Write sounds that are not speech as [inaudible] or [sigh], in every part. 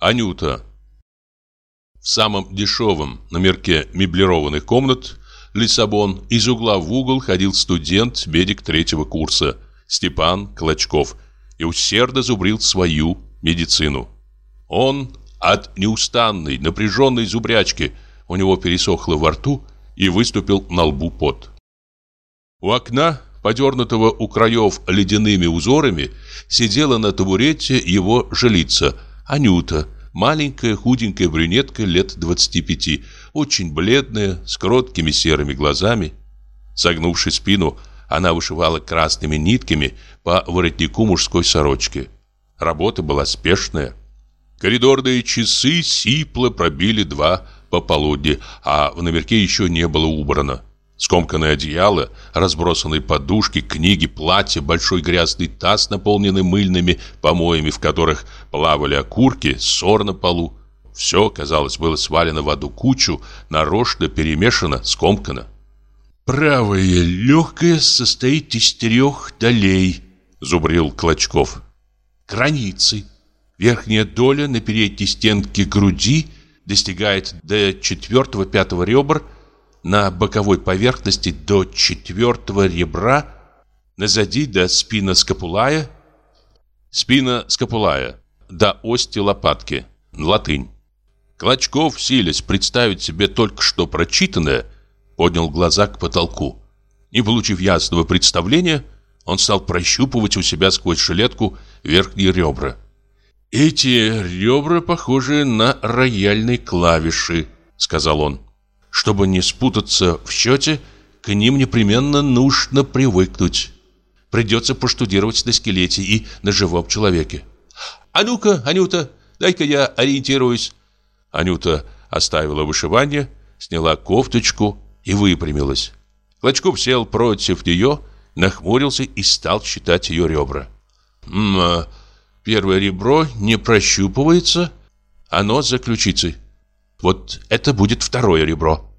Анюта. В самом дешевом номерке меблированных комнат Лиссабон из угла в угол ходил студент-медик третьего курса Степан Клочков и усердно зубрил свою медицину. Он от неустанной, напряженной зубрячки у него пересохло во рту и выступил на лбу пот. У окна, подернутого у краев ледяными узорами, сидела на табурете его жилица, Анюта, маленькая худенькая брюнетка лет 25, очень бледная, с кроткими серыми глазами. Согнувши спину, она вышивала красными нитками по воротнику мужской сорочки. Работа была спешная. Коридорные часы сипло пробили два пополудни, а в номерке еще не было убрано. Скомканное одеяло, разбросанные подушки, книги, платья, большой грязный таз, наполненный мыльными помоями, в которых плавали окурки, ссор на полу. Все, казалось, было свалено в одну кучу, нарочно перемешано, скомкано. «Правое легкое состоит из трех долей», — зубрил Клочков. «Границы. Верхняя доля на передней стенке груди достигает до четвертого-пятого ребр, на боковой поверхности до четвертого ребра, назади до спина скапулая, спина скапулая, до ости лопатки, латынь. Клочков, силясь представить себе только что прочитанное, поднял глаза к потолку. Не получив ясного представления, он стал прощупывать у себя сквозь жилетку верхние ребра. «Эти ребра похожи на рояльные клавиши», — сказал он. «Чтобы не спутаться в счете, к ним непременно нужно привыкнуть. Придется поштудировать на скелете и на живом человеке». «А ну-ка, Анюта, дай-ка я ориентируюсь». Анюта оставила вышивание, сняла кофточку и выпрямилась. Клочков сел против нее, нахмурился и стал считать ее ребра. «М -м, Первое ребро не прощупывается, оно за ключицей. Вот это будет второе ребро.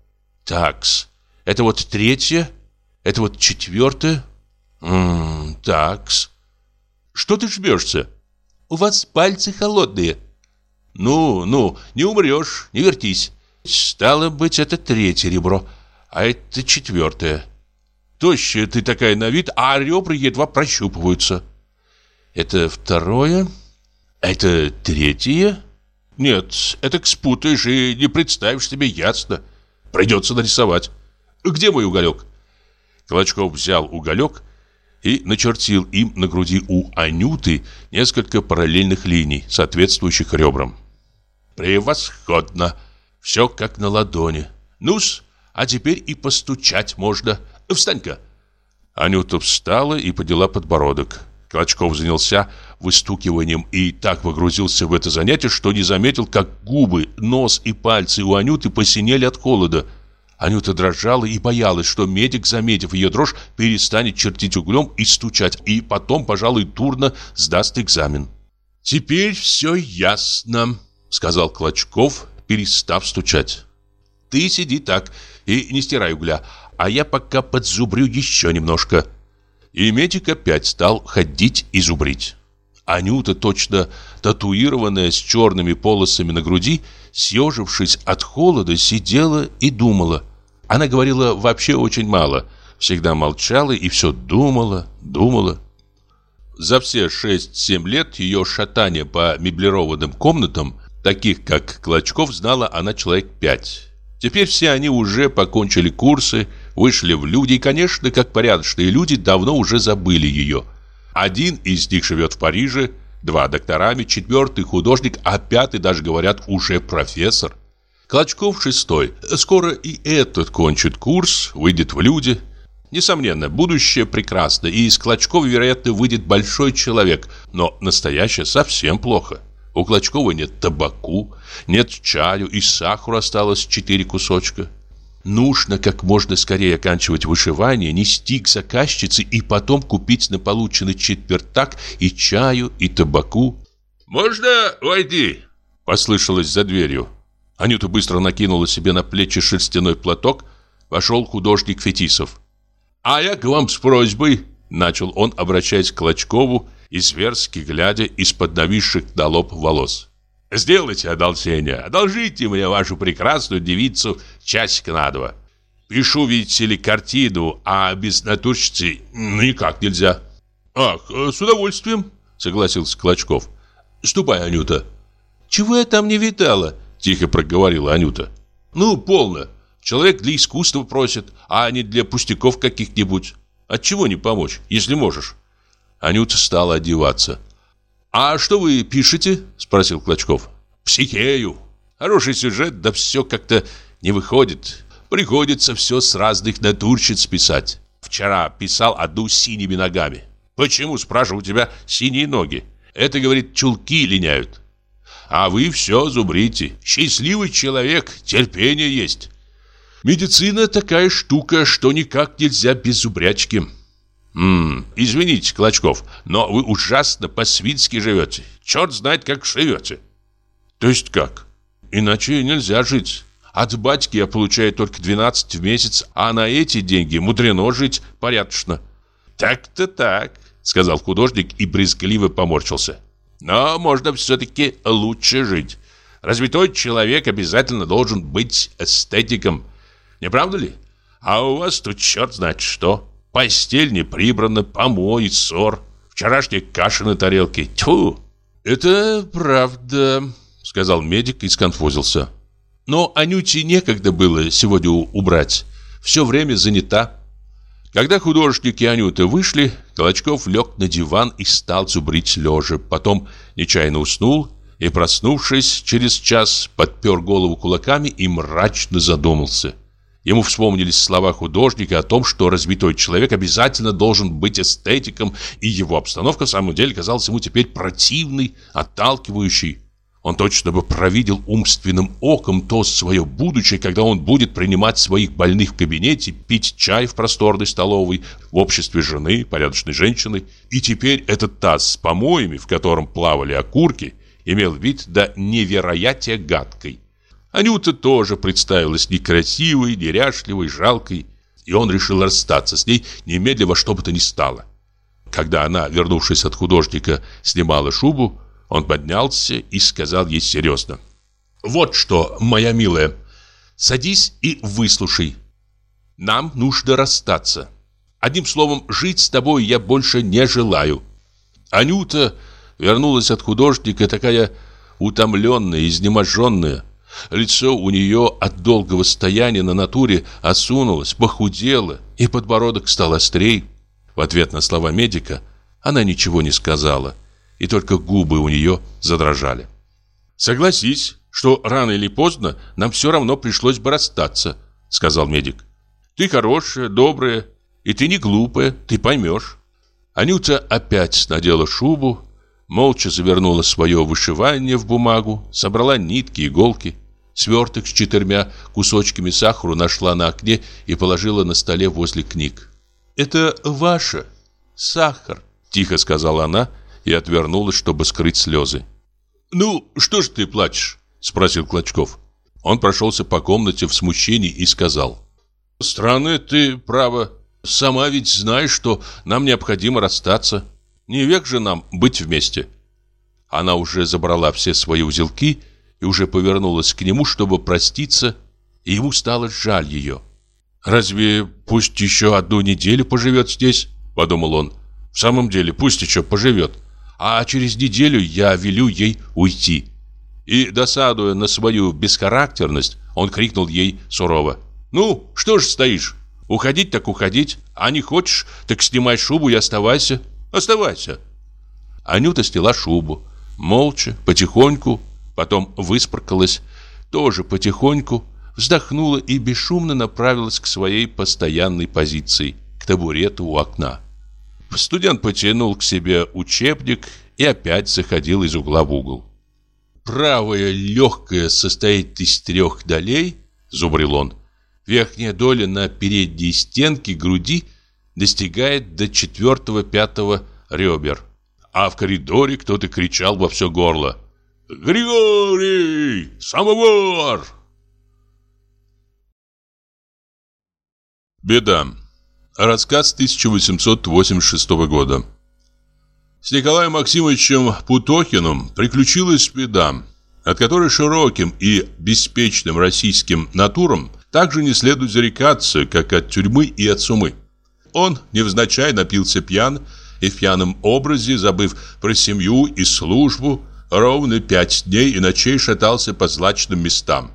Такс. Это вот третье, это вот четвертое. Ммм, такс. Что ты жмешься? У вас пальцы холодные. Ну, ну, не умрешь, не вертись. Стало быть, это третье ребро, а это четвертое. Тощая ты такая на вид, а ребра едва прощупываются. Это второе. Это третье. Нет, это спутаешь и не представишь себе ясно. Придется нарисовать. Где мой уголек? Клочков взял уголек и начертил им на груди у Анюты несколько параллельных линий, соответствующих ребрам. Превосходно! Все как на ладони. Ну-с, а теперь и постучать можно. Встань-ка. Анюта встала и подняла подбородок. Клочков занялся выстукиванием и так погрузился в это занятие, что не заметил, как губы, нос и пальцы у Анюты посинели от холода. Анюта дрожала и боялась, что медик, заметив ее дрожь, перестанет чертить углем и стучать, и потом, пожалуй, турно сдаст экзамен. «Теперь все ясно», — сказал Клочков, перестав стучать. «Ты сиди так и не стирай угля, а я пока подзубрю еще немножко». И медик опять стал ходить и зубрить. Анюта, точно татуированная с черными полосами на груди, съежившись от холода, сидела и думала. Она говорила вообще очень мало, всегда молчала и все думала, думала. За все 6-7 лет ее шатания по меблированным комнатам, таких как Клочков, знала она человек пять. Теперь все они уже покончили курсы, вышли в люди и, конечно, как порядочные люди, давно уже забыли ее. Один из них живет в Париже, два докторами, четвертый художник, а пятый, даже говорят, уже профессор. Клочков шестой. Скоро и этот кончит курс, выйдет в люди. Несомненно, будущее прекрасно, и из Клочкова, вероятно, выйдет большой человек, но настоящее совсем плохо. У Клочкова нет табаку, нет чаю, и сахара осталось четыре кусочка. Нужно как можно скорее оканчивать вышивание, нести к заказчице и потом купить на полученный четвертак и чаю, и табаку. «Можно войти?» – послышалось за дверью. Анюта быстро накинула себе на плечи шерстяной платок. Вошел художник Фетисов. «А я к вам с просьбой», – начал он, обращаясь к Клочкову и зверски глядя из-под нависших на лоб волос. Сделайте одолжение, одолжите мне вашу прекрасную девицу часик на два. Пишу, видите ли, картину, а без натурщицы никак нельзя. Ах, с удовольствием, согласился Клочков. Ступай, Анюта. Чего я там не видала? Тихо проговорила Анюта. Ну, полно. Человек для искусства просит, а не для пустяков каких-нибудь. Отчего не помочь, если можешь? Анюта стала одеваться. «А что вы пишете?» – спросил Клочков. «Психею. Хороший сюжет, да все как-то не выходит. Приходится все с разных натурщиц писать. Вчера писал одну синими ногами. Почему, спрашиваю, тебя синие ноги? Это, говорит, чулки линяют. А вы все зубрите. Счастливый человек, терпение есть. Медицина такая штука, что никак нельзя без зубрячки». «Ммм, извините, Клочков, но вы ужасно по-свински живете. Черт знает, как живете». «То есть как? Иначе нельзя жить. От батьки я получаю только 12 в месяц, а на эти деньги мудрено жить порядочно». «Так-то так», — сказал художник и брезгливо поморщился. «Но можно все-таки лучше жить. Развитой человек обязательно должен быть эстетиком. Не правда ли? А у вас тут черт знает что». Постель не прибрана, помой, ссор. Вчерашняя каша на тарелке. Тьфу! Это правда, сказал медик и сконфузился. Но Анюте некогда было сегодня убрать. Все время занята. Когда художники Анюты вышли, Колочков лег на диван и стал зубрить лежа. Потом нечаянно уснул и, проснувшись через час, подпер голову кулаками и мрачно задумался. Ему вспомнились слова художника о том, что разбитой человек обязательно должен быть эстетиком, и его обстановка в самом деле казалась ему теперь противной, отталкивающей. Он точно бы провидел умственным оком то свое будущее, когда он будет принимать своих больных в кабинете, пить чай в просторной столовой, в обществе жены, порядочной женщины. И теперь этот таз с помоями, в котором плавали окурки, имел вид до невероятия гадкой. Анюта тоже представилась некрасивой, неряшливой, жалкой, и он решил расстаться с ней немедленно что бы то ни стало. Когда она, вернувшись от художника, снимала шубу, он поднялся и сказал ей серьезно. «Вот что, моя милая, садись и выслушай. Нам нужно расстаться. Одним словом, жить с тобой я больше не желаю». Анюта вернулась от художника такая утомленная, изнеможенная, Лицо у нее от долгого стояния на натуре осунулось, похудело, и подбородок стал острей. В ответ на слова медика она ничего не сказала, и только губы у нее задрожали. «Согласись, что рано или поздно нам все равно пришлось бы расстаться», — сказал медик. «Ты хорошая, добрая, и ты не глупая, ты поймешь». Анюта опять надела шубу, молча завернула свое вышивание в бумагу, собрала нитки, иголки. Сверток с четырьмя кусочками сахара нашла на окне и положила на столе возле книг. «Это ваше. Сахар», — тихо сказала она и отвернулась, чтобы скрыть слезы. «Ну, что ж ты плачешь?» — спросил Клочков. Он прошелся по комнате в смущении и сказал. «Странно ты, право. Сама ведь знаешь, что нам необходимо расстаться. Не век же нам быть вместе». Она уже забрала все свои узелки и уже повернулась к нему, чтобы проститься, и ему стало жаль ее. «Разве пусть еще одну неделю поживет здесь?» – подумал он. «В самом деле, пусть еще поживет, а через неделю я велю ей уйти». И, досадуя на свою бесхарактерность, он крикнул ей сурово. «Ну, что ж стоишь? Уходить так уходить, а не хочешь, так снимай шубу и оставайся. Оставайся». Анюта сняла шубу, молча, потихоньку, Потом выспаркалась, тоже потихоньку, вздохнула и бесшумно направилась к своей постоянной позиции, к табурету у окна. Студент потянул к себе учебник и опять заходил из угла в угол. «Правая легкая состоит из трех долей», — зубрил он. «Верхняя доля на передней стенке груди достигает до четвертого-пятого ребер». А в коридоре кто-то кричал во все горло. Григорий! Самовар!» Беда. Рассказ 1886 года. С Николаем Максимовичем Путохиным приключилась беда. от которой широким и беспечным российским натурам также не следует зарекаться, как от тюрьмы и от сумы. Он невзначай напился пьян и в пьяном образе, забыв про семью и службу, ровно пять дней и ночей шатался по злачным местам.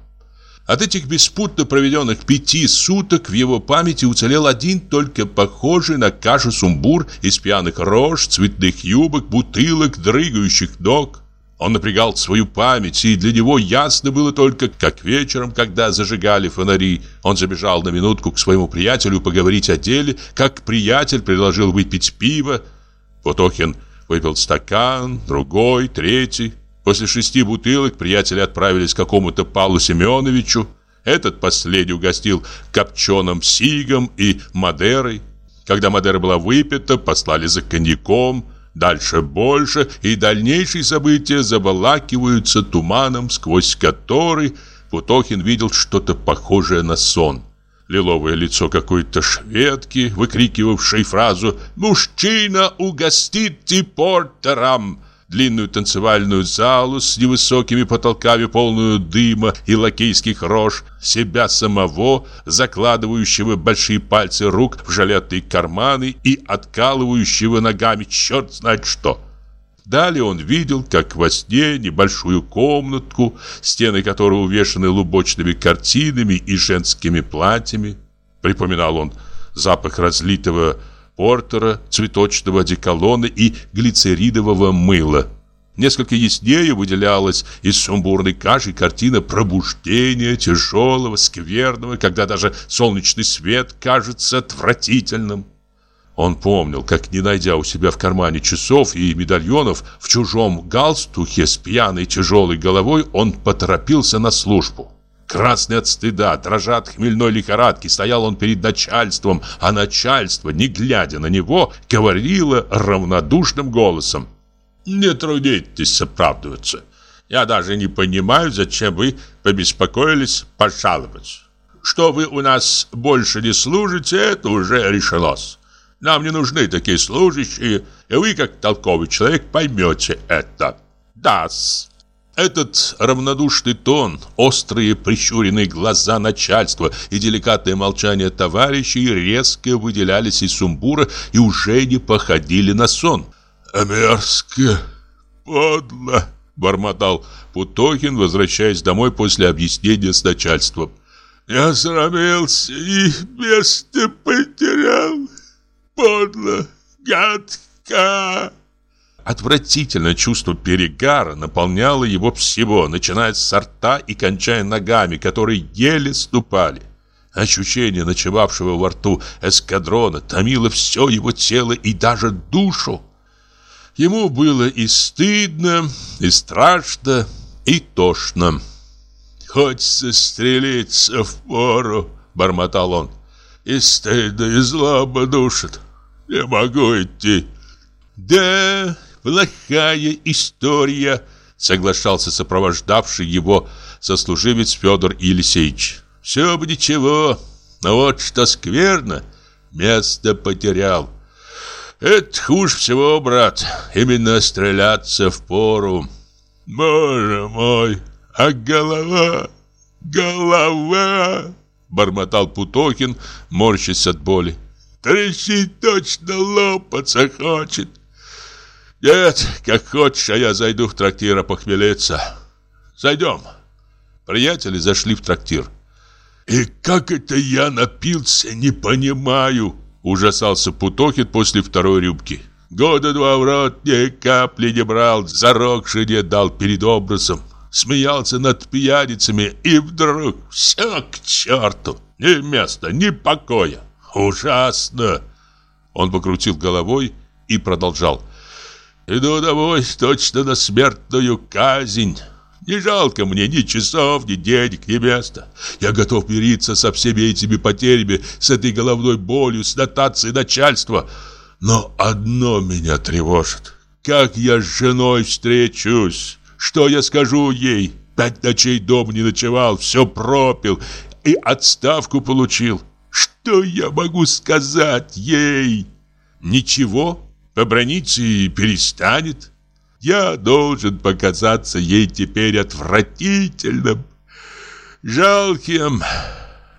От этих беспутно проведенных пяти суток в его памяти уцелел один только похожий на кашу сумбур из пьяных рож, цветных юбок, бутылок, дрыгающих ног. Он напрягал свою память, и для него ясно было только, как вечером, когда зажигали фонари, он забежал на минутку к своему приятелю поговорить о деле, как приятель предложил выпить пиво. Потохин выпил стакан, другой, третий. После шести бутылок приятели отправились к какому-то Павлу Семеновичу. Этот последний угостил копченым сигом и Мадерой. Когда Мадера была выпита, послали за коньяком. Дальше больше, и дальнейшие события заволакиваются туманом, сквозь который Путохин видел что-то похожее на сон. Лиловое лицо какой-то шведки, выкрикивавшей фразу «Мужчина угостит портером!» длинную танцевальную залу с невысокими потолками, полную дыма и лакейских рож, себя самого, закладывающего большие пальцы рук в жилетные карманы и откалывающего ногами черт знает что. Далее он видел, как во сне, небольшую комнатку, стены которой увешаны лубочными картинами и женскими платьями. Припоминал он запах разлитого портера, цветочного одеколона и глицеридового мыла. Несколько яснее выделялась из сумбурной каши картина пробуждения, тяжелого, скверного, когда даже солнечный свет кажется отвратительным. Он помнил, как, не найдя у себя в кармане часов и медальонов, в чужом галстухе с пьяной тяжелой головой он поторопился на службу. Красный от стыда, дрожа от хмельной лихорадки, стоял он перед начальством, а начальство, не глядя на него, говорило равнодушным голосом. «Не трудитесь оправдываться. Я даже не понимаю, зачем вы побеспокоились пожаловать. Что вы у нас больше не служите, это уже решилось. Нам не нужны такие служащие, и вы, как толковый человек, поймете это. Да-с». Этот равнодушный тон, острые прищуренные глаза начальства и деликатное молчание товарищей резко выделялись из сумбура и уже не походили на сон. «Мерзко, подло», — бормотал Путохин, возвращаясь домой после объяснения с начальством. «Я срамился и место потерял. Подло, гадко». Отвратительное чувство перегара наполняло его всего, начиная с рта и кончая ногами, которые еле ступали. Ощущение ночевавшего во рту эскадрона томило все его тело и даже душу. Ему было и стыдно, и страшно, и тошно. «Хочется стрелиться в пору», — бормотал он. «И стыдно, и злоба душит. Не могу идти». «Да, плохая история», — соглашался сопровождавший его сослуживец Федор Елисеевич. «Все бы ничего, но вот что скверно, место потерял. Это хуже всего, брат, именно стреляться в пору. Боже мой, а голова, голова!» Бормотал Путохин, морщась от боли. Трещит точно лопаться хочет. Нет, как хочешь, а я зайду в трактир похмелиться. Зайдем. Приятели зашли в трактир. И как это я напился, не понимаю, ужасался Путохин после второй рюмки. Года два в рот ни капли не брал, зарок жене дал перед образом. Смеялся над пьяницами, и вдруг все к черту. Ни места, ни покоя. Ужасно. Он покрутил головой и продолжал. Иду домой точно на смертную казнь. Не жалко мне ни часов, ни денег, ни места. Я готов мириться со всеми этими потерями, с этой головной болью, с нотацией начальства. Но одно меня тревожит. Как я с женой встречусь? Что я скажу ей? Пять ночей дома не ночевал, все пропил и отставку получил. Что я могу сказать ей? Ничего? Побронится и перестанет. Я должен показаться ей теперь отвратительным, жалким.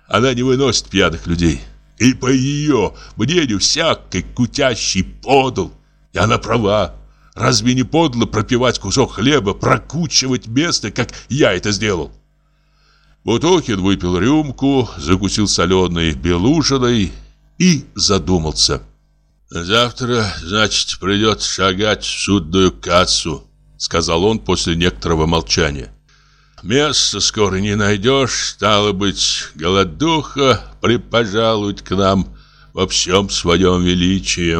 Она не выносит пьяных людей. И по ее мнению всякой кутящий подал. И она права. Разве не подло пропивать кусок хлеба, прокучивать место, как я это сделал? Бутохин выпил рюмку, закусил соленой белушиной и задумался. «Завтра, значит, придется шагать в судную кассу», сказал он после некоторого молчания. «Места скоро не найдешь, стало быть, голодуха припожалует к нам во всем своем величии.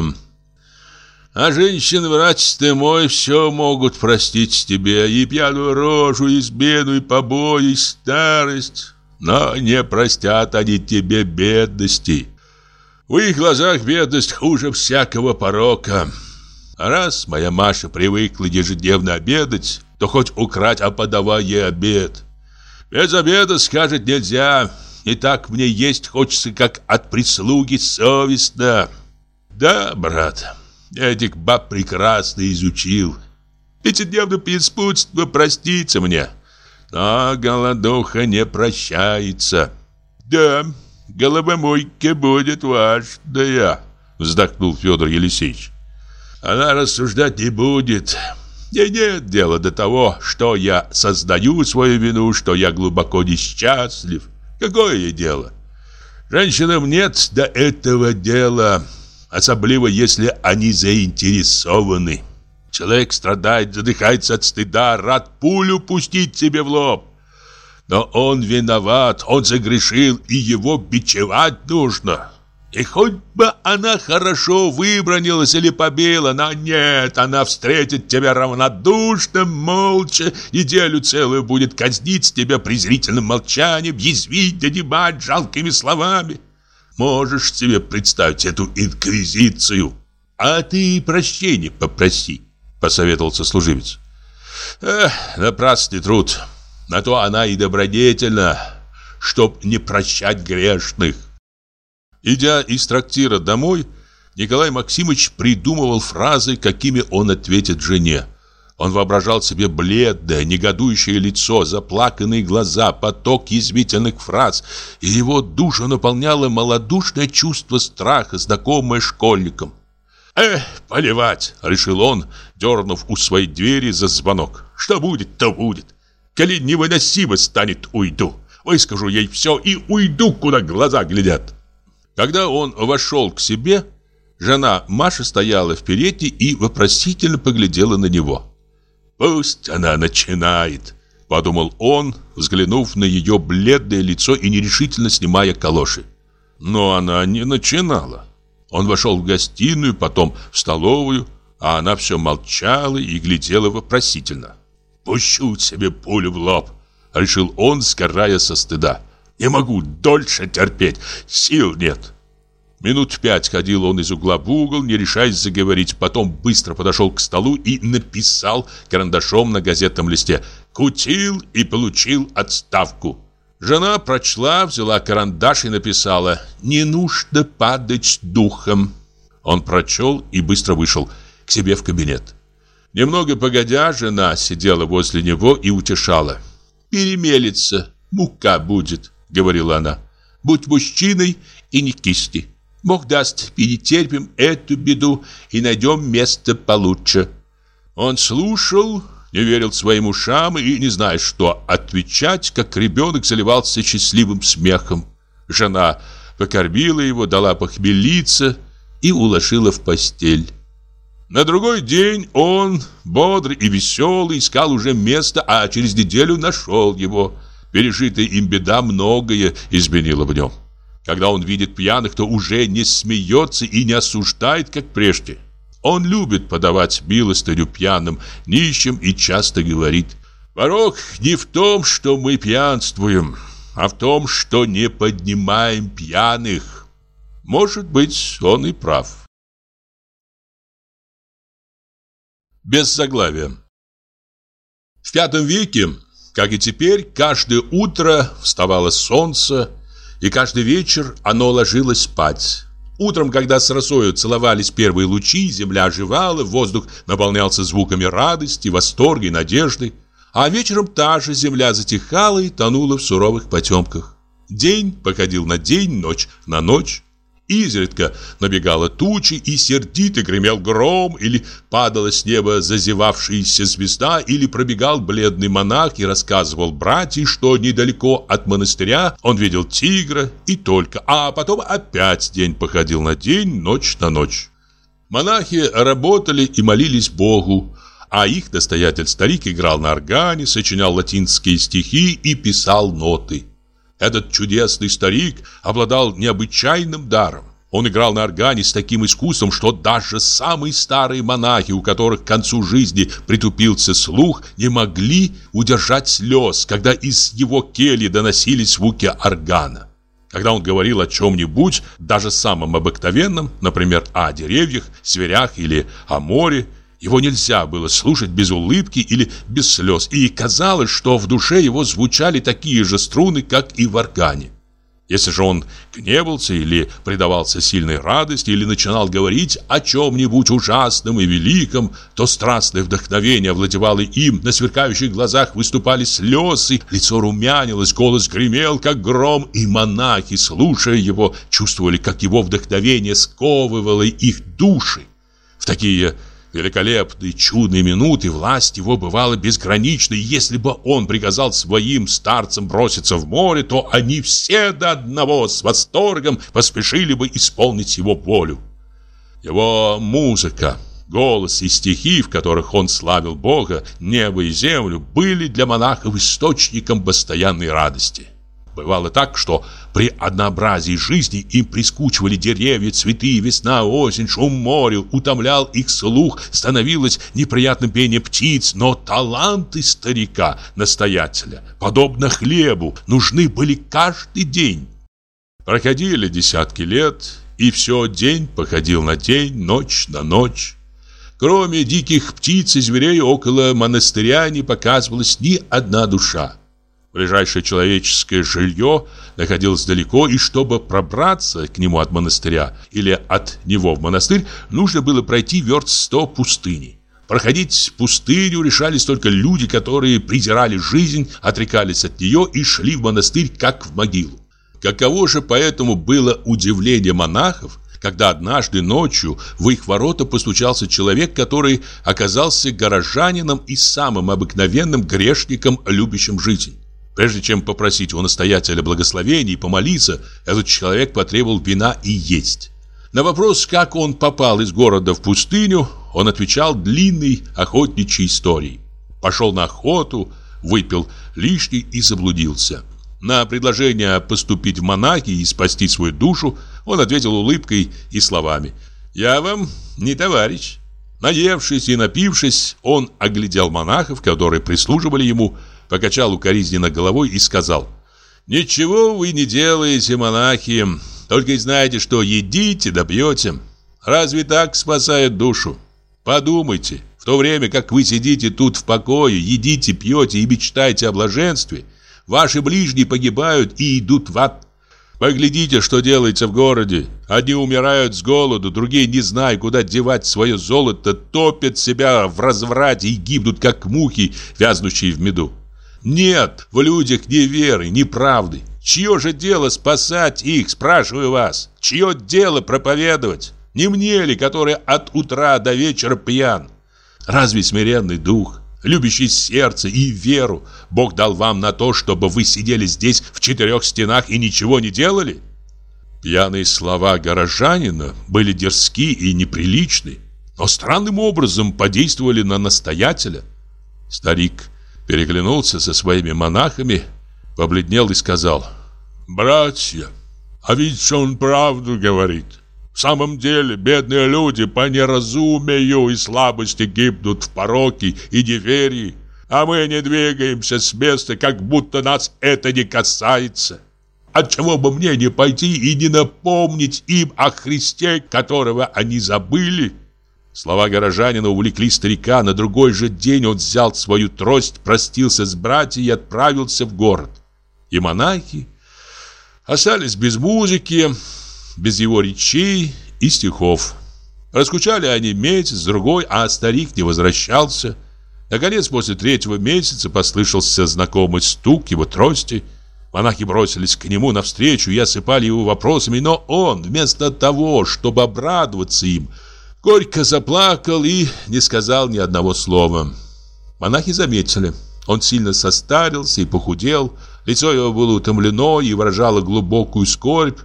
А женщин, братец ты мой, все могут простить тебе, и пьяную рожу, и измену, и побои, и старость, но не простят они тебе бедности». В их глазах бедность хуже всякого порока. А раз моя Маша привыкла ежедневно обедать, то хоть украть, а подавай ей обед. Без обеда, скажет, нельзя. И так мне есть хочется, как от прислуги, совестно. Да, брат, этих баб прекрасно изучил. Пятидневное беспутство простится мне. Но голодуха не прощается. Да, головомойка будет важная, вздохнул Федор Елисеевич. Она рассуждать не будет. Ей нет дела до того, что я создаю свою вину, что я глубоко несчастлив. Какое дело? Женщинам нет до этого дела, особливо если они заинтересованы. Человек страдает, задыхается от стыда, рад пулю пустить себе в лоб. Но он виноват, он загрешил, и его бичевать нужно. И хоть бы она хорошо выбронилась или побила, но нет, она встретит тебя равнодушно, молча, неделю целую будет казнить тебя презрительным молчанием, язвить, донимать жалкими словами. Можешь себе представить эту инквизицию? А ты прощения попроси, посоветовался служивец. Эх, напрасный труд. На то она и добродетельна, чтоб не прощать грешных. Идя из трактира домой, Николай Максимович придумывал фразы, какими он ответит жене. Он воображал себе бледное, негодующее лицо, заплаканные глаза, поток язвительных фраз, и его душу наполняло малодушное чувство страха, знакомое школьникам. «Эх, поливать!» — решил он, дернув у своей двери за звонок. «Что будет, то будет. Коли невыносимо станет, уйду. Выскажу ей все и уйду, куда глаза глядят». Когда он вошел к себе, жена Маша стояла в передней и вопросительно поглядела на него. «Пусть она начинает», — подумал он, взглянув на ее бледное лицо и нерешительно снимая калоши. Но она не начинала. Он вошел в гостиную, потом в столовую, а она все молчала и глядела вопросительно. «Пущу себе пулю в лоб», — решил он, сгорая со стыда. Не могу дольше терпеть, сил нет. Минут пять ходил он из угла в угол, не решаясь заговорить. Потом быстро подошел к столу и написал карандашом на газетном листе «Кутил и получил отставку». Жена прочла, взяла карандаш и написала «Не нужно падать духом». Он прочел и быстро вышел к себе в кабинет. Немного погодя, жена сидела возле него и утешала. «Перемелется, мука будет». — говорила она. «Будь мужчиной и не кисти. Бог даст, перетерпим эту беду и найдем место получше». Он слушал, не верил своим ушам и, не зная, что отвечать, как ребенок заливался счастливым смехом. Жена покормила его, дала похмелиться и уложила в постель. На другой день он, бодрый и веселый, искал уже место, а через неделю нашел его – Пережитая им беда многое изменила в нем. Когда он видит пьяных, то уже не смеется и не осуждает, как прежде. Он любит подавать милостыню пьяным, нищим и часто говорит «Порог не в том, что мы пьянствуем, а в том, что не поднимаем пьяных». Может быть, он и прав. Без заглавия. В V веке как и теперь, каждое утро вставало солнце, и каждый вечер оно ложилось спать. Утром, когда с росою целовались первые лучи, земля оживала, воздух наполнялся звуками радости, восторга и надежды. А вечером та же земля затихала и тонула в суровых потемках. День походил на день, ночь на ночь. Изредка набегала тучи, и сердито гремел гром, или падала с неба зазевавшаяся звезда, или пробегал бледный монах и рассказывал братьям, что недалеко от монастыря он видел тигра и только, а потом опять день походил на день, ночь на ночь. Монахи работали и молились Богу, а их настоятель-старик играл на органе, сочинял латинские стихи и писал ноты. Этот чудесный старик обладал необычайным даром. Он играл на органе с таким искусством, что даже самые старые монахи, у которых к концу жизни притупился слух, не могли удержать слез, когда из его кельи доносились звуки органа. Когда он говорил о чем-нибудь, даже самом обыкновенном, например, о деревьях, зверях или о море, его нельзя было слушать без улыбки или без слез, и казалось, что в душе его звучали такие же струны, как и в органе. Если же он гневался или предавался сильной радости, или начинал говорить о чем-нибудь ужасном и великом, то страстное вдохновение овладевало им, на сверкающих глазах выступали слезы, лицо румянилось, голос гремел, как гром, и монахи, слушая его, чувствовали, как его вдохновение сковывало их души. В такие великолепные, чудные минуты власть его бывала безграничной, если бы он приказал своим старцам броситься в море, то они все до одного с восторгом поспешили бы исполнить его волю. Его музыка, голос и стихи, в которых он славил Бога, небо и землю, были для монахов источником постоянной радости. Бывало так, что при однообразии жизни им прискучивали деревья, цветы, весна, осень, шум моря, утомлял их слух, становилось неприятным пение птиц, но таланты старика, настоятеля, подобно хлебу, нужны были каждый день. Проходили десятки лет, и все день походил на день, ночь на ночь. Кроме диких птиц и зверей около монастыря не показывалась ни одна душа. Ближайшее человеческое жилье находилось далеко, и чтобы пробраться к нему от монастыря или от него в монастырь, нужно было пройти верст сто пустыни. Проходить пустыню решались только люди, которые презирали жизнь, отрекались от нее и шли в монастырь, как в могилу. Каково же поэтому было удивление монахов, когда однажды ночью в их ворота постучался человек, который оказался горожанином и самым обыкновенным грешником, любящим жизнь. Прежде чем попросить у настоятеля благословения и помолиться, этот человек потребовал вина и есть. На вопрос, как он попал из города в пустыню, он отвечал длинной охотничьей историей. Пошел на охоту, выпил лишний и заблудился. На предложение поступить в монахи и спасти свою душу он ответил улыбкой и словами «Я вам не товарищ». Наевшись и напившись, он оглядел монахов, которые прислуживали ему, покачал укоризненно головой и сказал «Ничего вы не делаете, монахи, только и знаете, что едите да пьете. Разве так спасает душу? Подумайте, в то время как вы сидите тут в покое, едите, пьете и мечтаете о блаженстве, ваши ближние погибают и идут в ад. Поглядите, что делается в городе. Одни умирают с голоду, другие, не зная, куда девать свое золото, топят себя в разврате и гибнут, как мухи, вязнущие в меду. Нет в людях ни веры, ни правды. Чье же дело спасать их, спрашиваю вас? Чье дело проповедовать? Не мне ли, который от утра до вечера пьян? Разве смиренный дух, любящий сердце и веру, Бог дал вам на то, чтобы вы сидели здесь в четырех стенах и ничего не делали? Пьяные слова горожанина были дерзки и неприличны, но странным образом подействовали на настоятеля. Старик переглянулся со своими монахами, побледнел и сказал «Братья, а ведь он правду говорит. В самом деле, бедные люди по неразумию и слабости гибнут в пороке и неверии, а мы не двигаемся с места, как будто нас это не касается. Отчего бы мне не пойти и не напомнить им о Христе, которого они забыли?» Слова горожанина увлекли старика. На другой же день он взял свою трость, простился с братьями и отправился в город. И монахи остались без музыки, без его речей и стихов. Раскучали они месяц, другой, а старик не возвращался. Наконец, после третьего месяца послышался знакомый стук его трости. Монахи бросились к нему навстречу и осыпали его вопросами, но он, вместо того, чтобы обрадоваться им, горько заплакал и не сказал ни одного слова. Монахи заметили. Он сильно состарился и похудел, лицо его было утомлено и выражало глубокую скорбь,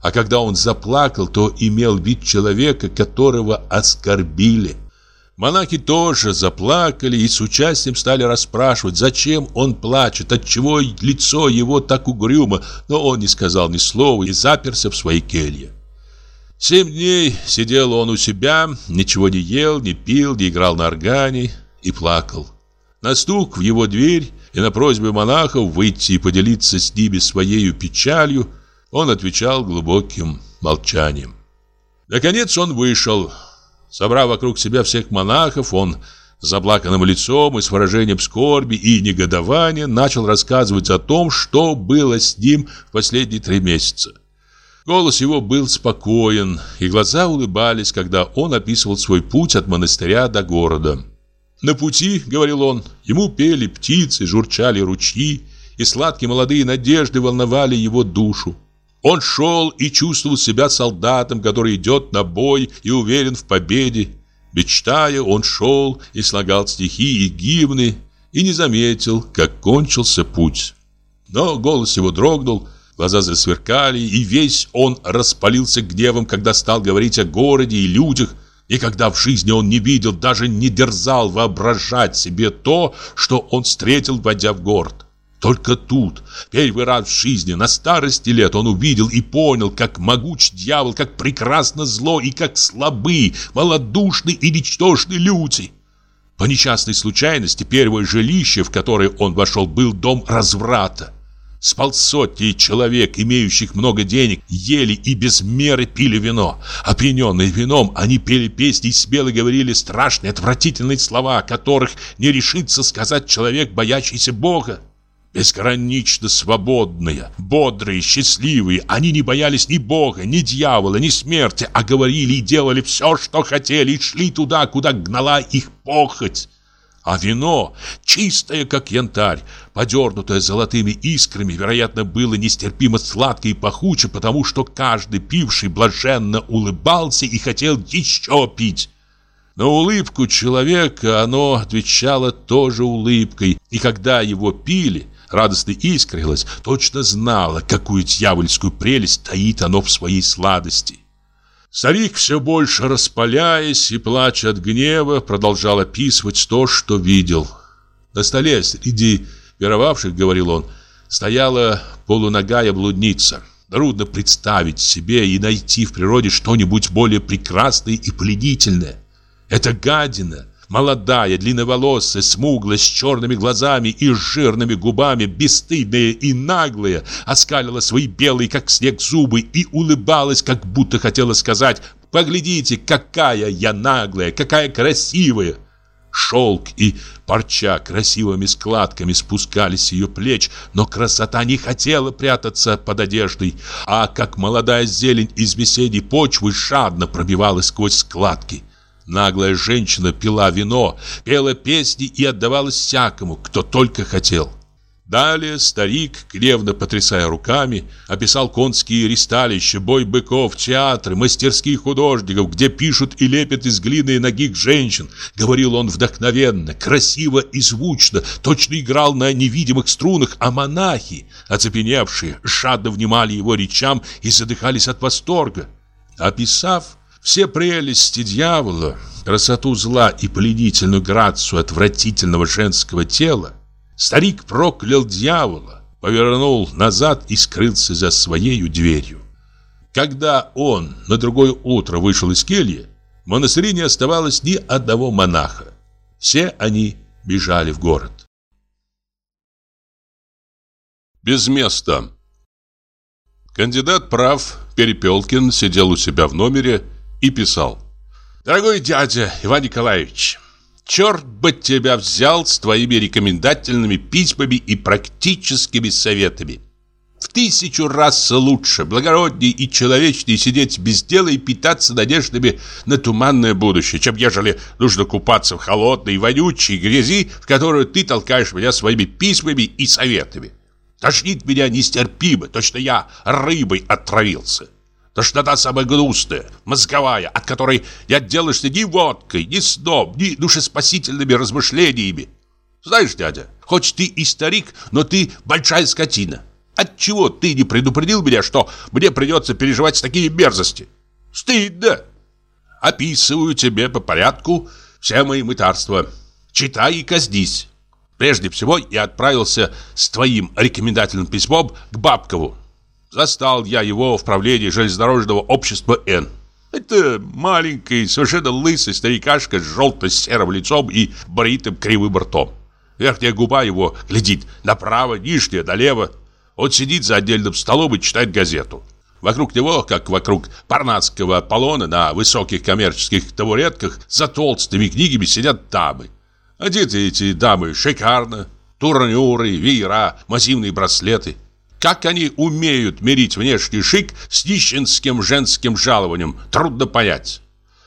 а когда он заплакал, то имел вид человека, которого оскорбили. Монахи тоже заплакали и с участием стали расспрашивать, зачем он плачет, отчего лицо его так угрюмо, но он не сказал ни слова и заперся в своей келье. Семь дней сидел он у себя, ничего не ел, не пил, не играл на органе и плакал. На стук в его дверь и на просьбе монахов выйти и поделиться с ними своей печалью он отвечал глубоким молчанием. Наконец он вышел. Собрав вокруг себя всех монахов, он с заплаканным лицом и с выражением скорби и негодования начал рассказывать о том, что было с ним в последние три месяца. Голос его был спокоен, и глаза улыбались, когда он описывал свой путь от монастыря до города. На пути, говорил он, ему пели птицы, журчали ручьи, и сладкие молодые надежды волновали его душу. Он шел и чувствовал себя солдатом, который идет на бой и уверен в победе. Мечтая, он шел и слагал стихи и гимны, и не заметил, как кончился путь. Но голос его дрогнул, глаза засверкали, и весь он распалился гневом, когда стал говорить о городе и людях, Никогда в жизни он не видел, даже не дерзал воображать себе то, что он встретил, войдя в город. Только тут, первый раз в жизни, на старости лет, он увидел и понял, как могуч дьявол, как прекрасно зло и как слабы, малодушны и ничтожны люди. По несчастной случайности, первое жилище, в которое он вошел, был дом разврата. С полсотни человек, имеющих много денег, ели и без меры пили вино. Опьяненные вином, они пели песни и смело говорили страшные, отвратительные слова, которых не решится сказать человек, боящийся Бога. Безгранично свободные, бодрые, счастливые, они не боялись ни Бога, ни дьявола, ни смерти, а говорили и делали все, что хотели, и шли туда, куда гнала их похоть. А вино, чистое, как янтарь, подернутое золотыми искрами, вероятно, было нестерпимо сладкое и пахуче, потому что каждый пивший блаженно улыбался и хотел еще пить. На улыбку человека оно отвечало тоже улыбкой, и когда его пили, радостно искрилось, точно знало, какую дьявольскую прелесть таит оно в своей сладости. Старик, все больше распаляясь и плача от гнева, продолжал описывать то, что видел. На столе среди веровавших, говорил он, стояла полуногая блудница. Трудно представить себе и найти в природе что-нибудь более прекрасное и пленительное. Это гадина, молодая, длинноволосая, смуглая, с черными глазами и жирными губами, бесстыдная и наглая, оскалила свои белые, как снег, зубы и улыбалась, как будто хотела сказать «Поглядите, какая я наглая, какая красивая!» Шелк и парча красивыми складками спускались с ее плеч, но красота не хотела прятаться под одеждой, а как молодая зелень из весенней почвы жадно пробивалась сквозь складки. Наглая женщина пила вино, пела песни и отдавалась всякому, кто только хотел. Далее старик, гневно потрясая руками, описал конские ристалища, бой быков, театры, мастерские художников, где пишут и лепят из глины ногих женщин. Говорил он вдохновенно, красиво и звучно, точно играл на невидимых струнах, а монахи, оцепеневшие, жадно внимали его речам и задыхались от восторга. Описав все прелести дьявола, красоту зла и пленительную грацию отвратительного женского тела, старик проклял дьявола, повернул назад и скрылся за своей дверью. Когда он на другое утро вышел из кельи, в монастыре не оставалось ни одного монаха. Все они бежали в город. Без места. Кандидат прав Перепелкин сидел у себя в номере и писал. «Дорогой дядя Иван Николаевич, черт бы тебя взял с твоими рекомендательными письмами и практическими советами. В тысячу раз лучше, благороднее и человечнее сидеть без дела и питаться надеждами на туманное будущее, чем ежели нужно купаться в холодной, вонючей грязи, в которую ты толкаешь меня своими письмами и советами. Тошнит меня нестерпимо, точно я рыбой отравился. Тошнота самая гнусная, мозговая, от которой не отделаешься ни водкой, ни сном, ни душеспасительными размышлениями. Знаешь, дядя, хоть ты и старик, но ты большая скотина. Отчего ты не предупредил меня, что мне придется переживать такие мерзости? Стыдно. Описываю тебе по порядку все мои мытарства. Читай и казнись. Прежде всего я отправился с твоим рекомендательным письмом к Бабкову. Застал я его в правлении железнодорожного общества «Н». Это маленький, совершенно лысый старикашка с желто-серым лицом и бритым кривым ртом. Верхняя губа его глядит направо, нижняя налево. Он сидит за отдельным столом и читает газету. Вокруг него, как вокруг парнадского Аполлона, на высоких коммерческих табуретках за толстыми книгами сидят дамы. Одеты эти дамы шикарно. Турнюры, веера, массивные браслеты. Как они умеют мерить внешний шик с нищенским женским жалованием, трудно понять.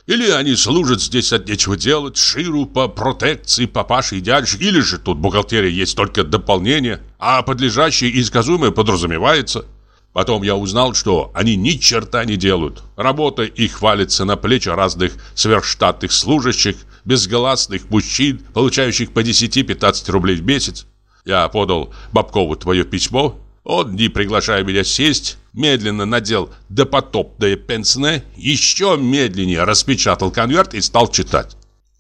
Или они служат здесь от нечего делать, ширу по протекции папаши и дядюшки, или же тут бухгалтерия есть только дополнение, а подлежащее и сказуемое подразумевается. Потом я узнал, что они ни черта не делают. Работа их валится на плечи разных сверхштатных служащих, безгласных мужчин, получающих по 10-15 рублей в месяц. Я подал Бабкову твое письмо, он, не приглашая меня сесть, медленно надел допотопное пенсне, еще медленнее распечатал конверт и стал читать.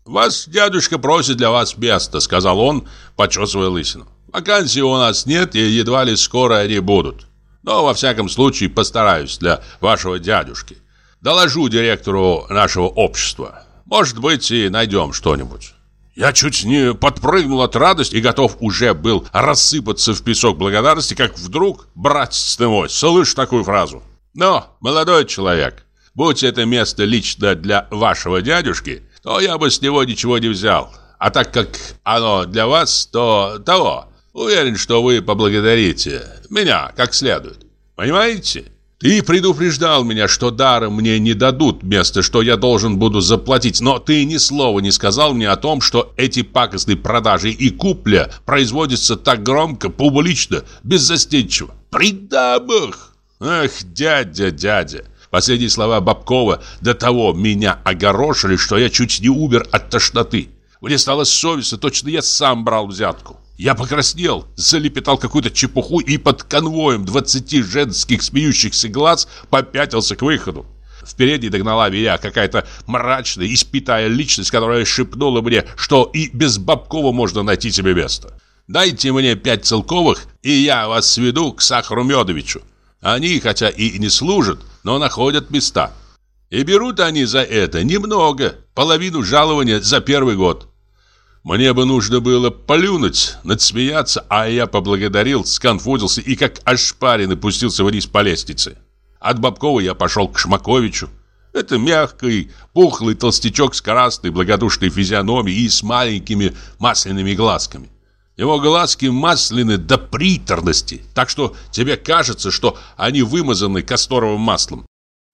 «Вас дядюшка просит для вас место», — сказал он, почесывая лысину. «Вакансий у нас нет, и едва ли скоро они будут. Но, во всяком случае, постараюсь для вашего дядюшки. Доложу директору нашего общества. Может быть, и найдем что-нибудь». Я чуть не подпрыгнул от радости и готов уже был рассыпаться в песок благодарности, как вдруг, братец ты мой, слышь такую фразу. Но, молодой человек, будь это место лично для вашего дядюшки, то я бы с него ничего не взял. А так как оно для вас, то того. Уверен, что вы поблагодарите меня как следует. Понимаете? Ты предупреждал меня, что даром мне не дадут место, что я должен буду заплатить, но ты ни слова не сказал мне о том, что эти пакостные продажи и купля производятся так громко, публично, беззастенчиво. При дамах! Ах, дядя, дядя! Последние слова Бабкова до того меня огорошили, что я чуть не умер от тошноты. Мне стало совестно, точно я сам брал взятку. Я покраснел, залепетал какую-то чепуху и под конвоем двадцати женских смеющихся глаз попятился к выходу. Впереди догнала меня какая-то мрачная, испитая личность, которая шепнула мне, что и без Бабкова можно найти себе место. «Дайте мне пять целковых, и я вас сведу к Сахару Медовичу. Они, хотя и не служат, но находят места. И берут они за это немного, половину жалования за первый год». Мне бы нужно было плюнуть, надсмеяться, а я поблагодарил, сконфузился и как ошпаренный пустился вниз по лестнице. От Бабкова я пошел к Шмаковичу. Это мягкий, пухлый толстячок с красной благодушной физиономией и с маленькими масляными глазками. Его глазки масляны до приторности, так что тебе кажется, что они вымазаны касторовым маслом.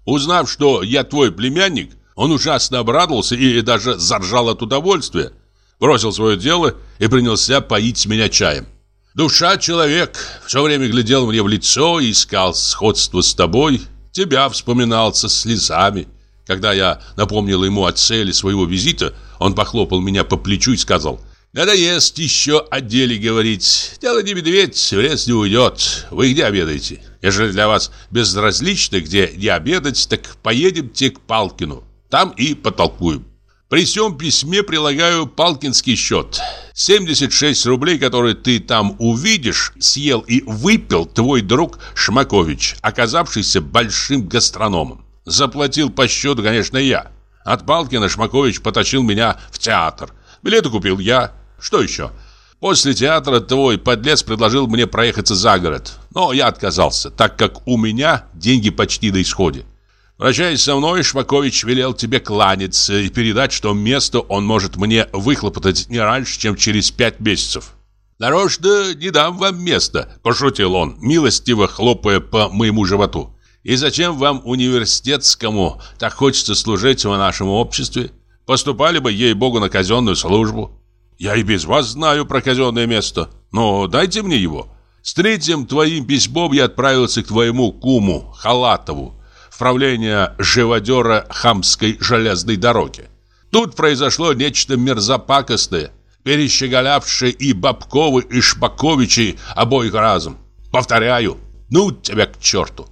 Узнав, что я твой племянник, он ужасно обрадовался и даже заржал от удовольствия бросил свое дело и принялся поить меня чаем. Душа человек все время глядел мне в лицо и искал сходство с тобой, тебя вспоминал со слезами. Когда я напомнил ему о цели своего визита, он похлопал меня по плечу и сказал, «Надоест еще о деле говорить. Дело не медведь, в не уйдет. Вы где обедаете? Если для вас безразлично, где не обедать, так поедемте к Палкину. Там и потолкуем». При всем письме прилагаю палкинский счет. 76 рублей, которые ты там увидишь, съел и выпил твой друг Шмакович, оказавшийся большим гастрономом. Заплатил по счету, конечно, я. От Палкина Шмакович потащил меня в театр. Билеты купил я. Что еще? После театра твой подлец предложил мне проехаться за город. Но я отказался, так как у меня деньги почти на исходе. Прощаясь со мной, Шмакович велел тебе кланяться и передать, что место он может мне выхлопотать не раньше, чем через пять месяцев. «Нарочно не дам вам места», – пошутил он, милостиво хлопая по моему животу. «И зачем вам университетскому так хочется служить в нашем обществе? Поступали бы, ей-богу, на казенную службу. Я и без вас знаю про казенное место, но дайте мне его». С третьим твоим письмом я отправился к твоему куму, Халатову, в правление живодера Хамской железной дороги. Тут произошло нечто мерзопакостное, перещеголявшее и Бабковы, и Шпаковичи обоих разом. Повторяю, ну тебя к черту.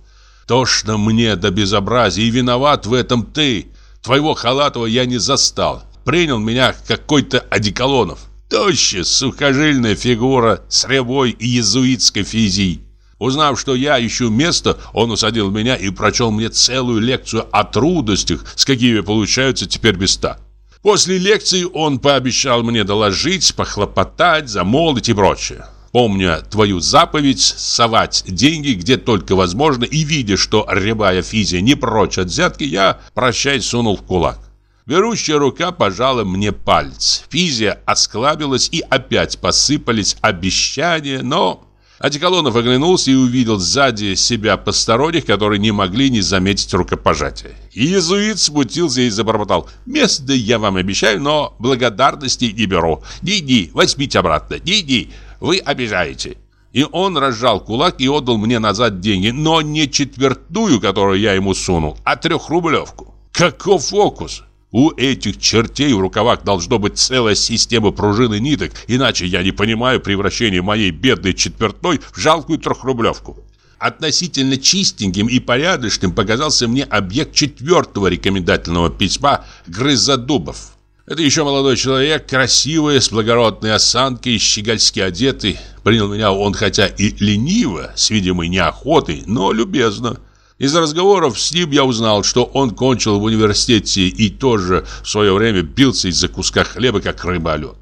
Тошно мне до безобразия, и виноват в этом ты. Твоего Халатова я не застал. Принял меня какой-то одеколонов. Тощая, сухожильная фигура с рябой и езуитской физией. Узнав, что я ищу место, он усадил меня и прочел мне целую лекцию о трудностях, с какими получаются теперь места. После лекции он пообещал мне доложить, похлопотать, замолвить и прочее. Помня твою заповедь, совать деньги где только возможно и видя, что рябая физия не прочь от взятки, я, прощай, сунул в кулак. Берущая рука пожала мне палец. Физия осклабилась и опять посыпались обещания, но... Одеколонов оглянулся и увидел сзади себя посторонних, которые не могли не заметить рукопожатия. Иезуит смутился и забормотал. «Место я вам обещаю, но благодарности не беру. Ни-ни, возьмите обратно, ни-ни, вы обижаете». И он разжал кулак и отдал мне назад деньги, но не четвертую, которую я ему сунул, а трехрублевку. Каков фокус! У этих чертей в рукавах должно быть целая система пружин и ниток, иначе я не понимаю превращения моей бедной четвертой в жалкую трехрублевку. Относительно чистеньким и порядочным показался мне объект четвертого рекомендательного письма Грызодубов. Это еще молодой человек, красивый, с благородной осанкой, щегольски одетый. Принял меня он хотя и лениво, с видимой неохотой, но любезно. Из разговоров с ним я узнал, что он кончил в университете и тоже в свое время бился из-за куска хлеба, как рыба лед.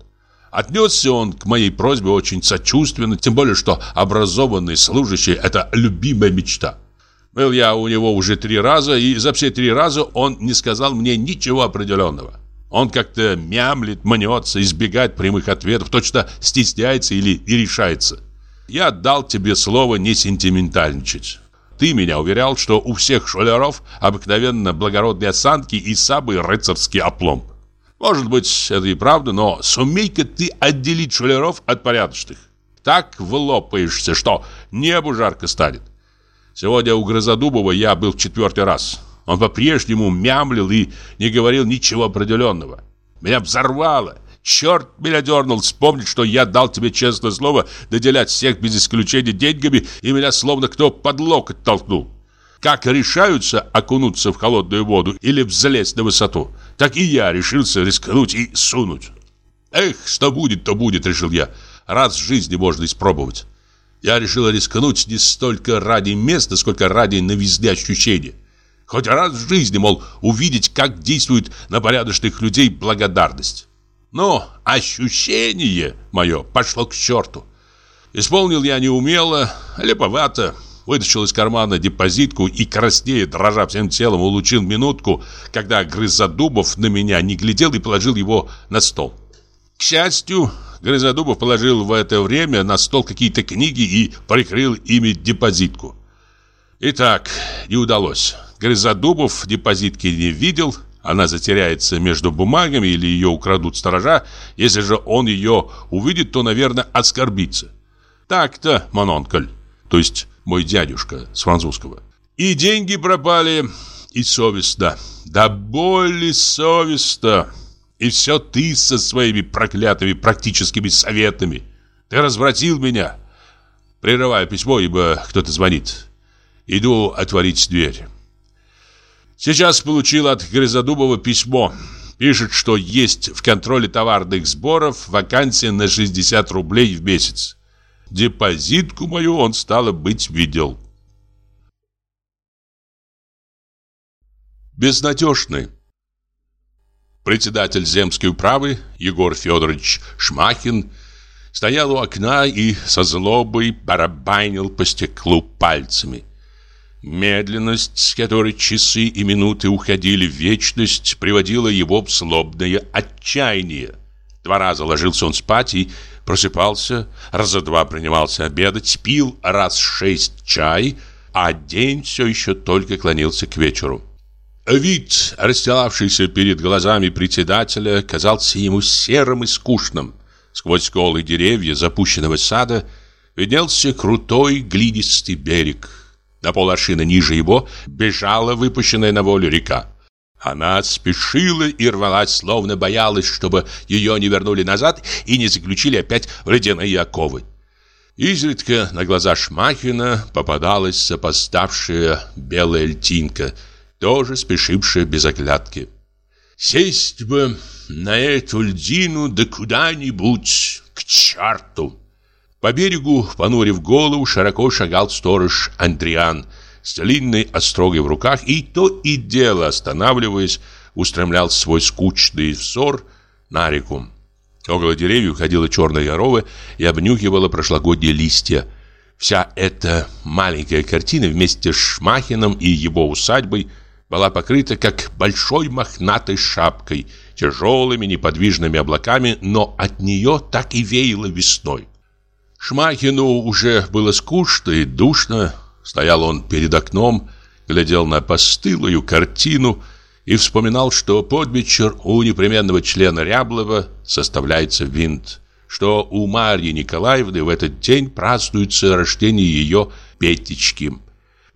Отнесся он к моей просьбе очень сочувственно, тем более, что образованный служащий – это любимая мечта. Был я у него уже три раза, и за все три раза он не сказал мне ничего определенного. Он как-то мямлит, мнется, избегает прямых ответов, точно стесняется или не решается. Я дал тебе слово не сентиментальничать. Ты меня уверял, что у всех шулеров обыкновенно благородные осанки и самый рыцарский опломб. Может быть, это и правда, но сумей-ка ты отделить шулеров от порядочных. Так вылопаешься, что небу жарко станет. Сегодня у Грозодубова я был в четвертый раз. Он по-прежнему мямлил и не говорил ничего определенного. Меня взорвало. Черт меня дернул вспомнить, что я дал тебе честное слово наделять всех без исключения деньгами, и меня словно кто под локоть толкнул. Как решаются окунуться в холодную воду или взлезть на высоту, так и я решился рискнуть и сунуть. Эх, что будет, то будет, решил я. Раз в жизни можно испробовать. Я решил рискнуть не столько ради места, сколько ради новизны ощущения. Хоть раз в жизни, мол, увидеть, как действует на порядочных людей благодарность. Но ощущение мое пошло к черту. Исполнил я неумело, леповато, вытащил из кармана депозитку и краснея, дрожа всем телом, улучил минутку, когда Грызодубов на меня не глядел и положил его на стол. К счастью, Грызодубов положил в это время на стол какие-то книги и прикрыл ими депозитку. Итак, не удалось. Грызодубов депозитки не видел, она затеряется между бумагами или ее украдут сторожа. Если же он ее увидит, то, наверное, оскорбится. Так-то, мононкль, то есть мой дядюшка с французского. И деньги пропали, и совестно. Да боли совестно. И все ты со своими проклятыми практическими советами. Ты развратил меня. Прерываю письмо, ибо кто-то звонит. Иду отворить дверь. Сейчас получил от Грызодубова письмо. Пишет, что есть в контроле товарных сборов вакансия на 60 рублей в месяц. Депозитку мою он, стало быть, видел. Безнадежный. Председатель земской управы Егор Федорович Шмахин стоял у окна и со злобой барабанил по стеклу пальцами. Медленность, с которой часы и минуты уходили в вечность, приводила его в злобное отчаяние. Два раза ложился он спать и просыпался, раза два принимался обедать, пил раз шесть чай, а день все еще только клонился к вечеру. Вид, расстилавшийся перед глазами председателя, казался ему серым и скучным. Сквозь голые деревья запущенного сада виднелся крутой глинистый берег. На поларшина ниже его бежала выпущенная на волю река. Она спешила и рвалась, словно боялась, чтобы ее не вернули назад и не заключили опять в ледяные оковы. Изредка на глаза Шмахина попадалась запоздавшая белая льтинка, тоже спешившая без оглядки. «Сесть бы на эту льдину да куда-нибудь, к черту!» По берегу, понурив голову, широко шагал сторож Андриан – с длинной острогой в руках и то и дело останавливаясь, устремлял свой скучный взор на реку. Около деревьев ходила черная ярова и обнюхивала прошлогодние листья. Вся эта маленькая картина вместе с Шмахиным и его усадьбой была покрыта как большой мохнатой шапкой, тяжелыми неподвижными облаками, но от нее так и веяло весной. Шмахину уже было скучно и душно, Стоял он перед окном, глядел на постылую картину и вспоминал, что под вечер у непременного члена Ряблова составляется винт, что у Марьи Николаевны в этот день празднуется рождение ее Петечки.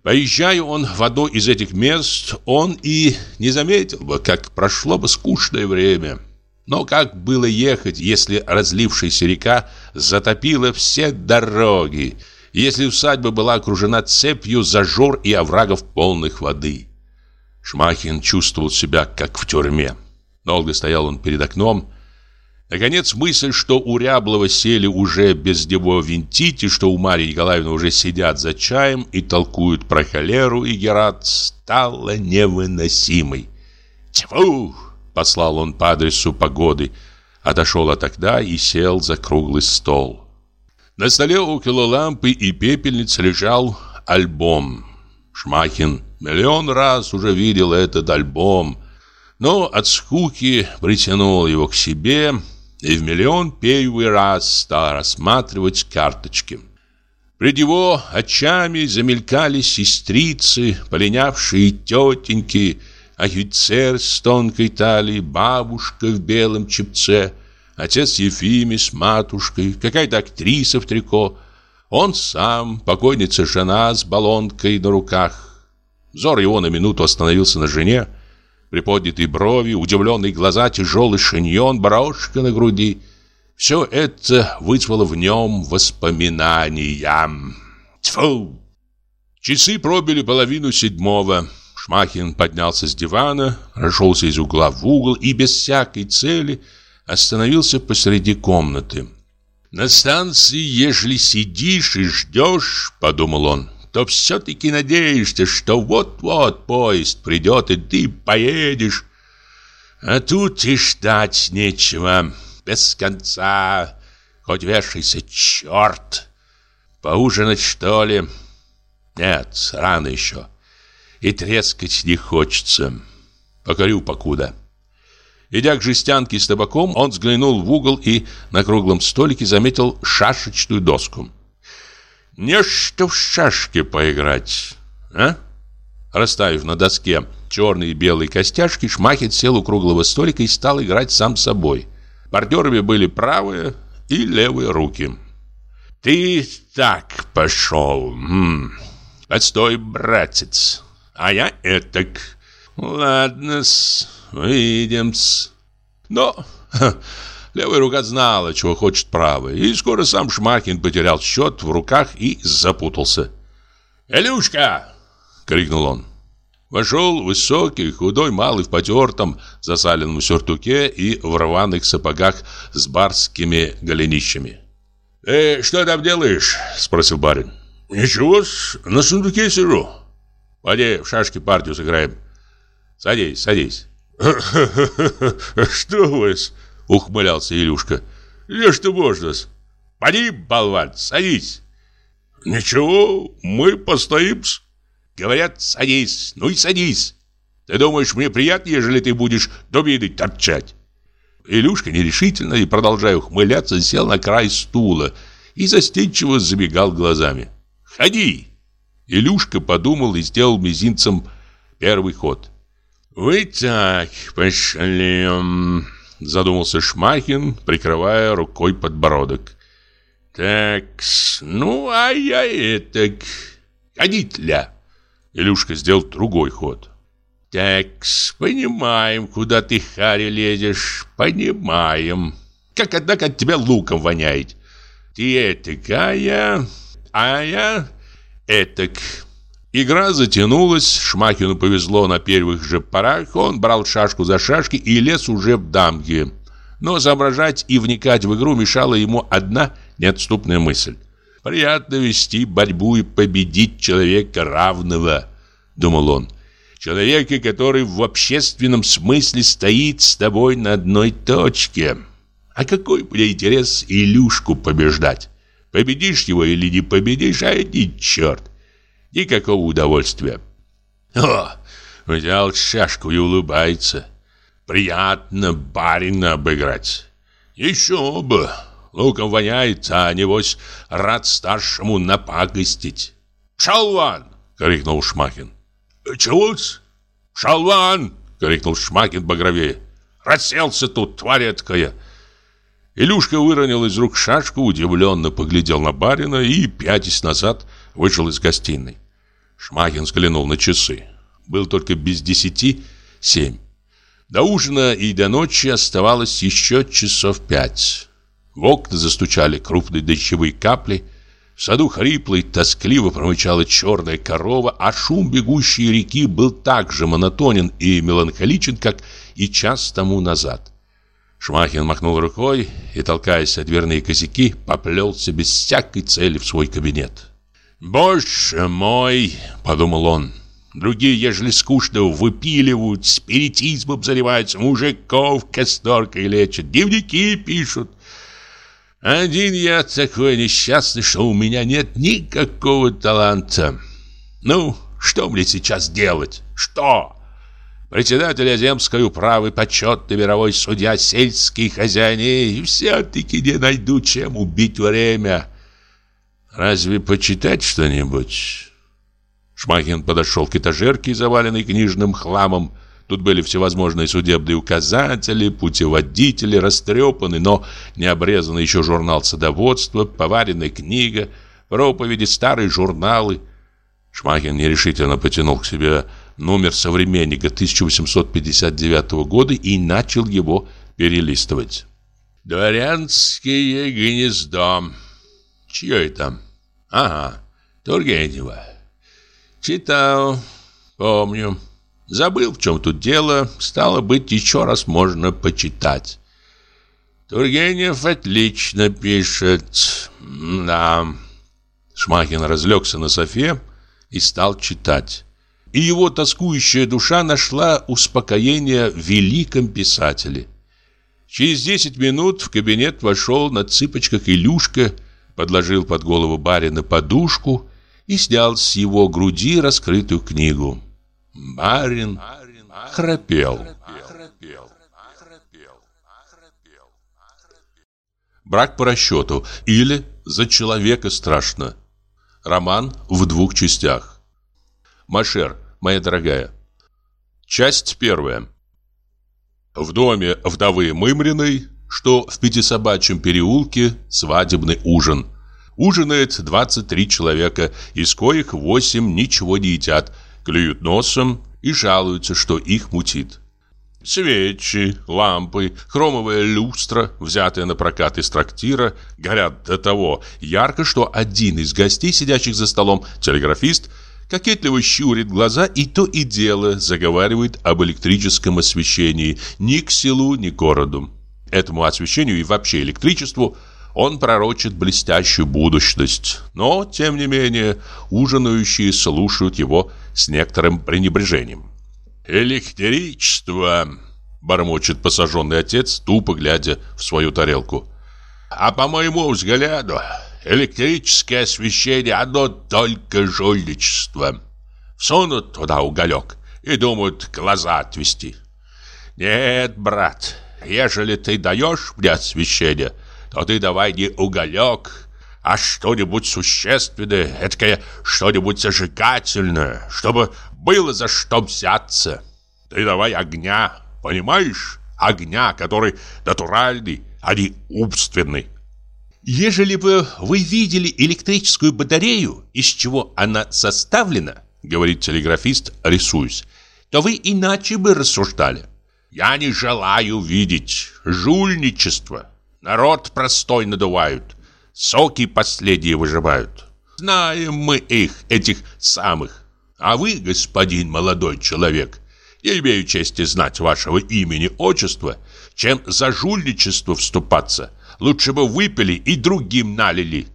Поезжая он в одно из этих мест, он и не заметил бы, как прошло бы скучное время. Но как было ехать, если разлившаяся река затопила все дороги, если усадьба была окружена цепью зажор и оврагов полных воды. Шмахин чувствовал себя как в тюрьме. Долго стоял он перед окном. Наконец мысль, что у Ряблова сели уже без него винтить, и что у Марьи Николаевны уже сидят за чаем и толкуют про холеру и Герат, стала невыносимой. «Тьфу!» — послал он по адресу погоды, отошел от окна и сел за круглый стол. На столе около лампы и пепельницы лежал альбом. Шмахин миллион раз уже видел этот альбом, но от скуки притянул его к себе и в миллион первый раз стал рассматривать карточки. Пред его очами замелькали сестрицы, полинявшие тетеньки, офицер с тонкой талией, бабушка в белом чепце – отец Ефимий с матушкой, какая-то актриса в трико, он сам, покойница жена с баллонкой на руках. Взор его на минуту остановился на жене, приподнятые брови, удивленные глаза, тяжелый шиньон, брошка на груди. Все это вызвало в нем воспоминания. Тьфу! Часы пробили половину седьмого. Шмахин поднялся с дивана, расшелся из угла в угол и без всякой цели – остановился посреди комнаты. «На станции, ежели сидишь и ждешь, — подумал он, — то все-таки надеешься, что вот-вот поезд придет, и ты поедешь. А тут и ждать нечего, без конца, хоть вешайся, черт! Поужинать, что ли? Нет, рано еще, и трескать не хочется. Покорю покуда». Идя к жестянке с табаком, он взглянул в угол и на круглом столике заметил шашечную доску. «Не что в шашки поиграть, а?» Расставив на доске черные и белые костяшки, Шмахин сел у круглого столика и стал играть сам собой. Партнерами были правые и левые руки. «Ты так пошел. М Отстой, братец. А я этак. Ладно-с». Увидим-с. Но ха, левая рука знала, чего хочет правая, и скоро сам Шмакин потерял счет в руках и запутался. «Илюшка!» — крикнул он. Вошел высокий, худой, малый в потертом, засаленном сюртуке и в рваных сапогах с барскими голенищами. «Ты что там делаешь?» — спросил барин. «Ничего, на сундуке сижу. Пойди в шашки партию сыграем. Садись, садись». [laughs] «Что вы -с? ухмылялся Илюшка. «Не что можно-с. Поди, болван, садись». «Ничего, мы постоим-с». «Говорят, садись, ну и садись. Ты думаешь, мне приятно, ежели ты будешь до виды торчать?» Илюшка нерешительно и, продолжая ухмыляться, сел на край стула и застенчиво забегал глазами. «Ходи!» Илюшка подумал и сделал мизинцем первый ход. «Вы так пошли...» Задумался Шмахин, прикрывая рукой подбородок. «Так, ну, а я этак... Ходить-ля!» Илюшка сделал другой ход. «Так, понимаем, куда ты, Харри, лезешь, понимаем. Как, однако, от тебя луком воняет. Ты этакая, а я этак». Игра затянулась, Шмахину повезло на первых же порах, он брал шашку за шашки и лез уже в дамки. Но соображать и вникать в игру мешала ему одна неотступная мысль. «Приятно вести борьбу и победить человека равного», — думал он. «Человека, который в общественном смысле стоит с тобой на одной точке. А какой мне интерес Илюшку побеждать? Победишь его или не победишь, а иди черт. Никакого удовольствия. О, взял шашку и улыбается. Приятно барина обыграть. Еще бы. Луком воняет, а небось рад старшему напакостить. «Шалван!» — крикнул Шмакин. «Чего-с?» «Шалван!» — крикнул Шмакин багровее. «Расселся тут, тварь эткая!» Илюшка выронил из рук шашку, удивленно поглядел на барина и, пятясь назад, вышел из гостиной. Шмахин взглянул на часы. Был только без десяти семь. До ужина и до ночи оставалось еще часов пять. В окна застучали крупные дождевые капли. В саду хрипло и тоскливо промычала черная корова, а шум бегущей реки был так же монотонен и меланхоличен, как и час тому назад. Шмахин махнул рукой и, толкаясь о дверные косяки, поплелся без всякой цели в свой кабинет. «Боже мой!» — подумал он. «Другие, ежели скучно, выпиливают, спиритизмом занимаются, мужиков касторкой лечат, дневники пишут. Один я такой несчастный, что у меня нет никакого таланта. Ну, что мне сейчас делать? Что?» Председатель земской управы, почетный мировой судья, сельский хозяин, и все-таки не найду, чем убить время. Разве почитать что-нибудь? Шмахин подошел к этажерке, заваленной книжным хламом. Тут были всевозможные судебные указатели, путеводители, растрепанный, но не обрезанный еще журнал садоводства, поваренная книга, проповеди, старые журналы. Шмахин нерешительно потянул к себе номер современника 1859 года и начал его перелистывать. «Дворянские гнездо», Чье это? Ага, Тургенева. Читал, помню. Забыл, в чем тут дело. Стало быть, еще раз можно почитать. Тургенев отлично пишет. Да. Шмахин разлегся на софе и стал читать. И его тоскующая душа нашла успокоение в великом писателе. Через десять минут в кабинет вошел на цыпочках Илюшка подложил под голову барина подушку и снял с его груди раскрытую книгу. Барин храпел. Брак по расчету или за человека страшно. Роман в двух частях. Машер, моя дорогая. Часть первая. В доме вдовы Мымриной что в Пятисобачьем переулке свадебный ужин. Ужинает 23 человека, из коих 8 ничего не едят, клюют носом и жалуются, что их мутит. Свечи, лампы, хромовая люстра, взятая на прокат из трактира, горят до того ярко, что один из гостей, сидящих за столом, телеграфист, кокетливо щурит глаза и то и дело заговаривает об электрическом освещении ни к селу, ни к городу этому освещению и вообще электричеству он пророчит блестящую будущность. Но, тем не менее, ужинающие слушают его с некоторым пренебрежением. «Электричество!» – бормочет посаженный отец, тупо глядя в свою тарелку. «А по моему взгляду, электрическое освещение – одно только жульничество. Всунут туда уголек и думают глаза отвести. Нет, брат, ежели ты даешь мне освещение, то ты давай не уголек, а что-нибудь существенное, эткое что-нибудь зажигательное, чтобы было за что взяться. Ты давай огня, понимаешь? Огня, который натуральный, а не умственный. Ежели бы вы видели электрическую батарею, из чего она составлена, говорит телеграфист, рисуясь, то вы иначе бы рассуждали. Я не желаю видеть жульничество. Народ простой надувают. Соки последние выживают. Знаем мы их, этих самых. А вы, господин молодой человек, не имею чести знать вашего имени, отчества, чем за жульничество вступаться. Лучше бы выпили и другим налили.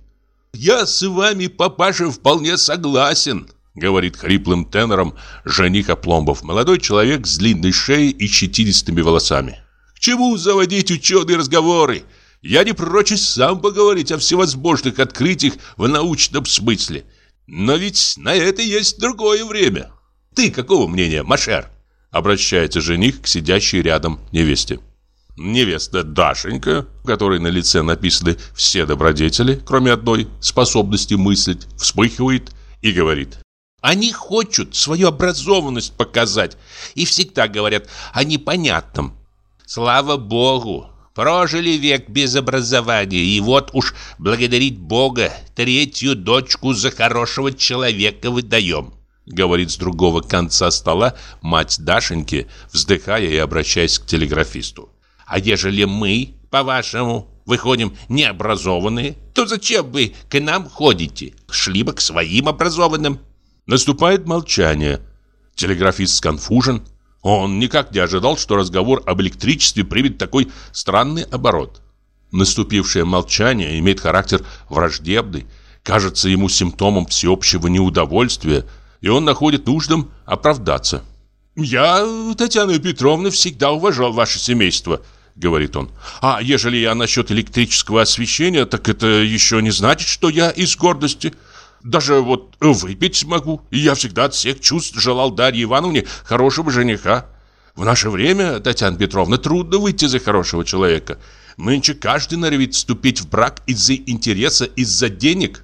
Я с вами, папаша, вполне согласен, говорит хриплым тенором жених Опломбов, молодой человек с длинной шеей и щетинистыми волосами. К чему заводить ученые разговоры? Я не прочь сам поговорить о всевозможных открытиях в научном смысле. Но ведь на это есть другое время. Ты какого мнения, Машер? Обращается жених к сидящей рядом невесте. Невеста Дашенька, у которой на лице написаны все добродетели, кроме одной способности мыслить, вспыхивает и говорит. Они хотят свою образованность показать и всегда говорят о непонятном. Слава Богу, прожили век без образования, и вот уж благодарить Бога третью дочку за хорошего человека выдаем. Говорит с другого конца стола мать Дашеньки, вздыхая и обращаясь к телеграфисту. А ежели мы, по-вашему, выходим необразованные, то зачем вы к нам ходите? Шли бы к своим образованным. Наступает молчание. Телеграфист сконфужен. Он никак не ожидал, что разговор об электричестве примет такой странный оборот. Наступившее молчание имеет характер враждебный, кажется ему симптомом всеобщего неудовольствия, и он находит нужным оправдаться. «Я, Татьяна Петровна, всегда уважал ваше семейство», — говорит он. «А ежели я насчет электрического освещения, так это еще не значит, что я из гордости. Даже вот выпить могу. И я всегда от всех чувств желал Дарье Ивановне хорошего жениха. В наше время, Татьяна Петровна, трудно выйти за хорошего человека. Нынче каждый норовит вступить в брак из-за интереса, из-за денег».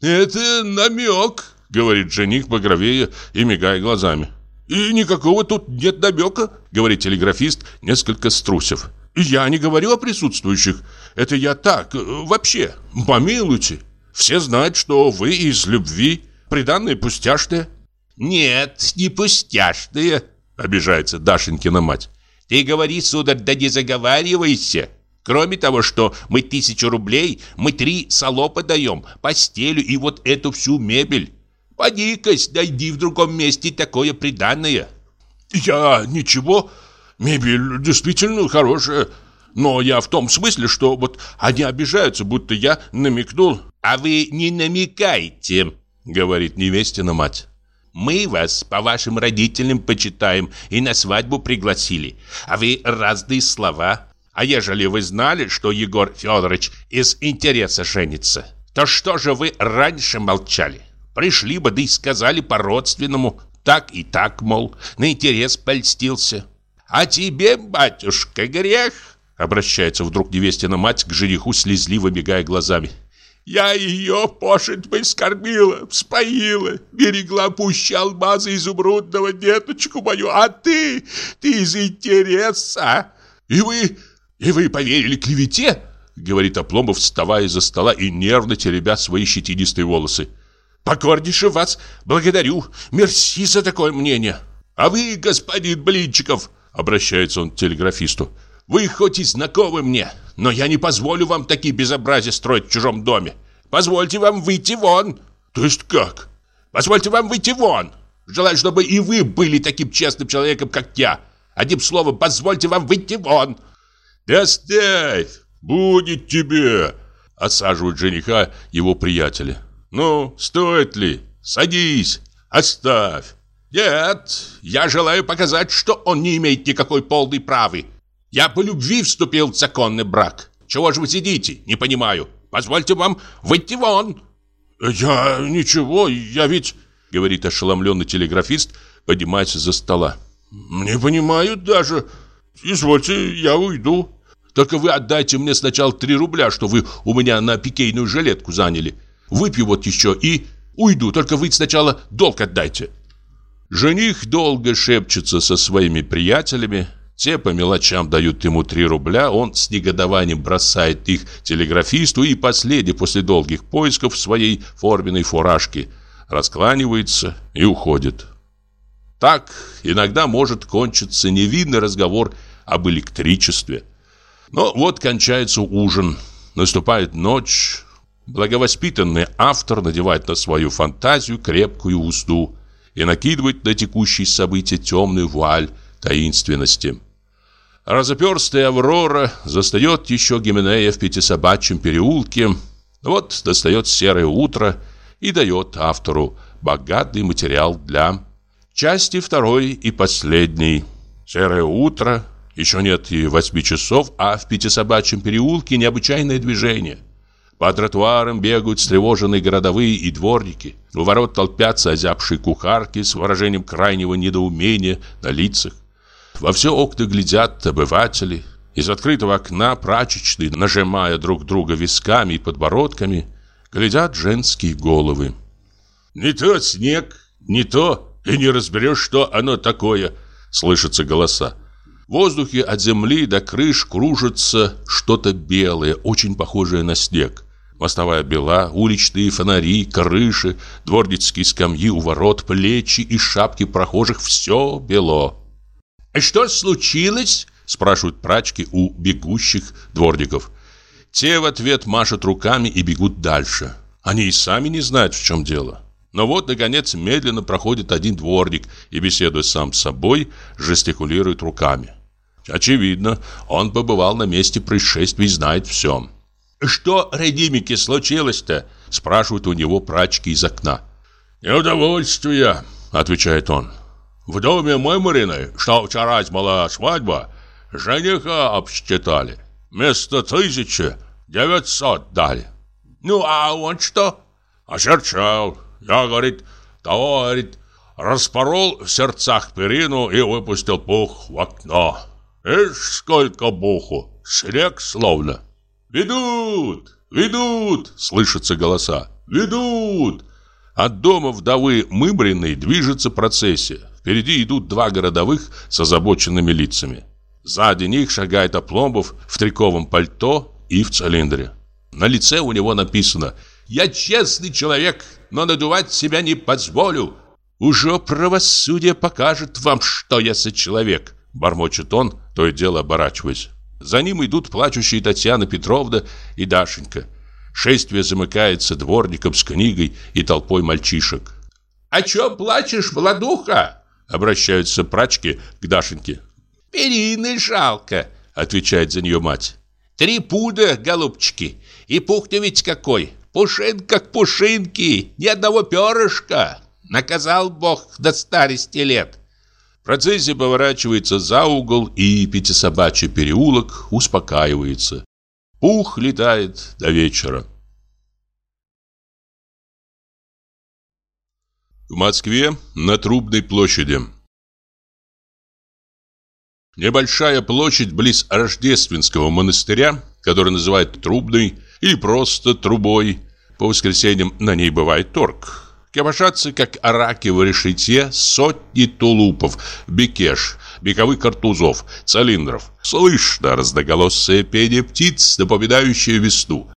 «Это намек», — говорит жених багровее и мигая глазами. «И никакого тут нет намека», — говорит телеграфист, несколько струсив. «Я не говорю о присутствующих. Это я так, вообще. Помилуйте. Все знают, что вы из любви, приданные пустяшные». «Нет, не пустяшные», — обижается Дашенькина мать. «Ты говори, сударь, да не заговаривайся. Кроме того, что мы тысячу рублей, мы три салопа даем, постелю и вот эту всю мебель. Поди-кась, найди в другом месте такое приданное». «Я ничего, мебель действительно хорошая». Но я в том смысле, что вот они обижаются, будто я намекнул. А вы не намекайте, говорит невестина мать. Мы вас по вашим родителям почитаем и на свадьбу пригласили. А вы разные слова. А ежели вы знали, что Егор Федорович из интереса женится, то что же вы раньше молчали? Пришли бы, да и сказали по-родственному, так и так, мол, на интерес польстился. А тебе, батюшка, грех, обращается вдруг невестина мать к жениху, слезливо бегая глазами. Я ее, пошить бы, скормила, вспоила, берегла пуще алмаза изумрудного деточку мою, а ты, ты из интереса. И вы, и вы поверили клевете? Говорит Опломов, вставая из-за стола и нервно теребя свои щетинистые волосы. Покорнейше вас благодарю, мерси за такое мнение. А вы, господин Блинчиков, обращается он к телеграфисту, вы хоть и знакомы мне, но я не позволю вам такие безобразия строить в чужом доме. Позвольте вам выйти вон. То есть как? Позвольте вам выйти вон. Желаю, чтобы и вы были таким честным человеком, как я. Одним словом, позвольте вам выйти вон. Да оставь, будет тебе, осаживают жениха его приятели. Ну, стоит ли? Садись, оставь. Нет, я желаю показать, что он не имеет никакой полной правы. Я по любви вступил в законный брак. Чего же вы сидите? Не понимаю. Позвольте вам выйти вон. Я ничего, я ведь, говорит ошеломленный телеграфист, поднимаясь за стола. Не понимаю даже. извольте, я уйду. Только вы отдайте мне сначала 3 рубля, что вы у меня на пикейную жилетку заняли. Выпью вот еще и уйду, только вы сначала долг отдайте. Жених долго шепчется со своими приятелями, те по мелочам дают ему 3 рубля, он с негодованием бросает их телеграфисту и последний после долгих поисков своей форменной фуражке раскланивается и уходит. Так иногда может кончиться невинный разговор об электричестве. Но вот кончается ужин, наступает ночь, благовоспитанный автор надевает на свою фантазию крепкую узду и накидывает на текущие события темную вуаль таинственности. Разоперстая Аврора застает еще Гименея в Пятисобачьем переулке. Вот достает серое утро и дает автору богатый материал для части второй и последней. Серое утро, еще нет и восьми часов, а в Пятисобачьем переулке необычайное движение. По тротуарам бегают встревоженные городовые и дворники. У ворот толпятся озябшие кухарки с выражением крайнего недоумения на лицах. Во все окна глядят обыватели. Из открытого окна прачечной, нажимая друг друга висками и подбородками, глядят женские головы. «Не то снег, не то, и не разберешь, что оно такое», — слышатся голоса. В воздухе от земли до крыш кружится что-то белое, очень похожее на снег. Мостовая бела, уличные фонари, крыши, дворницкие скамьи у ворот, плечи и шапки прохожих — все бело. «Что случилось?» – спрашивают прачки у бегущих дворников. Те в ответ машут руками и бегут дальше. Они и сами не знают, в чем дело. Но вот, наконец, медленно проходит один дворник и, беседуя сам с собой, жестикулирует руками. Очевидно, он побывал на месте происшествия и знает все. «Что, Редимике, случилось-то?» – спрашивают у него прачки из окна. «Неудовольствие», – отвечает он. В доме Мымариной, что вчера была свадьба, жениха обсчитали. Вместо тысячи девятьсот дали. Ну, а он что? Очерчал. Я, говорит, того, говорит, распорол в сердцах перину и выпустил пух в окно. Ишь, сколько буху, снег словно. «Ведут! Ведут!» — слышатся голоса. «Ведут!» От дома вдовы Мымриной движется процессия. Впереди идут два городовых с озабоченными лицами. Сзади них шагает Опломбов в триковом пальто и в цилиндре. На лице у него написано «Я честный человек, но надувать себя не позволю». «Уже правосудие покажет вам, что я за человек», — бормочет он, то и дело оборачиваясь. За ним идут плачущие Татьяна Петровна и Дашенька. Шествие замыкается дворником с книгой и толпой мальчишек. «О чем плачешь, молодуха?» Обращаются прачки к Дашеньке. «Перины жалко», — отвечает за нее мать. «Три пуда, голубчики, и пух-то ведь какой! Пушин как пушинки, ни одного перышка! Наказал Бог до старости лет!» Процессия поворачивается за угол, и пятисобачий переулок успокаивается. Пух летает до вечера. В Москве на Трубной площади. Небольшая площадь близ Рождественского монастыря, который называют Трубной или просто Трубой. По воскресеньям на ней бывает торг. Копошатся, как араки в решете, сотни тулупов, бекеш, бековых картузов, цилиндров. Слышно разноголосое пение птиц, напоминающее весну.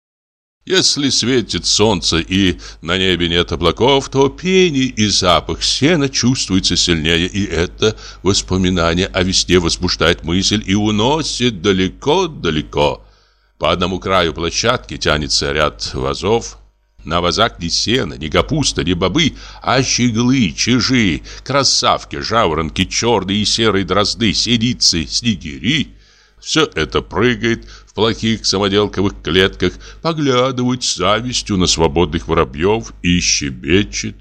Если светит солнце и на небе нет облаков, то пение и запах сена чувствуется сильнее, и это воспоминание о весне возбуждает мысль и уносит далеко-далеко. По одному краю площадки тянется ряд вазов. На вазах ни сена, ни капуста, ни бобы, а щеглы, чижи, красавки, жаворонки, черные и серые дрозды, синицы, снегири. Все это прыгает в плохих самоделковых клетках, поглядывает с завистью на свободных воробьев и щебечет.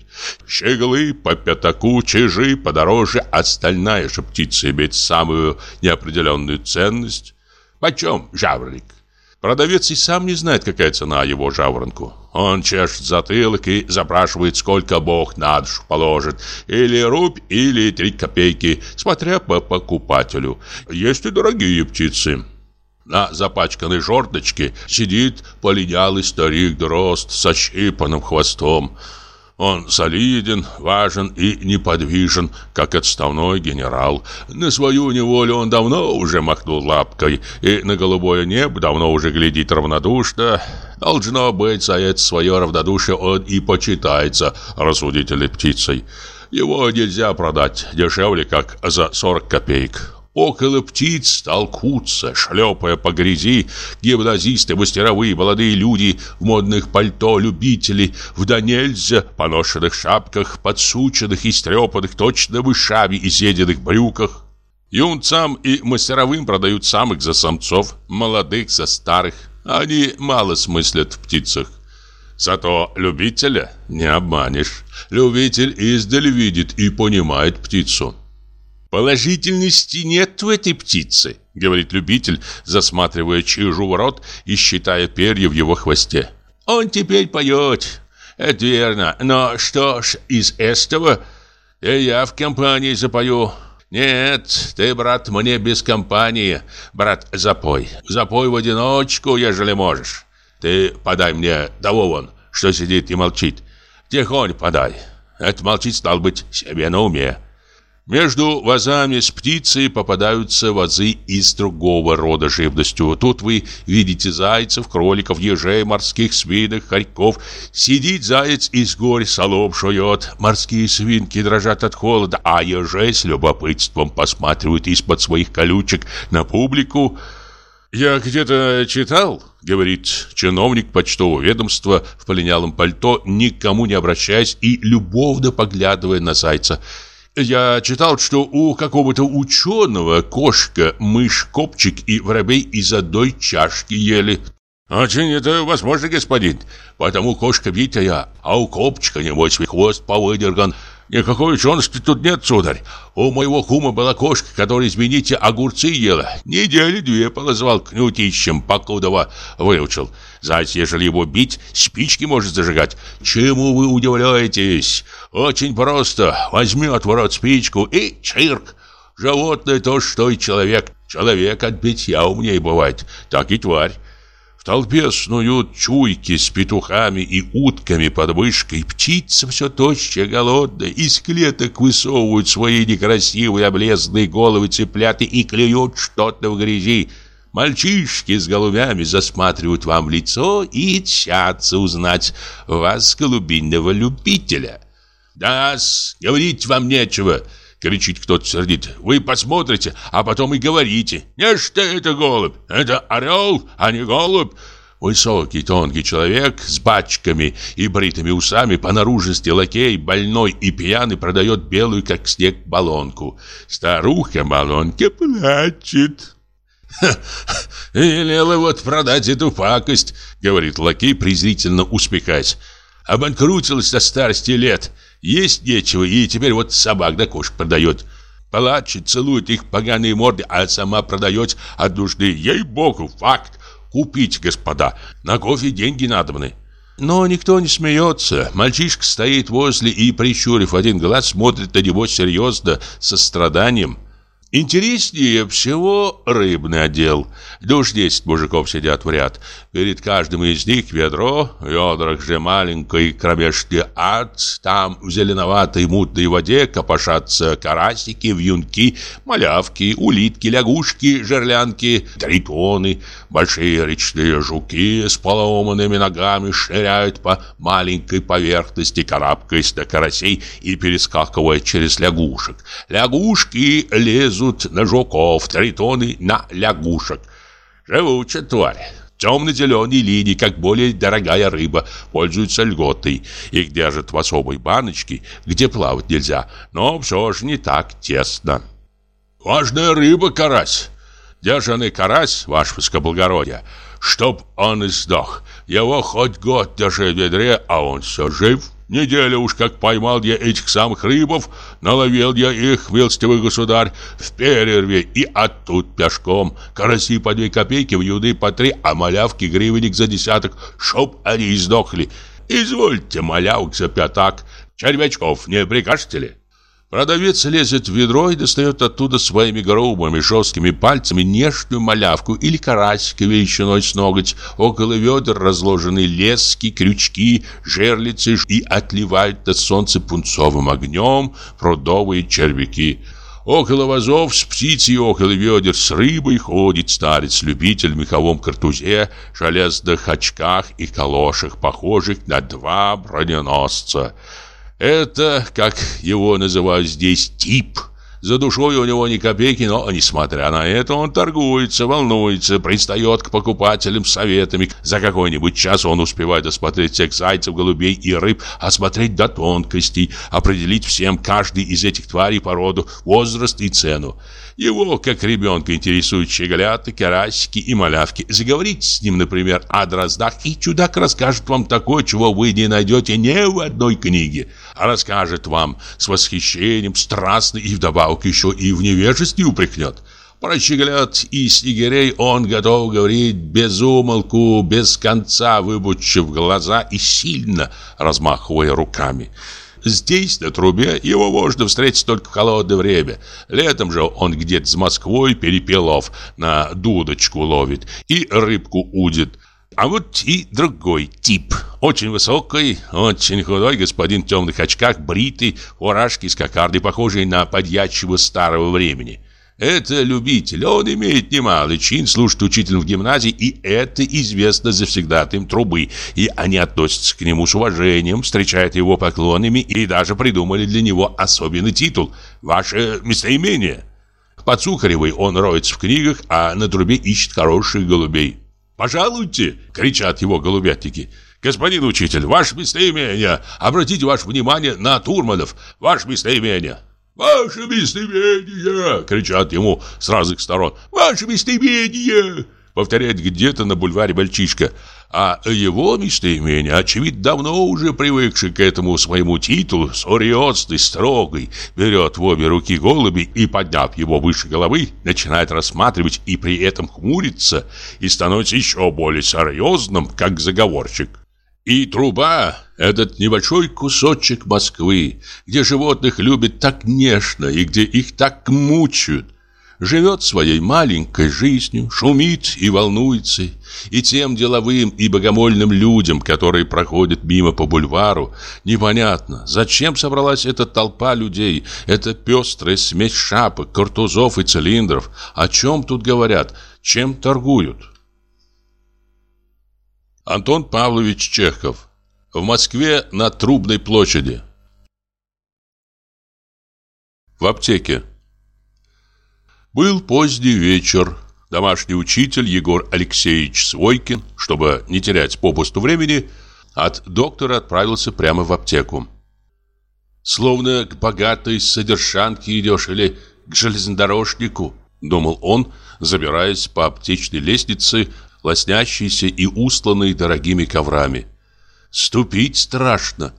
Щеглы по пятаку, чижи подороже, остальная же птица имеет самую неопределенную ценность. Почем жаворонок? Продавец и сам не знает, какая цена его жаворонку. Он чешет затылок и запрашивает, сколько бог на душу положит. Или рубь, или три копейки, смотря по покупателю. Есть и дорогие птицы. На запачканной жердочке сидит полинялый старик-дрозд с ощипанным хвостом. Он солиден, важен и неподвижен, как отставной генерал. На свою неволю он давно уже махнул лапкой, и на голубое небо давно уже глядит равнодушно. Должно быть, за это свое равнодушие он и почитается рассудительной птицей. Его нельзя продать дешевле, как за 40 копеек. Около птиц толкутся, шлепая по грязи, гимназисты, мастеровые, молодые люди в модных пальто, любители, в да нельзя, поношенных шапках, подсученных и стрепанных точно мышами и сединых брюках. Юнцам и мастеровым продают самых за самцов, молодых за старых. Они мало смыслят в птицах. Зато любителя не обманешь. Любитель издали видит и понимает птицу. «Положительности нет в этой птице», — говорит любитель, засматривая чижу в рот и считая перья в его хвосте. «Он теперь поет. Это верно. Но что ж из этого? И я в компании запою». «Нет, ты, брат, мне без компании. Брат, запой. Запой в одиночку, ежели можешь. Ты подай мне того вон, что сидит и молчит. Тихонь подай. Это молчит, стал быть, себе на уме. Между вазами с птицей попадаются вазы из другого рода живностью. Тут вы видите зайцев, кроликов, ежей, морских свинок, хорьков. Сидит заяц и с горь солом шует. Морские свинки дрожат от холода, а ежей с любопытством посматривают из-под своих колючек на публику. «Я где-то читал», — говорит чиновник почтового ведомства в полинялом пальто, никому не обращаясь и любовно поглядывая на зайца — я читал, что у какого-то ученого кошка, мышь, копчик и воробей из одной чашки ели. Очень это возможно, господин. Потому кошка битая, а у копчика, небось, хвост повыдерган. Никакой учености тут нет, сударь. У моего кума была кошка, которая, извините, огурцы ела. Недели две полозвал кнутищем, покудова выучил. Зайц, ежели его бить, спички может зажигать. Чему вы удивляетесь? Очень просто. Возьмет в рот спичку и чирк. Животное то, что и человек. Человек от битья умнее бывает. Так и тварь. В толпе снуют чуйки с петухами и утками под мышкой. Птицы все тощая, голодная. Из клеток высовывают свои некрасивые облезные головы цыпляты и клюют что-то в грязи. Мальчишки с голубями засматривают вам лицо и тщатся узнать вас, голубиного любителя. «Да-с, говорить вам нечего!» Кричит кто-то сердит. Вы посмотрите, а потом и говорите. Не что это голубь, это орел, а не голубь. Высокий, тонкий человек с бачками и бритыми усами по наружности лакей, больной и пьяный, продает белую, как снег, баллонку. Старуха баллонке плачет. [laughs] «Велела вот продать эту пакость», — говорит лакей, презрительно успекаясь. «Обанкрутилась до старости лет». Есть нечего, и теперь вот собак да кошек продает. Плачет, целует их поганые морды, а сама продает от нужды. Ей-богу, факт. Купить, господа. На кофе деньги надобны. Но никто не смеется. Мальчишка стоит возле и, прищурив один глаз, смотрит на него серьезно, со страданием. Интереснее всего рыбный отдел. Душ 10 мужиков сидят в ряд. Перед каждым из них ведро, в ведрах же маленький кромешный ад. Там в зеленоватой мутной воде копошатся карасики, вьюнки, малявки, улитки, лягушки, жерлянки, тритоны. Большие речные жуки с поломанными ногами шныряют по маленькой поверхности, карабкаясь на карасей и перескакивая через лягушек. Лягушки лезут на жуков, тритоны на лягушек. Живучая тварь. Темно-зеленые линии, как более дорогая рыба, пользуются льготой. Их держат в особой баночке, где плавать нельзя, но все же не так тесно. Важная рыба карась. Держанный карась, ваше высокоблагородие, чтоб он и сдох. Его хоть год держи в ведре, а он все жив, Неделя уж как поймал я этих самых рыбов, наловил я их, милостивый государь, в перерве и оттуда пешком. Караси по две копейки, в юды по три, а малявки гривенник за десяток, чтоб они издохли. Извольте малявок за пятак, червячков не прикажете ли? Продавец лезет в ведро и достает оттуда своими грубыми жесткими пальцами нежную малявку или карасика величиной с ноготь. Около ведер разложены лески, крючки, жерлицы и отливают на солнце пунцовым огнем прудовые червяки. Около вазов с птицей, около ведер с рыбой ходит старец-любитель в меховом картузе, железных очках и калошах, похожих на два броненосца. Это, как его называют здесь, тип. За душой у него ни копейки, но, несмотря на это, он торгуется, волнуется, пристает к покупателям советами. За какой-нибудь час он успевает осмотреть всех зайцев, голубей и рыб, осмотреть до тонкостей, определить всем каждый из этих тварей породу, возраст и цену. Его, как ребенка, интересуют щеголята, карасики и малявки. Заговорите с ним, например, о дроздах, и чудак расскажет вам такое, чего вы не найдете ни в одной книге. А расскажет вам с восхищением, страстно и вдобавок еще и в невежестве упрекнет. Про щеглят и снегирей он готов говорить без умолку, без конца, выбучив глаза и сильно размахивая руками. Здесь, на трубе, его можно встретить только в холодное время. Летом же он где-то с Москвой перепелов на дудочку ловит и рыбку удит. А вот и другой тип. Очень высокий, очень худой господин в темных очках, бритый, фуражки с кокардой, похожий на подьячего старого времени. Это любитель, он имеет немалый чин, служит учителем в гимназии, и это известно завсегдатым трубы. И они относятся к нему с уважением, встречают его поклонами и даже придумали для него особенный титул «Ваше местоимение». Под Сухаревой он роется в книгах, а на трубе ищет хороших голубей. «Пожалуйте!» — кричат его голубятники. «Господин учитель, ваше местоимение! Обратите ваше внимание на Турманов! Ваше местоимение!» «Ваше местоимение!» — кричат ему с разных сторон. «Ваше местоимение!» — повторяет где-то на бульваре мальчишка. А его местоимение, очевидно, давно уже привыкший к этому своему титулу, серьезный, строгий, берет в обе руки голуби и, подняв его выше головы, начинает рассматривать и при этом хмурится и становится еще более серьезным, как заговорщик. И труба – этот небольшой кусочек Москвы, где животных любят так нежно и где их так мучают, живет своей маленькой жизнью, шумит и волнуется, и тем деловым и богомольным людям, которые проходят мимо по бульвару, непонятно, зачем собралась эта толпа людей, эта пестрая смесь шапок, картузов и цилиндров, о чем тут говорят, чем торгуют. Антон Павлович Чехов. В Москве на Трубной площади. В аптеке. Был поздний вечер. Домашний учитель Егор Алексеевич Свойкин, чтобы не терять попусту времени, от доктора отправился прямо в аптеку. «Словно к богатой содержанке идешь или к железнодорожнику», думал он, забираясь по аптечной лестнице лоснящийся и устланный дорогими коврами. Ступить страшно.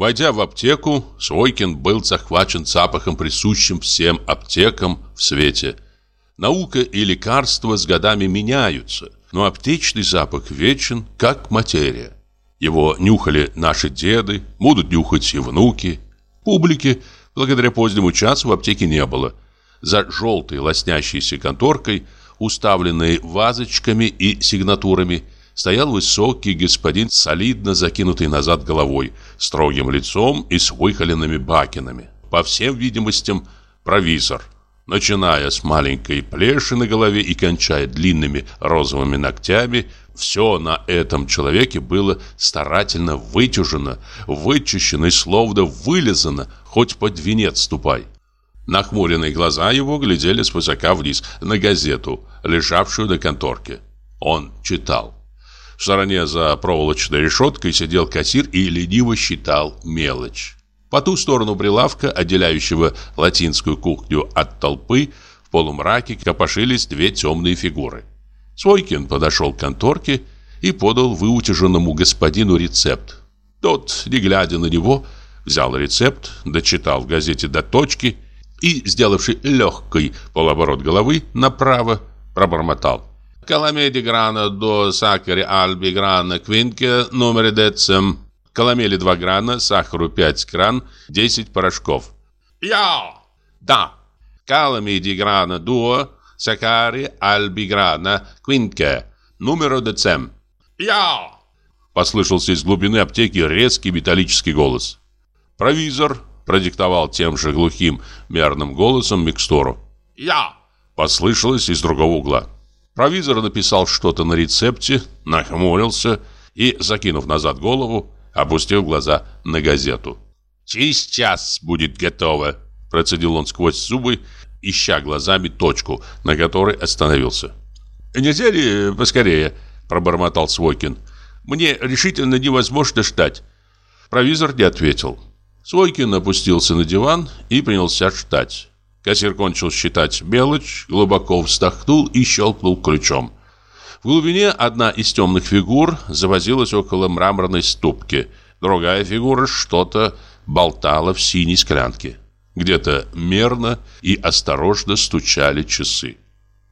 Войдя в аптеку, Свойкин был захвачен запахом, присущим всем аптекам в свете. Наука и лекарства с годами меняются, но аптечный запах вечен, как материя. Его нюхали наши деды, будут нюхать и внуки. Публики, благодаря позднему часу, в аптеке не было. За желтой лоснящейся конторкой – уставленный вазочками и сигнатурами, стоял высокий господин, солидно закинутый назад головой, строгим лицом и с выхоленными бакинами. По всем видимостям, провизор. Начиная с маленькой плеши на голове и кончая длинными розовыми ногтями, все на этом человеке было старательно вытяжено, вычищено и словно вылезано, хоть под венец ступай. Нахмуренные глаза его глядели свысока вниз на газету, лежавшую на конторке. Он читал. В стороне за проволочной решеткой сидел кассир и лениво считал мелочь. По ту сторону прилавка, отделяющего латинскую кухню от толпы, в полумраке копошились две темные фигуры. Свойкин подошел к конторке и подал выутяженному господину рецепт. Тот, не глядя на него, взял рецепт, дочитал в газете до точки и, сделавший легкий полуоборот головы направо, пробормотал. Каламеди грана до сакари альби грана квинке номер децем. Каламели 2 грана, сахару 5 гран, 10 порошков. Я! Да! Каламеди грана дуо, сакари альби грана квинке номер децем. Я! Послышался из глубины аптеки резкий металлический голос. Провизор продиктовал тем же глухим мерным голосом микстуру. «Я!» Послышалось из другого угла. Провизор написал что-то на рецепте, нахмурился и, закинув назад голову, опустил глаза на газету. «Через час будет готово», – процедил он сквозь зубы, ища глазами точку, на которой остановился. «Нельзя ли поскорее?» – пробормотал Свойкин. «Мне решительно невозможно ждать». Провизор не ответил. Свойкин опустился на диван и принялся ждать. Кассир кончил считать мелочь, глубоко вздохнул и щелкнул ключом. В глубине одна из темных фигур завозилась около мраморной ступки. Другая фигура что-то болтала в синей склянке. Где-то мерно и осторожно стучали часы.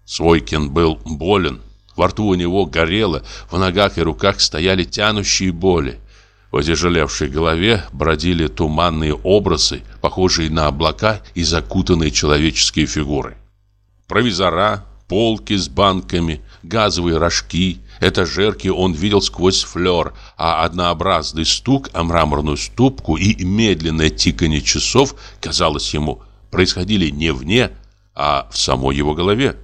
Свойкин был болен. Во рту у него горело, в ногах и руках стояли тянущие боли. В отяжелевшей голове бродили туманные образы, похожие на облака и закутанные человеческие фигуры. Провизора, полки с банками, газовые рожки, этажерки он видел сквозь флер, а однообразный стук о мраморную ступку и медленное тиканье часов, казалось ему, происходили не вне, а в самой его голове.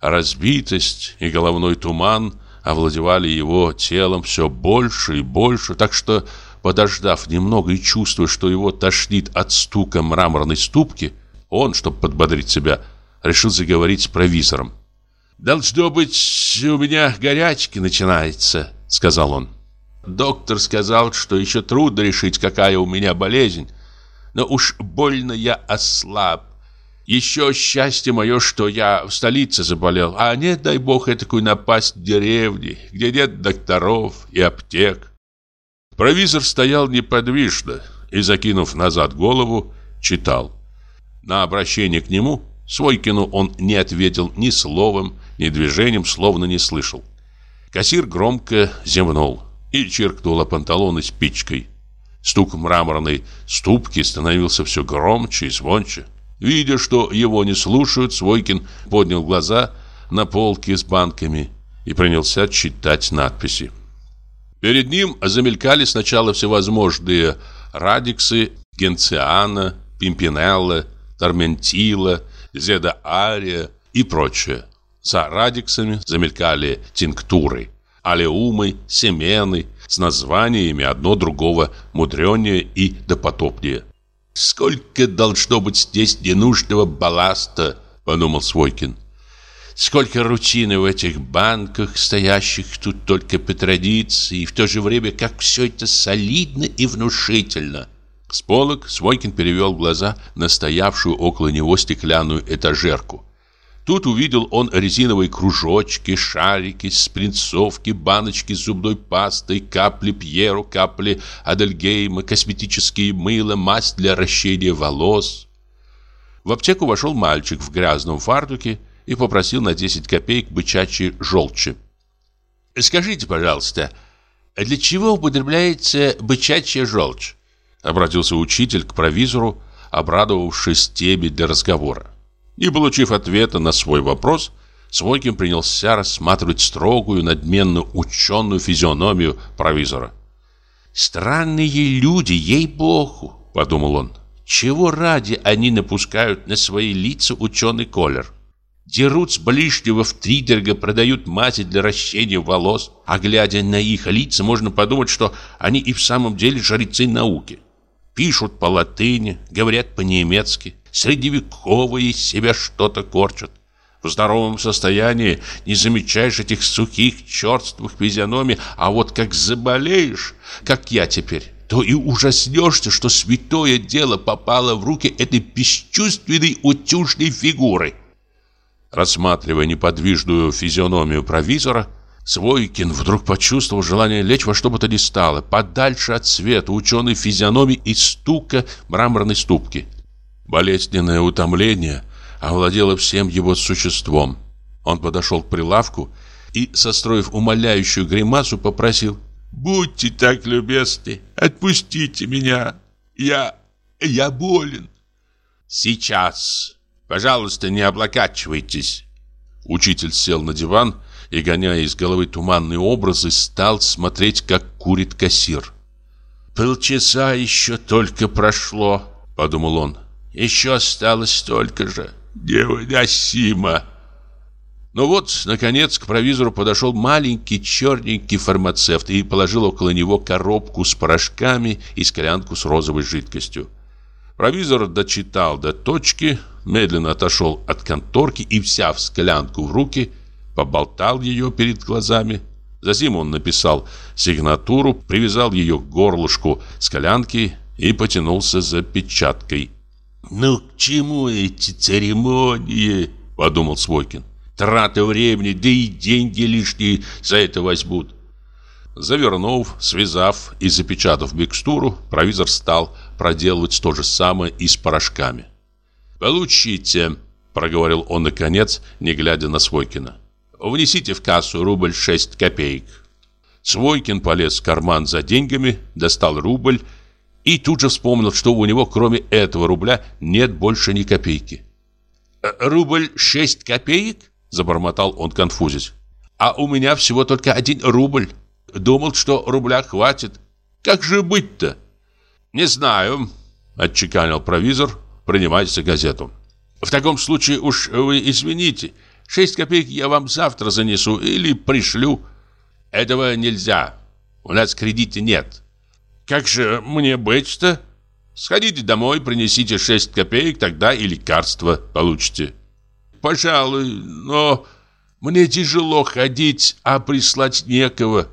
Разбитость и головной туман – овладевали его телом все больше и больше, так что, подождав немного и чувствуя, что его тошнит от стука мраморной ступки, он, чтобы подбодрить себя, решил заговорить с провизором. «Должно быть, у меня горячки начинается», — сказал он. «Доктор сказал, что еще трудно решить, какая у меня болезнь, но уж больно я ослаб. Еще счастье мое, что я в столице заболел, а нет, дай бог, этакую напасть в деревне, где нет докторов и аптек. Провизор стоял неподвижно и, закинув назад голову, читал. На обращение к нему Свойкину он не ответил ни словом, ни движением, словно не слышал. Кассир громко зевнул и чиркнул о панталоны спичкой. Стук мраморной ступки становился все громче и звонче. Видя, что его не слушают, Свойкин поднял глаза на полки с банками и принялся читать надписи. Перед ним замелькали сначала всевозможные радиксы, генциана, пимпинелла, торментила, зеда-ария и прочее. За радиксами замелькали тинктуры, алеумы, семены с названиями одно другого мудренее и допотопнее. «Сколько должно быть здесь ненужного балласта», — подумал Свойкин. «Сколько рутины в этих банках, стоящих тут только по традиции, и в то же время как все это солидно и внушительно». С полок Свойкин перевел глаза на стоявшую около него стеклянную этажерку. Тут увидел он резиновые кружочки, шарики, спринцовки, баночки с зубной пастой, капли Пьеру, капли Адельгейма, косметические мыло, мазь для ращения волос. В аптеку вошел мальчик в грязном фартуке и попросил на 10 копеек бычачьей желчи. «Скажите, пожалуйста, для чего употребляется бычачья желчь?» Обратился учитель к провизору, обрадовавшись теме для разговора. Не получив ответа на свой вопрос, Свойкин принялся рассматривать строгую, надменно ученую физиономию провизора. «Странные люди, ей-богу!» – подумал он. «Чего ради они напускают на свои лица ученый колер? Дерут с ближнего в тридерга, продают мази для ращения волос, а глядя на их лица, можно подумать, что они и в самом деле жрецы науки. Пишут по латыни, говорят по-немецки, средневековые из себя что-то корчат. В здоровом состоянии не замечаешь этих сухих, черствых физиономий, а вот как заболеешь, как я теперь, то и ужаснешься, что святое дело попало в руки этой бесчувственной утюжной фигуры. Рассматривая неподвижную физиономию провизора, Свойкин вдруг почувствовал желание лечь во что бы то ни стало, подальше от света, ученой физиономии и стука мраморной ступки. Болезненное утомление овладело всем его существом. Он подошел к прилавку и, состроив умоляющую гримасу, попросил «Будьте так любезны, отпустите меня, я... я болен». «Сейчас, пожалуйста, не облокачивайтесь». Учитель сел на диван и, гоняя из головы туманные образы, стал смотреть, как курит кассир. «Полчаса еще только прошло», — подумал он. «Еще осталось столько же. Невыносимо!» Ну вот, наконец, к провизору подошел маленький черненький фармацевт и положил около него коробку с порошками и склянку с розовой жидкостью. Провизор дочитал до точки, медленно отошел от конторки и, взяв склянку в руки, поболтал ее перед глазами. Затем он написал сигнатуру, привязал ее к горлышку склянки и потянулся за печаткой. «Ну к чему эти церемонии?» – подумал Свойкин. «Траты времени, да и деньги лишние за это возьмут». Завернув, связав и запечатав микстуру, провизор стал проделывать то же самое и с порошками. «Получите», – проговорил он наконец, не глядя на Свойкина. Внесите в кассу рубль 6 копеек. Свойкин полез в карман за деньгами, достал рубль и тут же вспомнил, что у него кроме этого рубля нет больше ни копейки. «Э, «Рубль 6 копеек?» – забормотал он конфузясь. «А у меня всего только один рубль. Думал, что рубля хватит. Как же быть-то?» «Не знаю», – отчеканил провизор, принимаясь за газету. «В таком случае уж вы извините». Шесть копеек я вам завтра занесу или пришлю. Этого нельзя. У нас кредита нет. Как же мне быть-то? Сходите домой, принесите шесть копеек, тогда и лекарство получите. Пожалуй, но мне тяжело ходить, а прислать некого.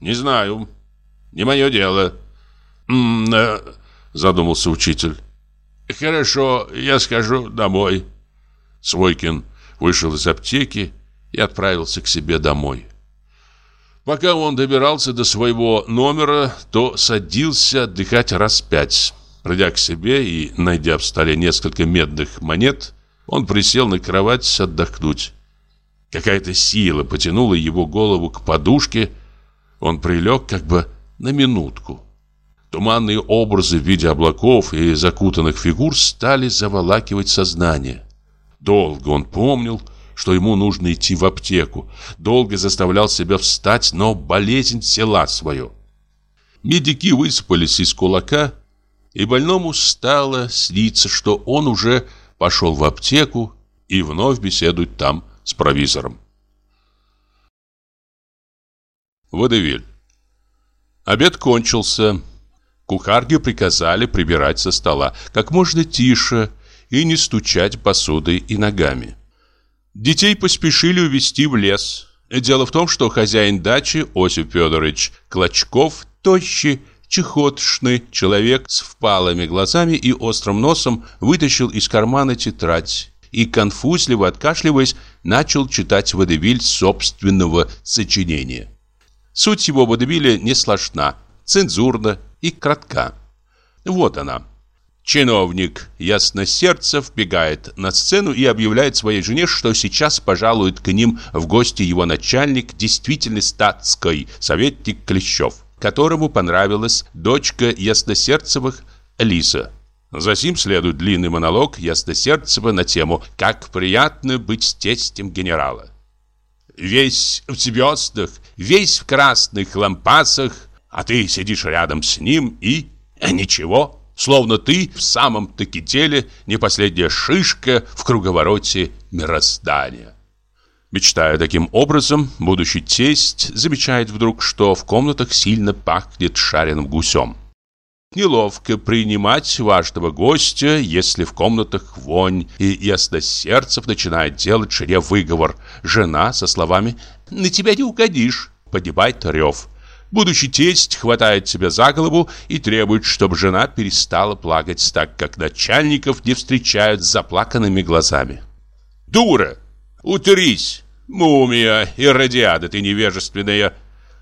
Не знаю. Не мое дело. М -м, э, задумался учитель. Хорошо, я скажу домой. Свойкин вышел из аптеки и отправился к себе домой. Пока он добирался до своего номера, то садился отдыхать раз пять. Придя к себе и найдя в столе несколько медных монет, он присел на кровать отдохнуть. Какая-то сила потянула его голову к подушке. Он прилег как бы на минутку. Туманные образы в виде облаков и закутанных фигур стали заволакивать сознание. Долго он помнил, что ему нужно идти в аптеку. Долго заставлял себя встать, но болезнь села свое. Медики высыпались из кулака, и больному стало сниться, что он уже пошел в аптеку и вновь беседует там с провизором. Водевиль. Обед кончился. Кухарги приказали прибирать со стола как можно тише, и не стучать посудой и ногами. Детей поспешили увезти в лес. Дело в том, что хозяин дачи Осип Федорович Клочков, тощий, чехотшный человек с впалыми глазами и острым носом вытащил из кармана тетрадь и, конфузливо откашливаясь, начал читать водевиль собственного сочинения. Суть его водевиля не сложна, цензурна и кратка. Вот она. Чиновник ясносердце вбегает на сцену и объявляет своей жене, что сейчас пожалует к ним в гости его начальник, действительно статской советник Клещев, которому понравилась дочка Ясносердцевых Лиса. Затем следует длинный монолог Ясносердцева на тему «Как приятно быть тестем генерала». Весь в звездах, весь в красных лампасах, а ты сидишь рядом с ним и... ничего. Словно ты в самом-таки деле не последняя шишка в круговороте мироздания. Мечтая таким образом, будущий тесть замечает вдруг, что в комнатах сильно пахнет шареным гусем. Неловко принимать важного гостя, если в комнатах вонь, и ясносердцев начинает делать жене выговор. Жена со словами «На тебя не угодишь» поднимает рев. Будущий тесть хватает себя за голову и требует, чтобы жена перестала плакать, так как начальников не встречают с заплаканными глазами. «Дура! Утрись!» Мумия, иррадиада ты невежественная.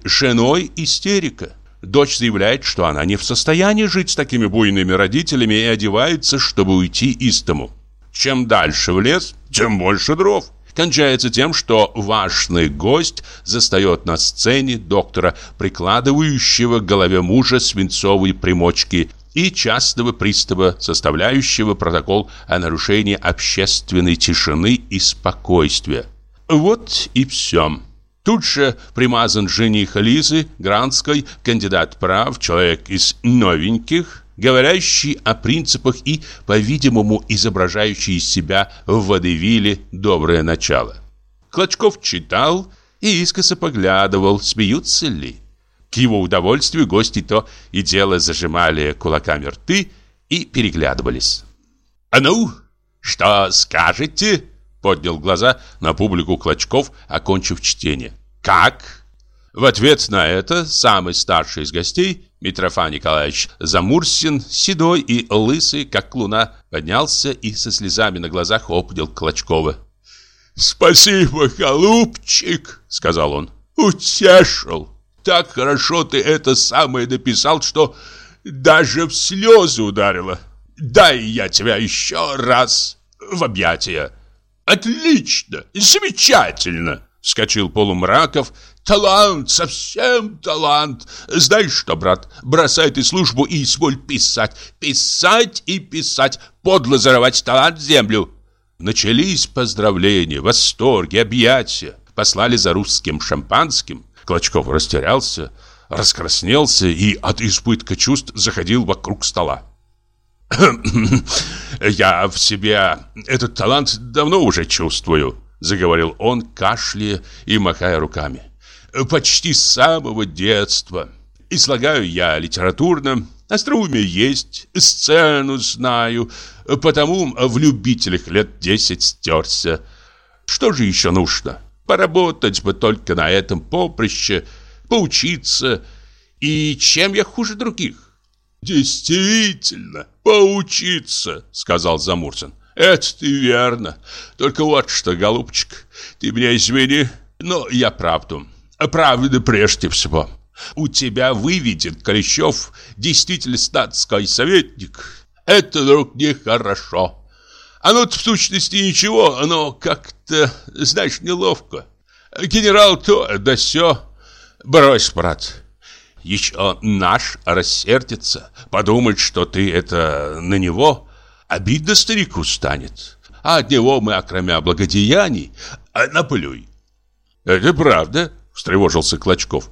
Женой истерика. Дочь заявляет, что она не в состоянии жить с такими буйными родителями и одевается, чтобы уйти из дому. Чем дальше в лес, тем больше дров. Кончается тем, что важный гость застает на сцене доктора, прикладывающего к голове мужа свинцовые примочки и частного пристава, составляющего протокол о нарушении общественной тишины и спокойствия. Вот и все. Тут же примазан жених Лизы, Гранской, кандидат прав, человек из новеньких, говорящий о принципах и, по-видимому, изображающий из себя в водевиле доброе начало. Клочков читал и искоса поглядывал, смеются ли. К его удовольствию гости то и дело зажимали кулаками рты и переглядывались. «А ну, что скажете?» Поднял глаза на публику Клочков, окончив чтение. «Как?» В ответ на это самый старший из гостей, Митрофан Николаевич Замурсин, седой и лысый, как луна, поднялся и со слезами на глазах обнял Клочкова. «Спасибо, голубчик!» — сказал он. «Утешил! Так хорошо ты это самое написал, что даже в слезы ударило. Дай я тебя еще раз в объятия!» «Отлично! Замечательно!» — вскочил Полумраков. «Талант, совсем талант! Знаешь что, брат, бросай ты службу и изволь писать, писать и писать, подло зарывать талант в землю!» Начались поздравления, восторги, объятия. Послали за русским шампанским. Клочков растерялся, раскраснелся и от избытка чувств заходил вокруг стола. [clears throat] «Я в себе этот талант давно уже чувствую», — заговорил он, кашляя и махая руками. «Почти с самого детства. Излагаю я литературно, остроумие есть, сцену знаю, потому в любителях лет десять стерся. Что же еще нужно? Поработать бы только на этом поприще, поучиться. И чем я хуже других?» «Действительно, поучиться», — сказал Замурзин. «Это ты верно. Только вот что, голубчик, ты меня извини, но я правду. Правда прежде всего. У тебя выведет Клещев действительно статский советник. Это, друг, нехорошо. Оно-то в сущности ничего, но как-то, знаешь, неловко. Генерал то, да сё. Брось, брат, еще наш рассердится, подумает, что ты это на него. Обидно старику станет. А от него мы, окромя благодеяний, а наплюй. Это правда, встревожился Клочков.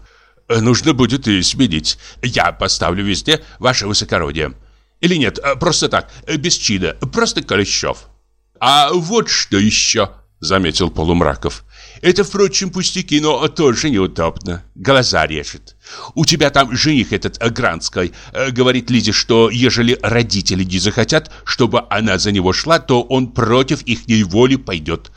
Нужно будет и сменить. Я поставлю везде ваше высокородие. Или нет, просто так, без чина, просто Колещев. А вот что еще, заметил Полумраков. Это, впрочем, пустяки, но тоже неудобно. Глаза режет. У тебя там жених этот э, Гранской э, говорит Лизе, что ежели родители не захотят, чтобы она за него шла, то он против их воли пойдет.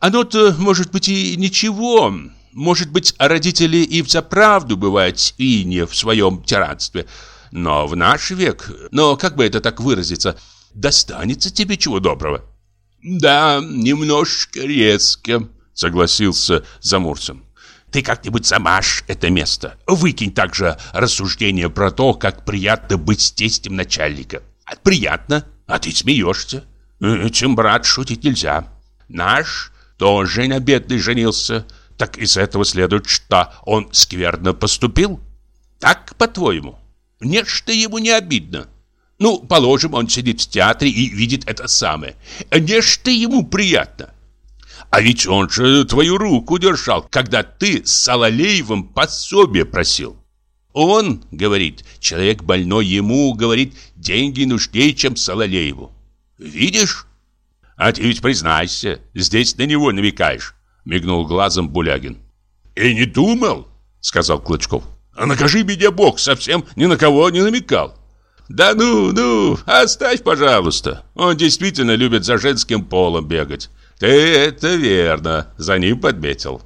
Оно-то, может быть, и ничего. Может быть, родители и взаправду бывают и не в своем тиранстве. Но в наш век, но как бы это так выразиться, достанется тебе чего доброго. Да, немножко резко, согласился Замурцем. Ты как-нибудь замажь это место. Выкинь также рассуждение про то, как приятно быть тестем начальника. Приятно, а ты смеешься. Чем брат шутить нельзя. Наш тоже на бедный женился. Так из этого следует, что он скверно поступил? Так, по-твоему? Нечто ему не обидно. Ну, положим, он сидит в театре и видит это самое. Нечто ему приятно. А ведь он же твою руку держал, когда ты с Салалеевым пособие просил. Он, говорит, человек больной, ему, говорит, деньги нужнее, чем Салалееву. Видишь? А ты ведь признайся, здесь на него намекаешь, мигнул глазом Булягин. И не думал, сказал Клычков. А накажи меня Бог, совсем ни на кого не намекал. Да ну, ну, оставь, пожалуйста. Он действительно любит за женским полом бегать. Ты это верно, за ним подметил.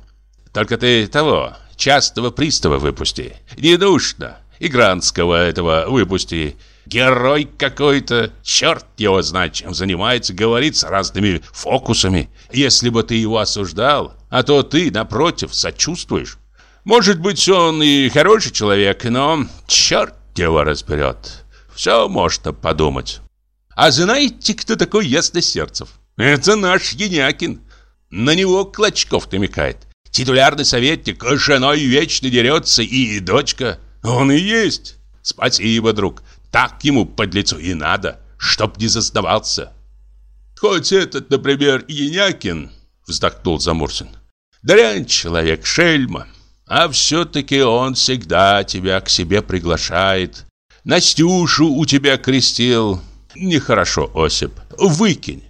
Только ты того, частого пристава выпусти. Не нужно. Гранского этого выпусти. Герой какой-то, черт его знает, чем занимается, говорит с разными фокусами. Если бы ты его осуждал, а то ты, напротив, сочувствуешь. Может быть, он и хороший человек, но черт его разберет. Все можно подумать. А знаете, кто такой Ясносердцев? Это наш Янякин. На него Клочков намекает. Титулярный советник, с женой вечно дерется и дочка. Он и есть. Спасибо, друг. Так ему под лицо и надо, чтоб не зазнавался. Хоть этот, например, Янякин, вздохнул Замурзин. Дрянь человек, шельма. А все-таки он всегда тебя к себе приглашает. Настюшу у тебя крестил. Нехорошо, Осип. Выкинь.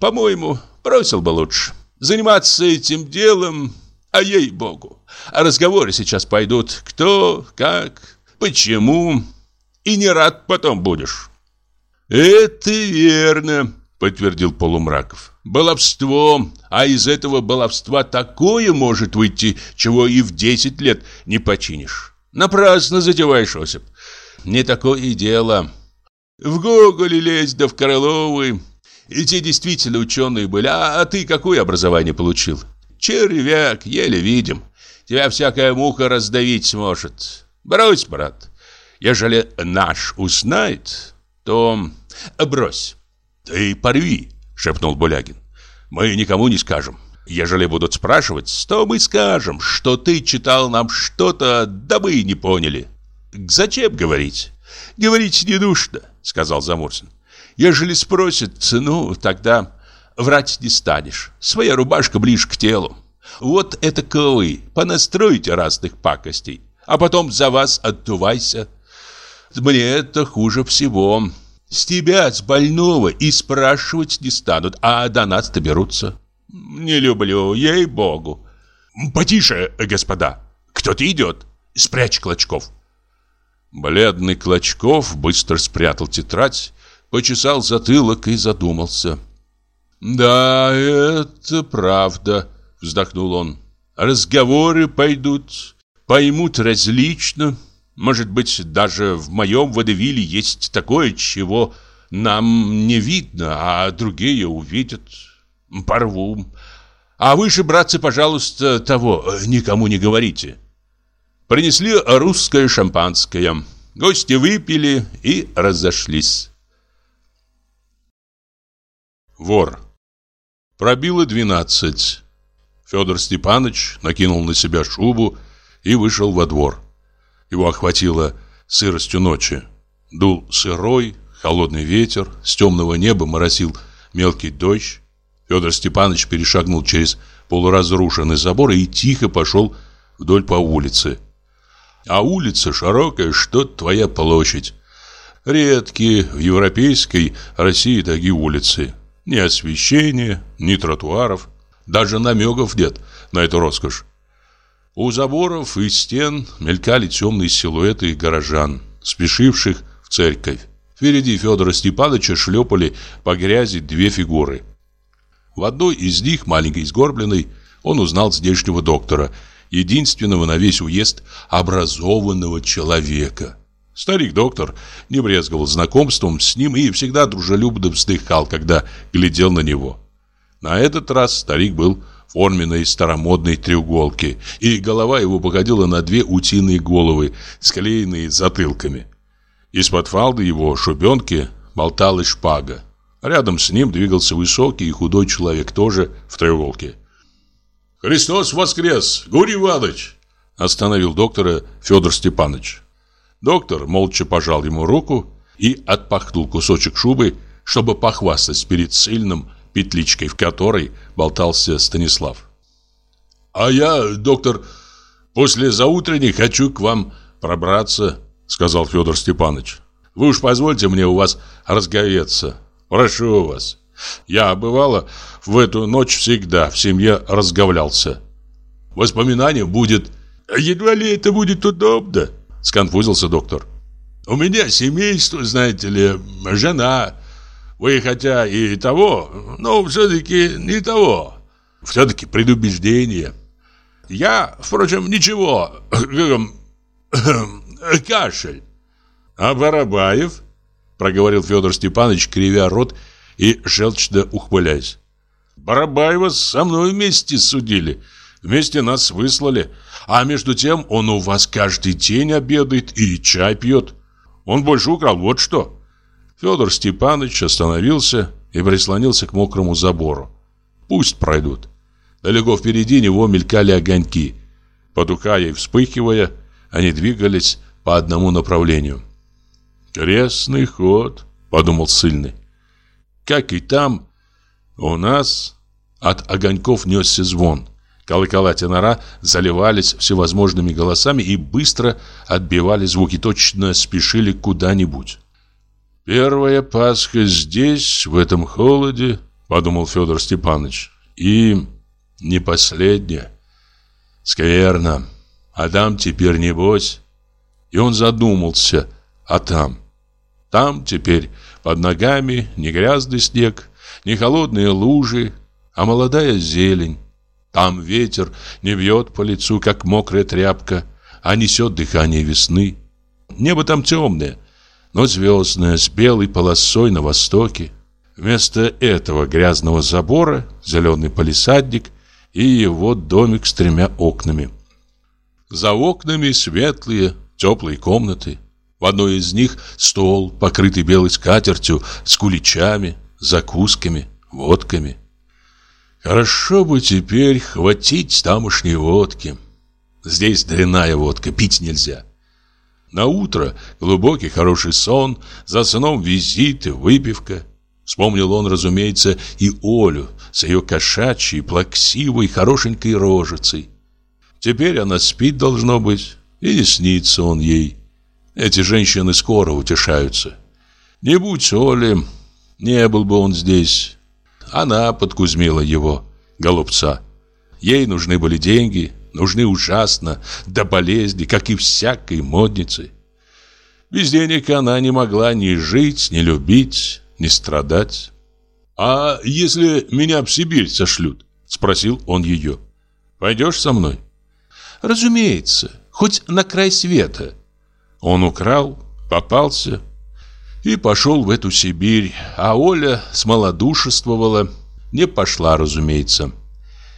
По-моему, бросил бы лучше. Заниматься этим делом, а ей-богу. А разговоры сейчас пойдут кто, как, почему. И не рад потом будешь. Это верно, подтвердил Полумраков. Баловство, а из этого баловства такое может выйти, чего и в 10 лет не починишь. Напрасно затеваешь, Осип. Не такое дело. В Гоголе лезть, да в Короловы. И те действительно ученые были. А, а ты какое образование получил? Червяк, еле видим. Тебя всякая муха раздавить сможет. Брось, брат. Ежели наш узнает, то брось. Ты порви, шепнул Булягин. Мы никому не скажем. Ежели будут спрашивать, то мы скажем, что ты читал нам что-то, да мы не поняли. Зачем говорить? Говорить не нужно, сказал Замурзин. Ежели спросят, ну, тогда врать не станешь. Своя рубашка ближе к телу. Вот это вы понастроите разных пакостей, а потом за вас отдувайся. Мне это хуже всего. С тебя, с больного, и спрашивать не станут, а до нас доберутся. Не люблю, ей-богу. Потише, господа. Кто-то идет. Спрячь Клочков. Бледный Клочков быстро спрятал тетрадь, почесал затылок и задумался. «Да, это правда», — вздохнул он. «Разговоры пойдут, поймут различно. Может быть, даже в моем водевиле есть такое, чего нам не видно, а другие увидят. Порву. А вы же, братцы, пожалуйста, того никому не говорите». Принесли русское шампанское. Гости выпили и разошлись. Вор. Пробило двенадцать. Федор Степанович накинул на себя шубу и вышел во двор. Его охватило сыростью ночи. Дул сырой, холодный ветер, с темного неба моросил мелкий дождь. Федор Степанович перешагнул через полуразрушенный забор и тихо пошел вдоль по улице. А улица широкая, что твоя площадь. Редкие в европейской России такие улицы. Ни освещения, ни тротуаров. Даже намеков нет на эту роскошь. У заборов и стен мелькали темные силуэты горожан, спешивших в церковь. Впереди Федора Степановича шлепали по грязи две фигуры. В одной из них, маленькой сгорбленной, он узнал здешнего доктора – единственного на весь уезд образованного человека. Старик-доктор не брезговал знакомством с ним и всегда дружелюбно вздыхал, когда глядел на него. На этот раз старик был форменной старомодной треуголке, и голова его походила на две утиные головы, склеенные затылками. Из-под фалды его шубенки болталась шпага. Рядом с ним двигался высокий и худой человек, тоже в треуголке. «Христос воскрес! Гурий Иванович!» Остановил доктора Федор Степанович. Доктор молча пожал ему руку и отпахнул кусочек шубы, чтобы похвастать перед сильным петличкой, в которой болтался Станислав. «А я, доктор, после заутренней хочу к вам пробраться», сказал Федор Степанович. «Вы уж позвольте мне у вас разговеться. Прошу вас». Я, бывало, в эту ночь всегда в семье разговлялся. Воспоминание будет... Едва ли это будет удобно, сконфузился доктор. У меня семейство, знаете ли, жена. Вы хотя и того, но все-таки не того. Все-таки предубеждение. Я, впрочем, ничего. [coughs] Кашель. А Барабаев? проговорил Федор Степанович, кривя рот и желчно ухмыляясь. Барабаева со мной вместе судили. Вместе нас выслали. А между тем он у вас каждый день обедает и чай пьет. Он больше украл, вот что. Федор Степанович остановился и прислонился к мокрому забору. Пусть пройдут. Далеко впереди него мелькали огоньки. Потухая и вспыхивая, они двигались по одному направлению. «Крестный ход», — подумал Сыльный. «Как и там, у нас от огоньков несся звон. Колокола тенора заливались всевозможными голосами и быстро отбивали звуки, точно спешили куда-нибудь. «Первая Пасха здесь, в этом холоде», — подумал Федор Степанович, — «и не последняя. Скверно. А там теперь небось». И он задумался, а там? Там теперь под ногами не грязный снег, не холодные лужи, а молодая зелень. Там ветер не бьет по лицу, как мокрая тряпка, а несет дыхание весны. Небо там темное, но звездное, с белой полосой на востоке. Вместо этого грязного забора зеленый палисадник и его домик с тремя окнами. За окнами светлые, теплые комнаты. В одной из них стол, покрытый белой скатертью, с куличами, закусками, водками. Хорошо бы теперь хватить тамошней водки. Здесь дрянная водка, пить нельзя. На утро глубокий хороший сон, за сном визиты, выпивка. Вспомнил он, разумеется, и Олю с ее кошачьей, плаксивой, хорошенькой рожицей. Теперь она спит, должно быть, и не снится он ей. Эти женщины скоро утешаются. Не будь Оли, не был бы он здесь. Она подкузмила его, голубца. Ей нужны были деньги, нужны ужасно, до болезни, как и всякой моднице. Без денег она не могла ни жить, ни любить, ни страдать. «А если меня в Сибирь сошлют?» – спросил он ее. «Пойдешь со мной?» «Разумеется, хоть на край света». Он украл, попался, и пошел в эту Сибирь, а Оля смолодушествовала, не пошла, разумеется.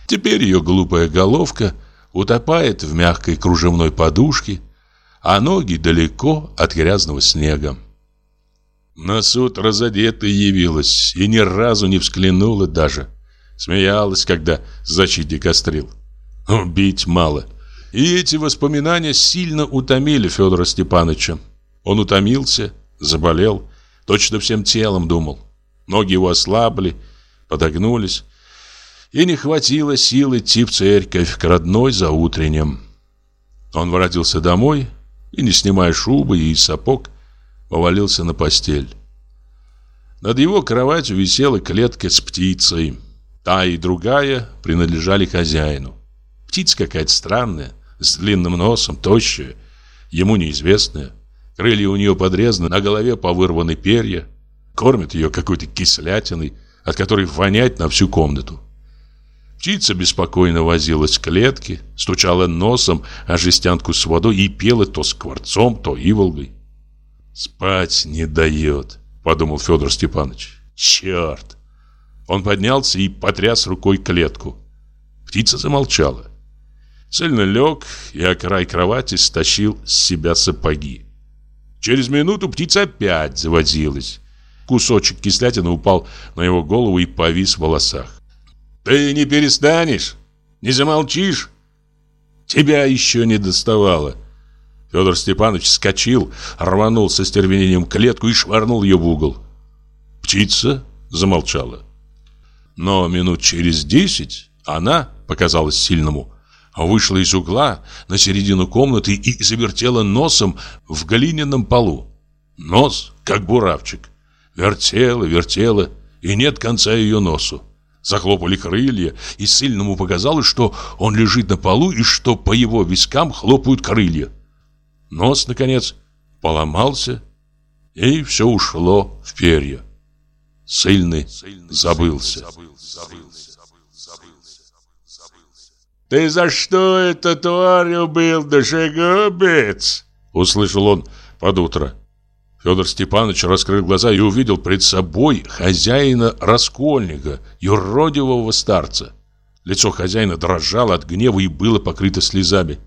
Теперь ее глупая головка утопает в мягкой кружевной подушке, а ноги далеко от грязного снега. На суд разодетая явилась и ни разу не всклинула даже. Смеялась, когда защитник острил. Убить мало. И эти воспоминания сильно утомили Федора Степановича. Он утомился, Заболел, точно всем телом думал. Ноги его ослабли, подогнулись. И не хватило сил идти в церковь к родной за утреннем. Он воротился домой и, не снимая шубы и сапог, повалился на постель. Над его кроватью висела клетка с птицей. Та и другая принадлежали хозяину. Птица какая-то странная, с длинным носом, тощая, ему неизвестная. Крылья у нее подрезаны, на голове повырваны перья. Кормят ее какой-то кислятиной, от которой вонять на всю комнату. Птица беспокойно возилась в клетке, стучала носом о жестянку с водой и пела то скворцом, то иволгой. «Спать не дает», — подумал Федор Степанович. «Черт!» Он поднялся и потряс рукой клетку. Птица замолчала. Цельно лег и о край кровати стащил с себя сапоги. Через минуту птица опять заводилась. Кусочек кислятины упал на его голову и повис в волосах. «Ты не перестанешь? Не замолчишь?» «Тебя еще не доставало». Федор Степанович вскочил, рванул со стервенением клетку и швырнул ее в угол. Птица замолчала. Но минут через десять она, показалась сильному, вышла из угла на середину комнаты и завертела носом в глиняном полу. Нос, как буравчик. Вертела, вертела, и нет конца ее носу. Захлопали крылья, и сильному показалось, что он лежит на полу и что по его вискам хлопают крылья. Нос, наконец, поломался, и все ушло в перья. Сильный забылся. «Ты за что это тварь убил, душегубец?» Услышал он под утро. Федор Степанович раскрыл глаза и увидел пред собой хозяина Раскольника, юродивого старца. Лицо хозяина дрожало от гнева и было покрыто слезами.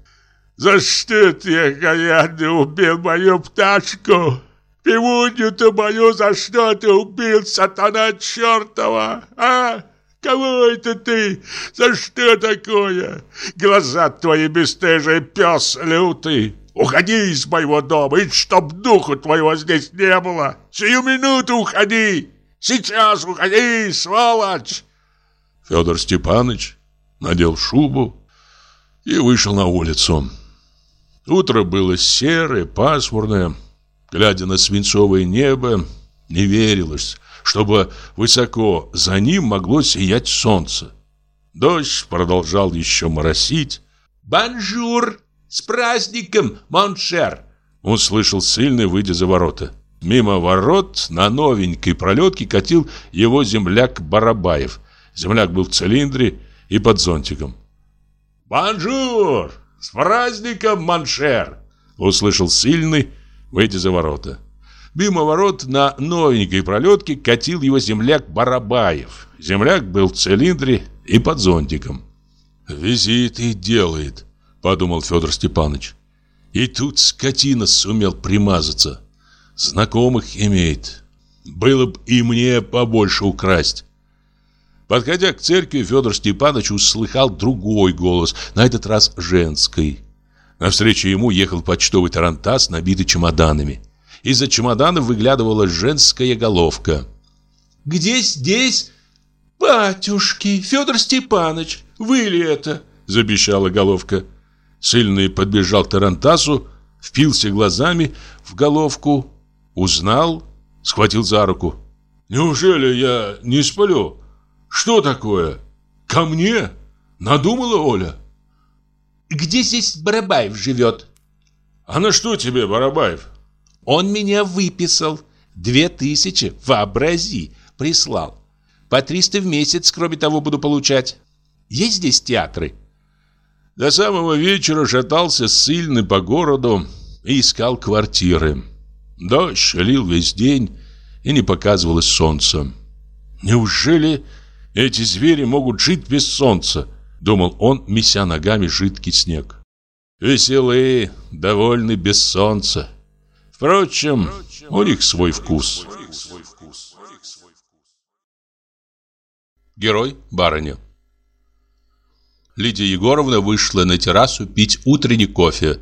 «За что ты, говядный, убил мою пташку? Пивунью-то мою за что ты убил, сатана чертова, а?» Кого это ты? За что такое? Глаза твои бесстыжие, пес лютый. Уходи из моего дома, и чтоб духу твоего здесь не было. Сию минуту уходи. Сейчас уходи, сволочь. Федор Степанович надел шубу и вышел на улицу. Утро было серое, пасмурное. Глядя на свинцовое небо, не верилось, чтобы высоко за ним могло сиять солнце. Дождь продолжал еще моросить. «Bonjour! С праздником, mon cher!» Услышал сильный, выйдя за ворота. Мимо ворот на новенькой пролетке катил его земляк Барабаев. Земляк был в цилиндре и под зонтиком. «Bonjour! С праздником, mon cher!» Услышал сильный, выйдя за ворота. Мимо ворот на новенькой пролетке катил его земляк Барабаев. Земляк был в цилиндре и под зонтиком. «Визиты делает», — подумал Федор Степанович. «И тут скотина сумел примазаться. Знакомых имеет. Было бы и мне побольше украсть». Подходя к церкви, Федор Степанович услыхал другой голос, на этот раз женский. Навстречу ему ехал почтовый тарантас, набитый чемоданами. Из-за чемодана выглядывала женская головка. «Где здесь?» «Батюшки, Федор Степанович, вы ли это?» Забещала головка. Сильный подбежал к Тарантасу, впился глазами в головку, узнал, схватил за руку. «Неужели я не сплю? Что такое? Ко мне? Надумала Оля?» «Где здесь Барабаев живет?» «А на что тебе, Барабаев?» Он меня выписал. Две тысячи, вообрази, прислал. По триста в месяц, кроме того, буду получать. Есть здесь театры?» До самого вечера шатался сильный по городу и искал квартиры. Дождь лил весь день, и не показывалось солнца. «Неужели эти звери могут жить без солнца?» Думал он, меся ногами жидкий снег. «Веселые, довольны без солнца. Впрочем, у них свой вкус. Герой барыня Лидия Егоровна вышла на террасу пить утренний кофе.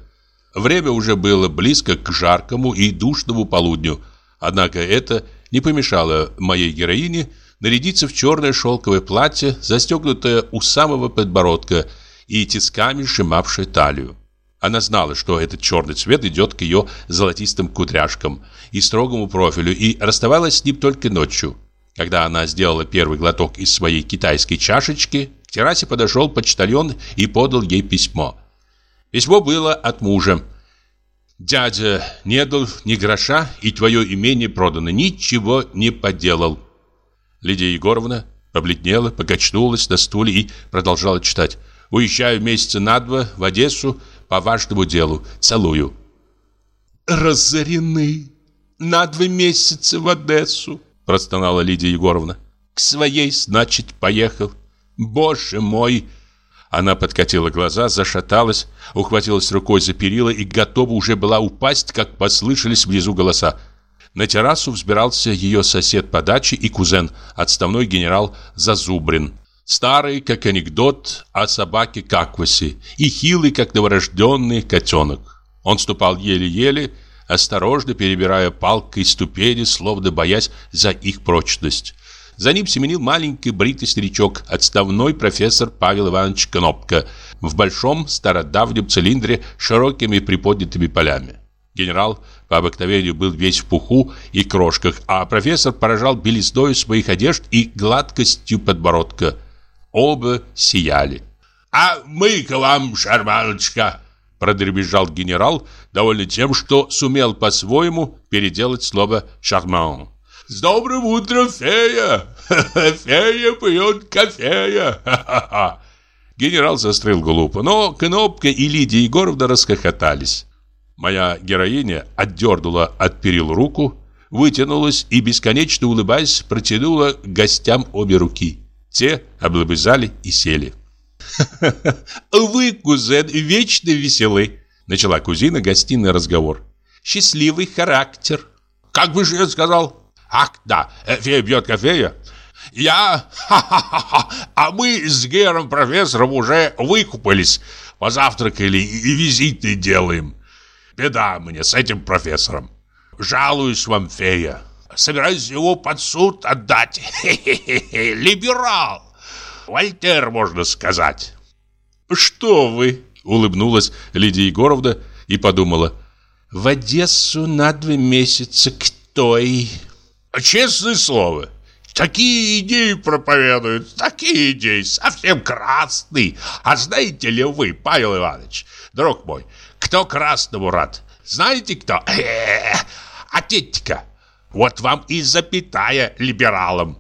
Время уже было близко к жаркому и душному полудню, однако это не помешало моей героине нарядиться в черное шелковое платье, застегнутое у самого подбородка и тисками сжимавшее талию. Она знала, что этот черный цвет идет к ее золотистым кудряшкам и строгому профилю, и расставалась с ним только ночью. Когда она сделала первый глоток из своей китайской чашечки, террасе подошел почтальон и подал ей письмо. Письмо было от мужа. «Дядя не дал ни гроша, и твое имение продано, ничего не поделал». Лидия Егоровна побледнела, покачнулась на стуле и продолжала читать. «Уезжаю месяца на два в Одессу, по важному делу. Целую. Разорены. На два месяца в Одессу, простонала Лидия Егоровна. К своей, значит, поехал. Боже мой! Она подкатила глаза, зашаталась, ухватилась рукой за перила и готова уже была упасть, как послышались внизу голоса. На террасу взбирался ее сосед по даче и кузен, отставной генерал Зазубрин. Старый, как анекдот о собаке Каквасе, и хилый, как новорожденный котенок. Он ступал еле-еле, осторожно перебирая палкой ступени, словно боясь за их прочность. За ним семенил маленький бритый старичок, отставной профессор Павел Иванович Кнопка, в большом стародавнем цилиндре с широкими приподнятыми полями. Генерал по обыкновению был весь в пуху и крошках, а профессор поражал белизной своих одежд и гладкостью подбородка. Оба сияли. «А мы к вам, шарманочка!» Продребезжал генерал, довольный тем, что сумел по-своему переделать слово «шарман». «С добрым утром, фея! [laughs] Фея пьет кофея! [laughs] Генерал застрял глупо, но Кнопка и Лидия Егоровна расхохотались. Моя героиня отдернула от перил руку, вытянулась и, бесконечно улыбаясь, протянула гостям обе руки. Те облобызали и сели. [laughs] «Вы, кузен, вечно веселы», — начала кузина гостиный разговор. «Счастливый характер». «Как бы же я сказал?» «Ах, да, фея бьет кофея». «Я? А мы с Гером профессором уже выкупались, позавтракали и визиты делаем. Беда мне с этим профессором. Жалуюсь вам, фея. Собираюсь его под суд отдать. Хе-хе-хе, либерал. Вольтер, можно сказать. Что вы? Улыбнулась Лидия Егоровна и подумала. В Одессу на два месяца к той. Честное слово, Такие идеи проповедуют, такие идеи, совсем красный. А знаете ли вы, Павел Иванович, друг мой, кто красному рад? Знаете кто? А тетка. Вот вам и запятая либералом.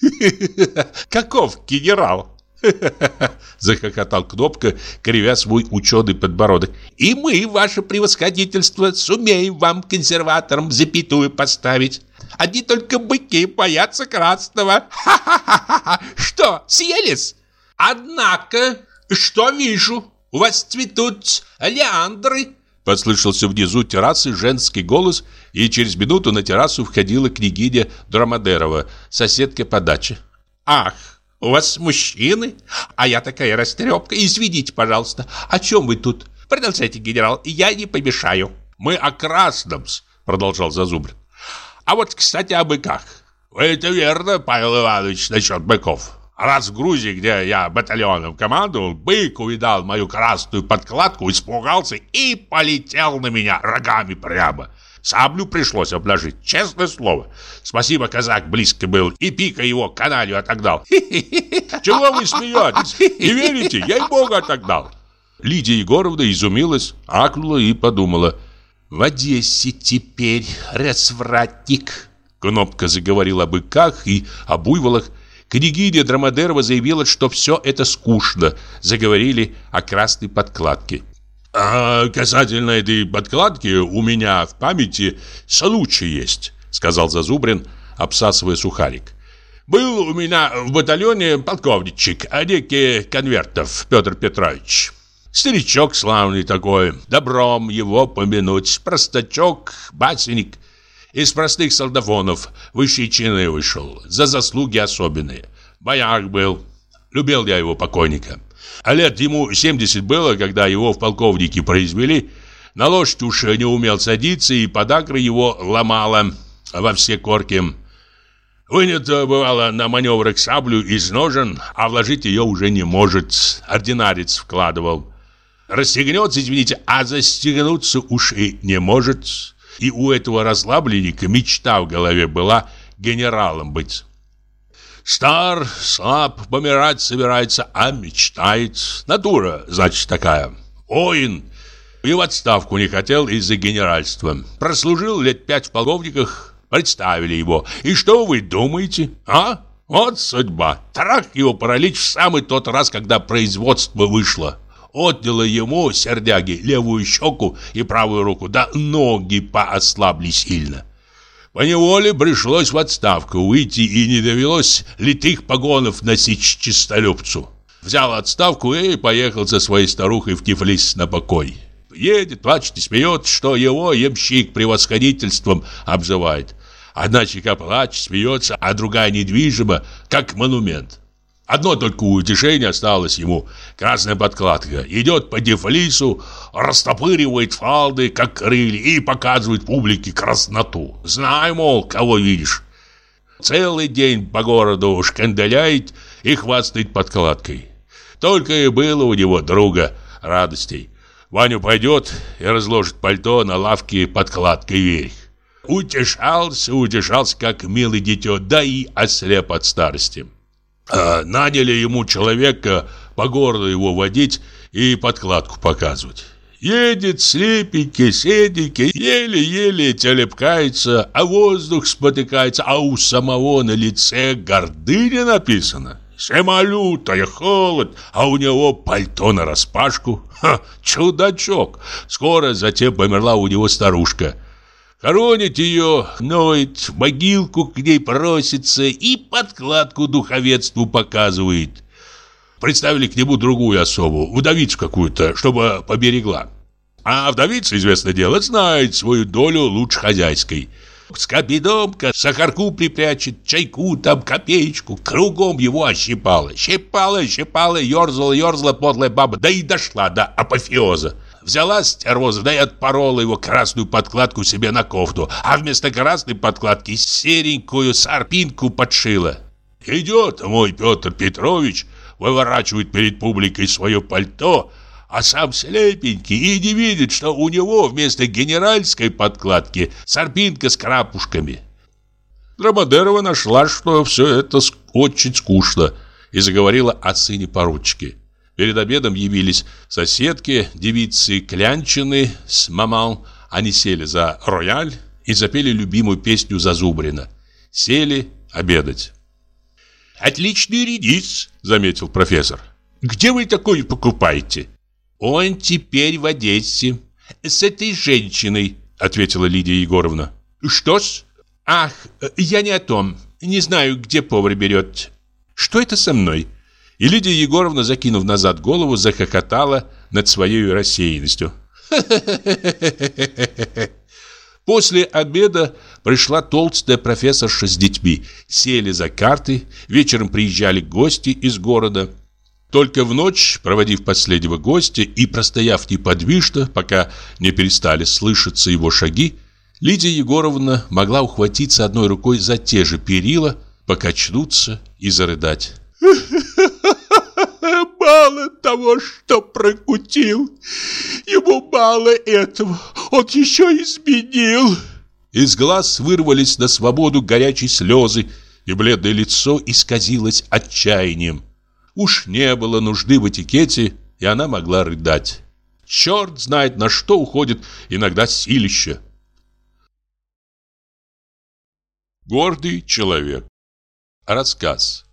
[laughs] Каков генерал? [laughs] Захохотал Кнопка, кривя свой ученый подбородок. И мы, ваше превосходительство, сумеем вам, консерваторам, запятую поставить. Одни только быки боятся красного. Ха-ха-ха! Что, съелись? Однако, что вижу? У вас цветут леандры. Послышался внизу террасы женский голос, и через минуту на террасу входила княгиня Драмадерова, соседка по даче. «Ах, у вас мужчины? А я такая растрепка. Извините, пожалуйста, о чем вы тут? Продолжайте, генерал, я не помешаю». «Мы о красном продолжал Зазубрин. А вот, кстати, о быках. Это верно, Павел Иванович, насчет быков. Раз в Грузии, где я батальоном командовал, бык увидал мою красную подкладку, испугался и полетел на меня рогами прямо. Саблю пришлось обнажить, честное слово. Спасибо, казак близко был, и пика его каналью отогнал. [laughs] Чего вы смеетесь? Не верите? Я и богу отогнал. Лидия Егоровна изумилась, акнула и подумала – в Одессе теперь развратник. Кнопка заговорил о быках и о буйволах. Княгиня Драмадерова заявила, что все это скучно. Заговорили о красной подкладке. «А касательно этой подкладки у меня в памяти случай есть», сказал Зазубрин, обсасывая сухарик. «Был у меня в батальоне полковничек, а некий Конвертов Петр Петрович. Старичок славный такой, добром его помянуть, простачок, басенник. Из простых солдафонов высшие чины вышел, за заслуги особенные. Бояк был, любил я его покойника. А лет ему 70 было, когда его в полковнике произвели. На лошадь уж не умел садиться, и подагра его ломала во все корки. Вынет, бывало, на маневрах саблю из ножен, а вложить ее уже не может. Ординарец вкладывал. Расстегнется, извините, а застегнуться уж и не может. И у этого расслабленника мечта в голове была генералом быть. Стар, слаб, помирать собирается, а мечтает. Натура, значит, такая. Воин. И в отставку не хотел из-за генеральства. Прослужил лет пять в полковниках, представили его. И что вы думаете, а? Вот судьба. Трах его паралич в самый тот раз, когда производство вышло отняла ему, сердяги, левую щеку и правую руку, да ноги поослабли сильно. По неволе пришлось в отставку выйти и не довелось литых погонов носить чистолюбцу. Взял отставку и поехал за своей старухой в Тифлис на покой. Едет, плачет и смеет, что его ямщик превосходительством обзывает. Одна чека плачет, смеется, а другая недвижима, как монумент. Одно только утешение осталось ему. Красная подкладка. Идет по дефлису, растопыривает фалды, как крылья, и показывает публике красноту. Знай, мол, кого видишь. Целый день по городу шкандаляет и хвастает подкладкой. Только и было у него друга радостей. Ваню пойдет и разложит пальто на лавке подкладкой вверх. Утешался, утешался, как милый дитё, да и ослеп от старости. А, наняли ему человека по городу его водить и подкладку показывать. Едет слепенький, седенький, еле-еле телепкается, а воздух спотыкается, а у самого на лице гордыня написано. Зима лютая, холод, а у него пальто нараспашку. Ха, чудачок. Скоро затем померла у него старушка. Хоронит ее, ноет, могилку к ней просится и подкладку духовенству показывает. Представили к нему другую особу, вдовицу какую-то, чтобы поберегла. А вдовица, известное дело, знает свою долю лучше хозяйской. Скобидомка сахарку припрячет, чайку там, копеечку. Кругом его ощипала. Щипала, щипала, ерзала, ерзала подлая баба. Да и дошла до апофеоза. Взяла стервоза, да и отпорола его красную подкладку себе на кофту. А вместо красной подкладки серенькую сарпинку подшила. Идет мой Петр Петрович, выворачивает перед публикой свое пальто, а сам слепенький и не видит, что у него вместо генеральской подкладки сарпинка с крапушками. Драмадерова нашла, что все это очень скучно, и заговорила о сыне поручики. Перед обедом явились соседки, девицы Клянчины с маман. Они сели за рояль и запели любимую песню Зазубрина. Сели обедать. «Отличный редис», — заметил профессор. «Где вы такой покупаете?» «Он теперь в Одессе. С этой женщиной», — ответила Лидия Егоровна. «Что-с? Ах, я не о том. Не знаю, где повар берет. Что это со мной?» И Лидия Егоровна, закинув назад голову, захохотала над своей рассеянностью. [laughs] После обеда пришла толстая профессорша с детьми. Сели за карты, вечером приезжали гости из города. Только в ночь, проводив последнего гостя и простояв неподвижно, пока не перестали слышаться его шаги, Лидия Егоровна могла ухватиться одной рукой за те же перила, покачнуться и зарыдать. [laughs] Мало того, что прокутил, ему мало этого, он еще изменил. Из глаз вырвались на свободу горячие слезы, и бледное лицо исказилось отчаянием. Уж не было нужды в этикете, и она могла рыдать. Черт знает, на что уходит иногда силище. Гордый человек. Рассказ.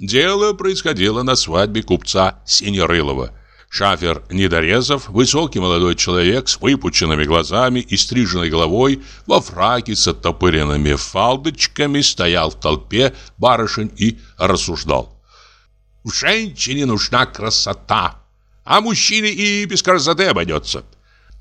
Дело происходило на свадьбе купца Синерылова. Шафер Недорезов, высокий молодой человек с выпученными глазами и стриженной головой, во фраке с оттопыренными фалдочками, стоял в толпе барышень и рассуждал. В женщине нужна красота, а мужчине и без красоты обойдется.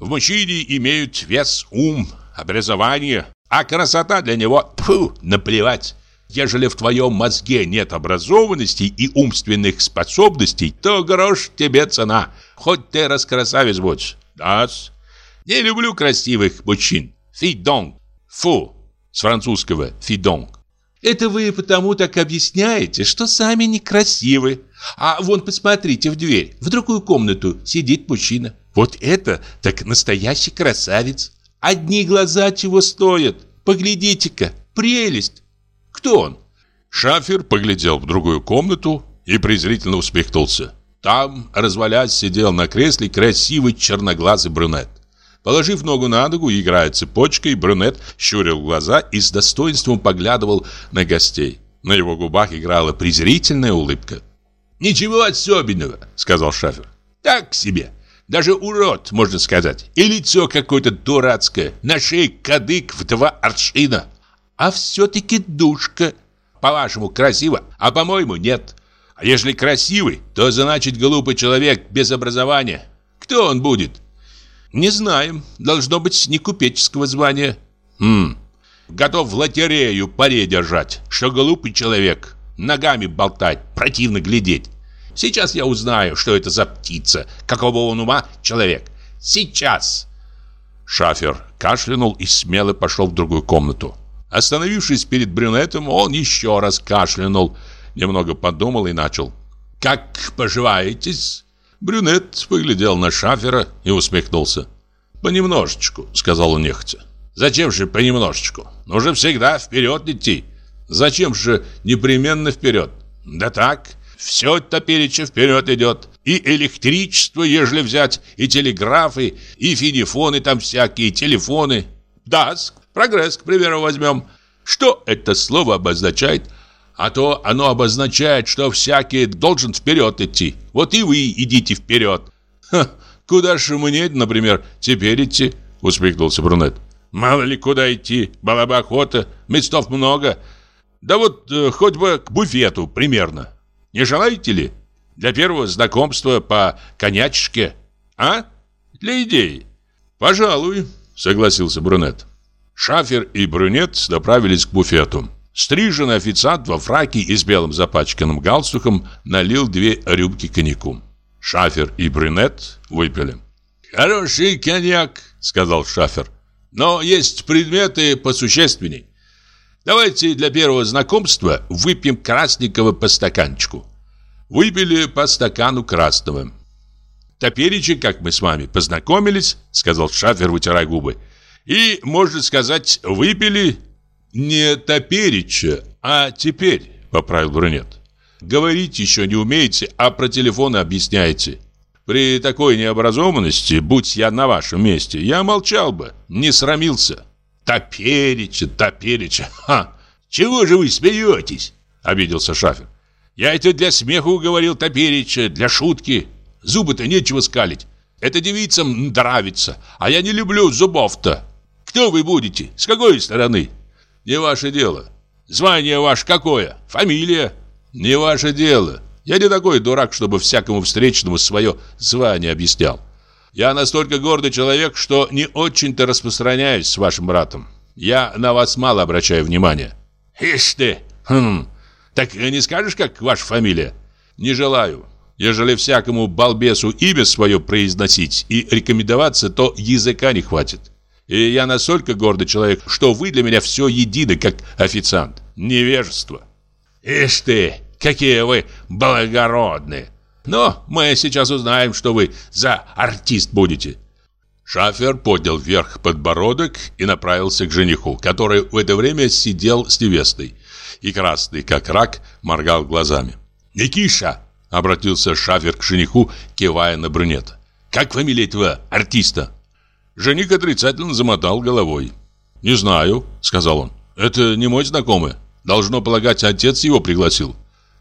В мужчине имеют вес ум, образование, а красота для него, тьфу, наплевать. Ежели в твоем мозге нет образованности и умственных способностей, то грош тебе цена, хоть ты раскрасавец будь. да -с. Не люблю красивых мужчин. Фидонг. Фу. С французского фидонг. Это вы потому так объясняете, что сами некрасивы. А вон посмотрите в дверь, в другую комнату сидит мужчина. Вот это так настоящий красавец. Одни глаза чего стоят. Поглядите-ка, прелесть. Кто он? Шафер поглядел в другую комнату и презрительно усмехнулся. Там, развалясь, сидел на кресле красивый черноглазый брюнет. Положив ногу на ногу, играя цепочкой, брюнет щурил глаза и с достоинством поглядывал на гостей. На его губах играла презрительная улыбка. «Ничего особенного», — сказал Шафер. «Так себе. Даже урод, можно сказать. И лицо какое-то дурацкое. На шее кадык в два аршина. А все-таки душка. По-вашему, красиво, а по-моему, нет. А если красивый, то значит глупый человек без образования. Кто он будет?» Не знаем. Должно быть не купеческого звания. Хм. Готов в лотерею паре держать, что глупый человек. Ногами болтать, противно глядеть. Сейчас я узнаю, что это за птица, какого он ума человек. Сейчас. Шафер кашлянул и смело пошел в другую комнату. Остановившись перед брюнетом, он еще раз кашлянул, немного подумал и начал. «Как поживаетесь?» Брюнет поглядел на Шафера и усмехнулся. «Понемножечку», — сказал он нехотя. «Зачем же понемножечку? Нужно всегда вперед идти. Зачем же непременно вперед? Да так, все топереча вперед идет. И электричество, ежели взять, и телеграфы, и финифоны там всякие, телефоны. Да, прогресс, к примеру, возьмем. Что это слово обозначает? А то оно обозначает, что всякий должен вперед идти. Вот и вы идите вперед. Ха, куда же мне, например, теперь идти? Усмехнулся Брунет. Мало ли куда идти, была бы охота, местов много. Да вот э, хоть бы к буфету примерно. Не желаете ли? Для первого знакомства по конячке. А? Для идеи. Пожалуй, согласился Брунет. Шафер и Брюнет направились к буфету. Стриженный официант во фраке и с белым запачканным галстуком налил две рюмки коньяку. Шафер и Брюнет выпили. «Хороший коньяк», — сказал Шафер. «Но есть предметы посущественней. Давайте для первого знакомства выпьем Красникова по стаканчику». Выпили по стакану красного. «Топеречи, как мы с вами познакомились», — сказал Шафер, вытирая губы. «И, можно сказать, выпили не топереча, а теперь», — поправил Брунет. «Говорить еще не умеете, а про телефоны объясняете». При такой необразованности, будь я на вашем месте, я молчал бы, не срамился. Топереча, топереча, ха! Чего же вы смеетесь? Обиделся Шафер. Я это для смеху говорил топереча, для шутки. Зубы-то нечего скалить. Это девицам нравится, а я не люблю зубов-то. Кто вы будете? С какой стороны? Не ваше дело. Звание ваше какое? Фамилия? Не ваше дело. Я не такой дурак, чтобы всякому встречному свое звание объяснял. Я настолько гордый человек, что не очень-то распространяюсь с вашим братом. Я на вас мало обращаю внимания. Ишь ты! Хм. Так не скажешь, как ваша фамилия? Не желаю. Ежели всякому балбесу имя свое произносить и рекомендоваться, то языка не хватит. И я настолько гордый человек, что вы для меня все едины, как официант. Невежество. Ишь ты! какие вы благородные. Но мы сейчас узнаем, что вы за артист будете. Шафер поднял вверх подбородок и направился к жениху, который в это время сидел с невестой. И красный, как рак, моргал глазами. «Никиша!» — обратился Шафер к жениху, кивая на брюнета. «Как фамилия этого артиста?» Жених отрицательно замотал головой. «Не знаю», — сказал он. «Это не мой знакомый. Должно полагать, отец его пригласил».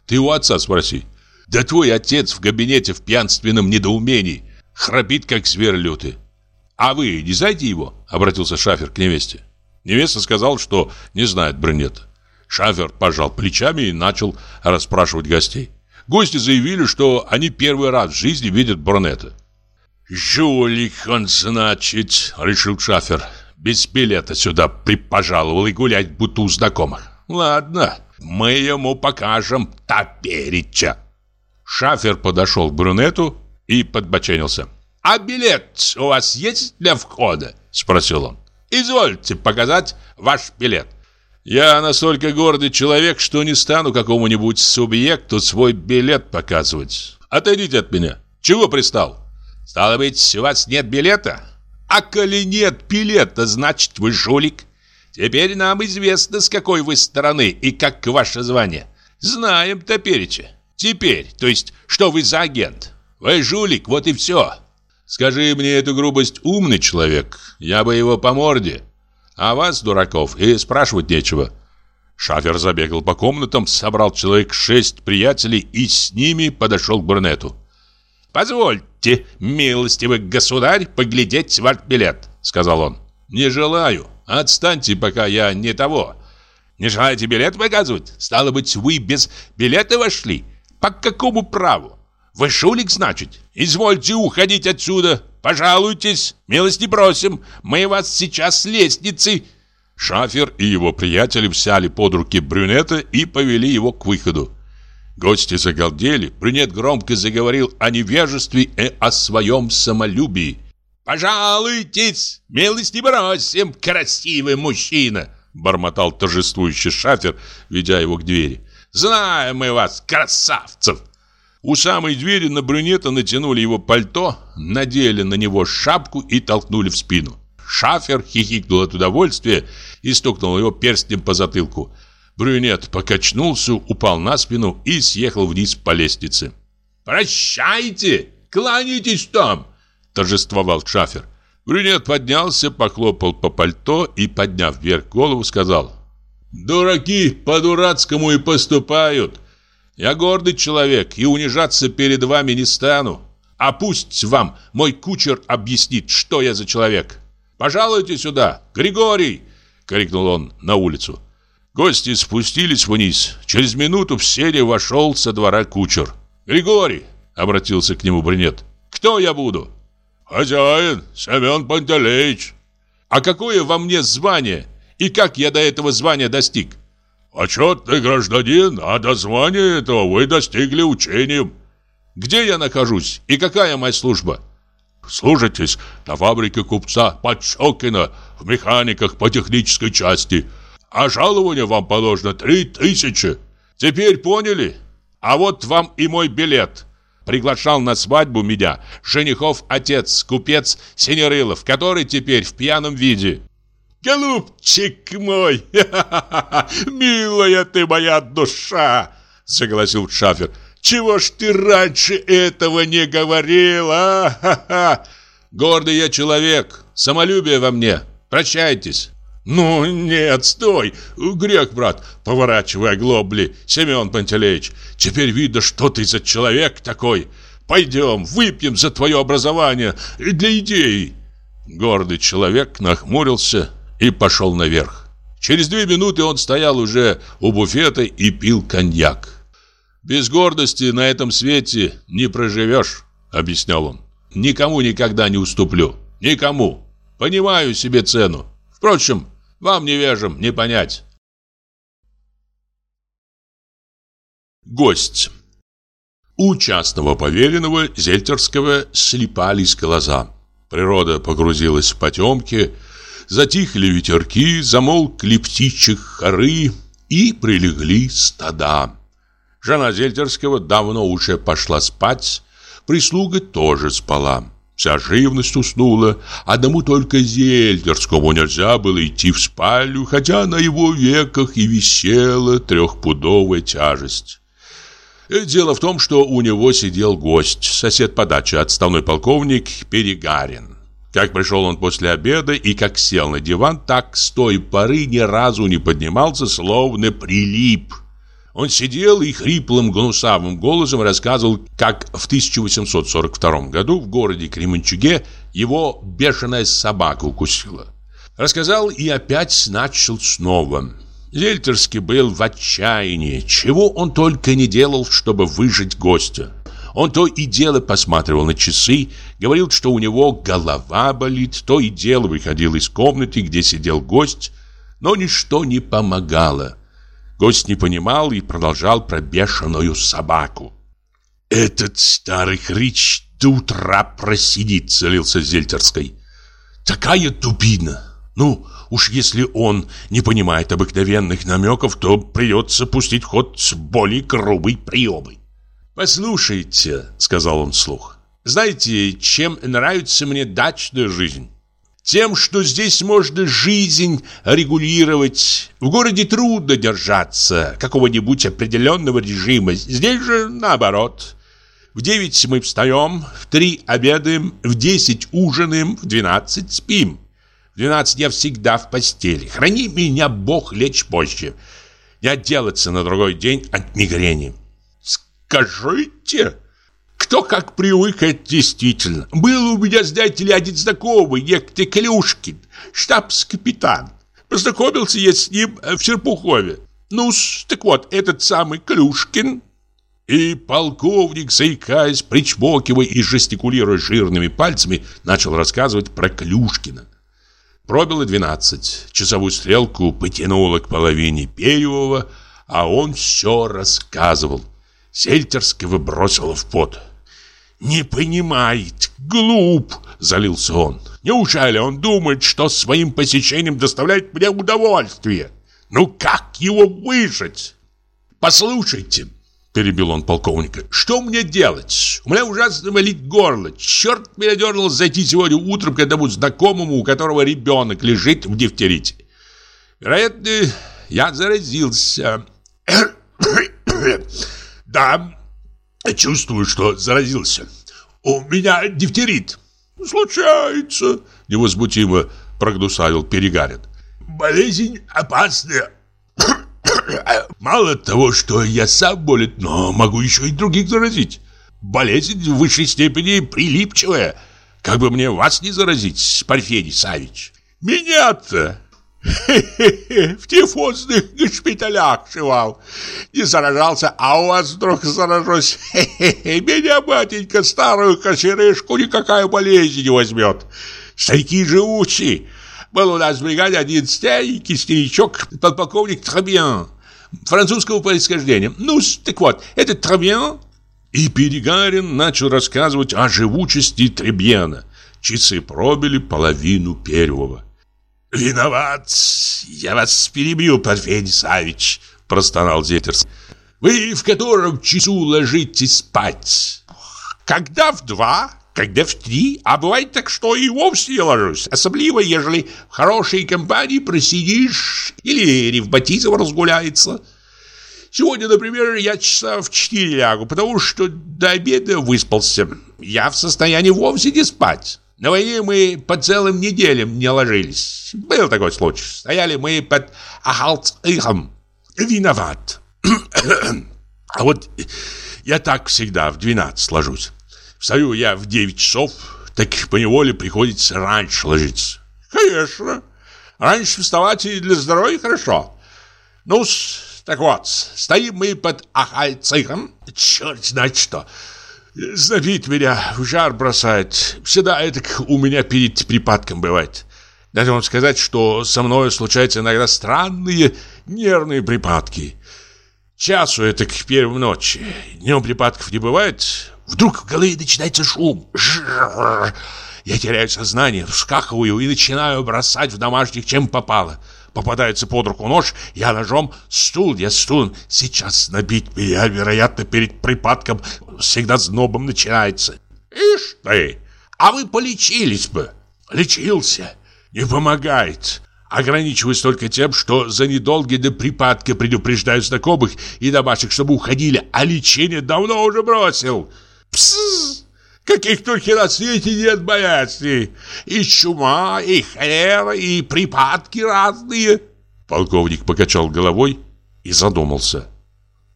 Ты у отца спроси. Да твой отец в кабинете в пьянственном недоумении. Храпит, как зверь. А вы не знаете его? Обратился Шафер к невесте. Невеста сказал, что не знает брюнета. Шафер пожал плечами и начал расспрашивать гостей. Гости заявили, что они первый раз в жизни видят брюнета. «Жулик он, значит», — решил Шафер. «Без билета сюда припожаловал и гулять будто у знакомых. Ладно, мы ему покажем топереча. Шафер подошел к брюнету и подбоченился. «А билет у вас есть для входа?» – спросил он. «Извольте показать ваш билет». «Я настолько гордый человек, что не стану какому-нибудь субъекту свой билет показывать. Отойдите от меня. Чего пристал?» «Стало быть, у вас нет билета?» «А коли нет билета, значит, вы жулик. Теперь нам известно, с какой вы стороны и как ваше звание. Знаем топереча. Теперь, то есть, что вы за агент. Вы жулик, вот и все. Скажи мне эту грубость умный человек, я бы его по морде. А вас, дураков, и спрашивать нечего. Шафер забегал по комнатам, собрал человек шесть приятелей и с ними подошел к Бурнету. «Позвольте, милостивый государь, поглядеть ваш билет», — сказал он. «Не желаю», Отстаньте, пока я не того. Не желаете билет показывать? Стало быть, вы без билета вошли? По какому праву? Вы шулик, значит? Извольте уходить отсюда. Пожалуйтесь, милости просим. Мы вас сейчас с лестницы. Шафер и его приятели взяли под руки брюнета и повели его к выходу. Гости загалдели. Брюнет громко заговорил о невежестве и о своем самолюбии. «Пожалуйтесь, милости просим, красивый мужчина!» Бормотал торжествующий шафер, ведя его к двери. «Знаем мы вас, красавцев!» У самой двери на брюнета натянули его пальто, надели на него шапку и толкнули в спину. Шафер хихикнул от удовольствия и стукнул его перстнем по затылку. Брюнет покачнулся, упал на спину и съехал вниз по лестнице. «Прощайте! Кланяйтесь там!» торжествовал Шафер. Брюнет поднялся, похлопал по пальто и, подняв вверх голову, сказал Дураки по-дурацкому и поступают. Я гордый человек и унижаться перед вами не стану. А пусть вам мой кучер объяснит, что я за человек. Пожалуйте сюда, Григорий!» — крикнул он на улицу. Гости спустились вниз. Через минуту в селе вошел со двора кучер. «Григорий!» — обратился к нему брюнет. «Кто я буду?» «Хозяин, Семен Пантелеич». «А какое во мне звание? И как я до этого звания достиг?» «Почетный гражданин, а до звания этого вы достигли учением». Где я нахожусь и какая моя служба? Служитесь на фабрике купца Подщекина в механиках по технической части. А жалование вам положено три тысячи. Теперь поняли? А вот вам и мой билет. Приглашал на свадьбу меня женихов отец, купец Синерылов, который теперь в пьяном виде. «Голубчик мой! [laughs] Милая ты моя душа!» Согласил Шафер. Чего ж ты раньше этого не говорил, а? [laughs] Гордый я человек, самолюбие во мне. Прощайтесь. Ну, нет, стой, грех, брат, поворачивай глобли, Семен Пантелеич. Теперь видно, что ты за человек такой. Пойдем, выпьем за твое образование для идеи. Гордый человек нахмурился и пошел наверх. Через две минуты он стоял уже у буфета и пил коньяк. «Без гордости на этом свете не проживешь», — объяснял он. «Никому никогда не уступлю. Никому. Понимаю себе цену. Впрочем, вам невежим не понять». Гость. У частного поверенного Зельтерского слепались глаза. Природа погрузилась в потемки, затихли ветерки, замолкли птичьих хоры и прилегли стада. Жена Зельтерского давно уже пошла спать, прислуга тоже спала. Вся живность уснула, одному только Зельтерскому нельзя было идти в спальню, хотя на его веках и висела трехпудовая тяжесть. Дело в том, что у него сидел гость, сосед по даче, отставной полковник Перегарин. Как пришел он после обеда и как сел на диван, так с той поры ни разу не поднимался, словно прилип – он сидел и хриплым гнусавым голосом рассказывал, как в 1842 году в городе Кременчуге его бешеная собака укусила. Рассказал и опять начал снова. Зельтерский был в отчаянии. Чего он только не делал, чтобы выжить гостя. Он то и дело посматривал на часы, говорил, что у него голова болит, то и дело выходил из комнаты, где сидел гость, но ничто не помогало. Гость не понимал и продолжал про бешеную собаку. «Этот старый хрич до утра просидит», — целился Зельтерской. «Такая дубина! Ну, уж если он не понимает обыкновенных намеков, то придется пустить в ход более грубый приемы». «Послушайте», — сказал он вслух, — «знаете, чем нравится мне дачная жизнь?» Тем, что здесь можно жизнь регулировать. В городе трудно держаться какого-нибудь определенного режима. Здесь же наоборот. В 9 мы встаем, в 3 обедаем, в 10 ужинаем, в 12 спим. В 12 я всегда в постели. Храни меня Бог лечь позже. Не отделаться на другой день от мигрени. Скажите, кто как привык, это действительно. Был у меня, знаете ли, один знакомый, некто Клюшкин, штабс-капитан. Познакомился я с ним в Серпухове. ну так вот, этот самый Клюшкин и полковник, заикаясь, причмокивая и жестикулируя жирными пальцами, начал рассказывать про Клюшкина. Пробило двенадцать. Часовую стрелку потянуло к половине первого, а он все рассказывал. Сельтерского бросило в пот. «Не понимает, глуп!» – залился он. «Неужели он думает, что своим посещением доставляет мне удовольствие? Ну как его выжить?» «Послушайте!» – перебил он полковника. «Что мне делать? У меня ужасно болит горло. Черт меня дернул зайти сегодня утром к одному знакомому, у которого ребенок лежит в дифтерите. Вероятно, я заразился. [coughs] Да, Чувствую, что заразился. У меня дифтерит. Случается, невозмутимо прогнусавил Перегарин. Болезнь опасная. [coughs] Мало того, что я сам болен, но могу еще и других заразить. Болезнь в высшей степени прилипчивая. Как бы мне вас не заразить, Порфирий Савич? Меня-то [laughs] в тифозных госпиталях шивал. Не заражался, а у вас вдруг заражусь. [laughs] Меня, батенька, старую кочерышку никакая болезнь не возьмет. Старики живучие. Был у нас в бригаде один старенький старичок, подполковник Трабьян, французского происхождения. Ну, так вот, этот Трабьян... И Перегарин начал рассказывать о живучести Требьена. Часы пробили половину первого. «Виноват, я вас перебью, Порфирий Савич», – простонал Зетерс. «Вы в котором часу ложитесь спать?» «Когда в два, когда в три, а бывает так, что и вовсе не ложусь, особливо, ежели в хорошей компании просидишь или ревматизм разгуляется». Сегодня, например, я часа в четыре лягу, потому что до обеда выспался. Я в состоянии вовсе не спать. На войне мы по целым неделям не ложились. Был такой случай. Стояли мы под Ахалцихом. Виноват. [clears throat] А вот я так всегда в 12 ложусь. Встаю я в 9 часов, так по неволе приходится раньше ложиться. Конечно. Раньше вставать и для здоровья хорошо. ну так вот, стоим мы под Ахальцихом. Черт знает что. Знобит меня, в жар бросает. Всегда это у меня перед припадком бывает. Даже вам сказать, что со мной случаются иногда странные нервные припадки. Часу это к первой ночи. Днем припадков не бывает. Вдруг в голове начинается шум. Я теряю сознание, вскакиваю и начинаю бросать в домашних чем попало. Попадается под руку нож, я ножом стул, я стул. Сейчас набить меня, вероятно, перед припадком всегда знобом начинается. Ишь ты, а вы полечились бы. Лечился, не помогает. Ограничиваюсь только тем, что за недолгие до припадка предупреждаю знакомых и домашних, чтобы уходили, а лечение давно уже бросил. Псс! Каких только на свете нет болезней. И чума, и холера, и припадки разные. Полковник покачал головой и задумался.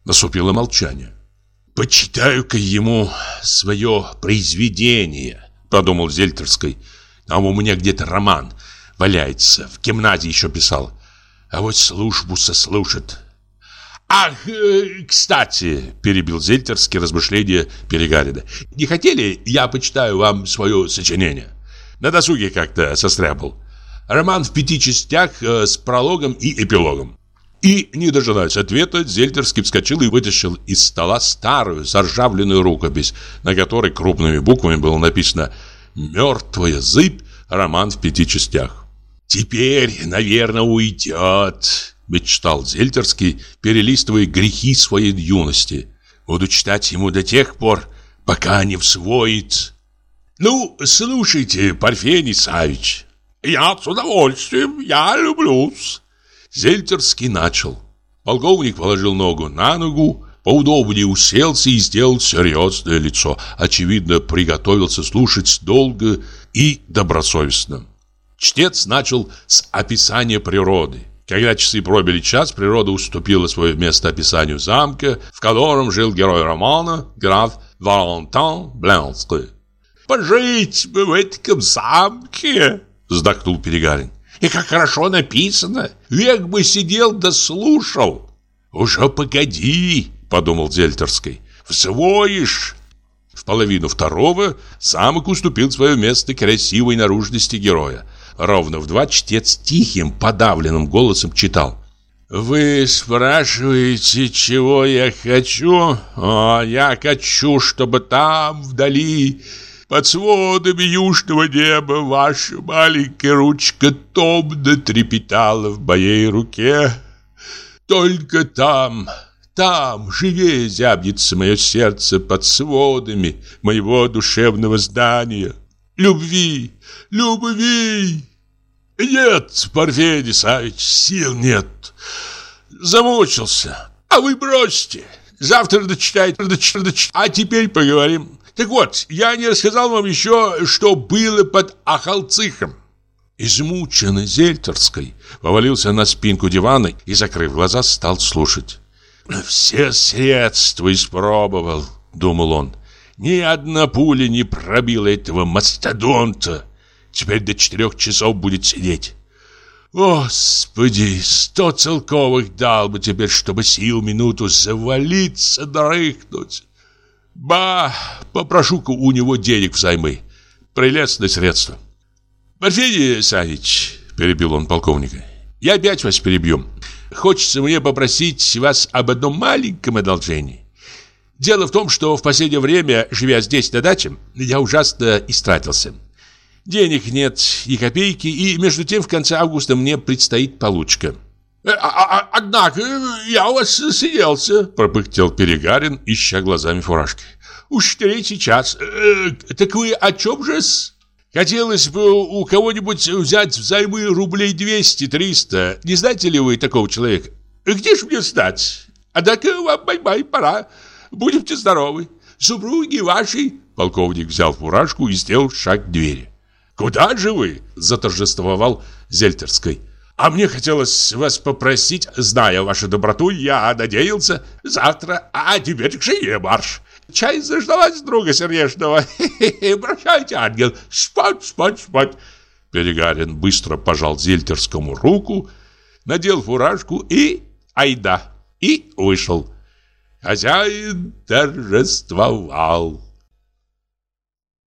Наступило молчание. «Почитаю-ка ему свое произведение», — подумал Зельтерской. «Там у меня где-то роман валяется, в гимназии еще писал. А вот службу сослужит. «Ах, э, кстати», — перебил Зельтерский размышления Перегарина, «не хотели, я почитаю вам свое сочинение? На досуге как-то состряпал. Роман в пяти частях э, с прологом и эпилогом». И, не дожидаясь ответа, Зельтерский вскочил и вытащил из стола старую заржавленную рукопись, на которой крупными буквами было написано «Мертвая зыбь. Роман в пяти частях». «Теперь, наверное, уйдет», Мечтал Зельтерский, перелистывая грехи своей юности. Буду читать ему до тех пор, пока не всвоит. Ну, слушайте, Парфений Савич. Я с удовольствием, я люблюсь. Зельтерский начал. Полковник положил ногу на ногу, поудобнее уселся и сделал серьезное лицо. Очевидно, приготовился слушать долго и добросовестно. Чтец начал с описания природы. Когда часы пробили час, природа уступила свое место описанию замка, в котором жил герой романа, граф Валентин Бленский. «Пожить бы в этом замке!» — вздохнул Перегарин. «И как хорошо написано! Век бы сидел да слушал!» «Уже погоди!» — подумал Зельтерский. «Взвоишь!» В половину второго замок уступил свое место красивой наружности героя. Ровно в два чтец тихим, подавленным голосом читал. «Вы спрашиваете, чего я хочу? А я хочу, чтобы там, вдали, под сводами южного неба, ваша маленькая ручка томно трепетала в моей руке. Только там, там живее зябнется мое сердце под сводами моего душевного здания. Любви, любви. Нет, Порфирий Савич, сил нет. Замучился. А вы бросьте. Завтра дочитайте, дочитайте, а теперь поговорим. Так вот, я не рассказал вам еще, что было под Ахалцихом. Измученный Зельтерской повалился на спинку дивана и, закрыв глаза, стал слушать. «Все средства испробовал», — думал он. «Ни одна пуля не пробила этого мастодонта. Теперь до четырех часов будет сидеть. Господи, сто целковых дал бы теперь, чтобы сил минуту завалиться, дрыхнуть. Ба, попрошу-ка у него денег взаймы. Прелестное средство. Порфирий Савич, перебил он полковника, я опять вас перебью. Хочется мне попросить вас об одном маленьком одолжении. Дело в том, что в последнее время, живя здесь на даче, я ужасно истратился. Денег нет и копейки, и между тем в конце августа мне предстоит получка. «Э, а, а, а, «Однако я у вас съелся», — пропыхтел Перегарин, ища глазами фуражки. «Уж третий час. Э, так вы о чем же-с?» «Хотелось бы у кого-нибудь взять взаймы рублей 200-300. Не знаете ли вы такого человека?» «Где ж мне знать? Однако вам, бай-бай, пора. Будемте здоровы. Супруги вашей...» Полковник взял фуражку и сделал шаг к двери. «Куда же вы?» – заторжествовал Зельтерской. «А мне хотелось вас попросить, зная вашу доброту, я надеялся завтра, а теперь к жене марш. Чай заждалась друга сердечного. Прощайте, ангел, спать, спать, спать». Перегарин быстро пожал Зельтерскому руку, надел фуражку и айда, и вышел. Хозяин торжествовал.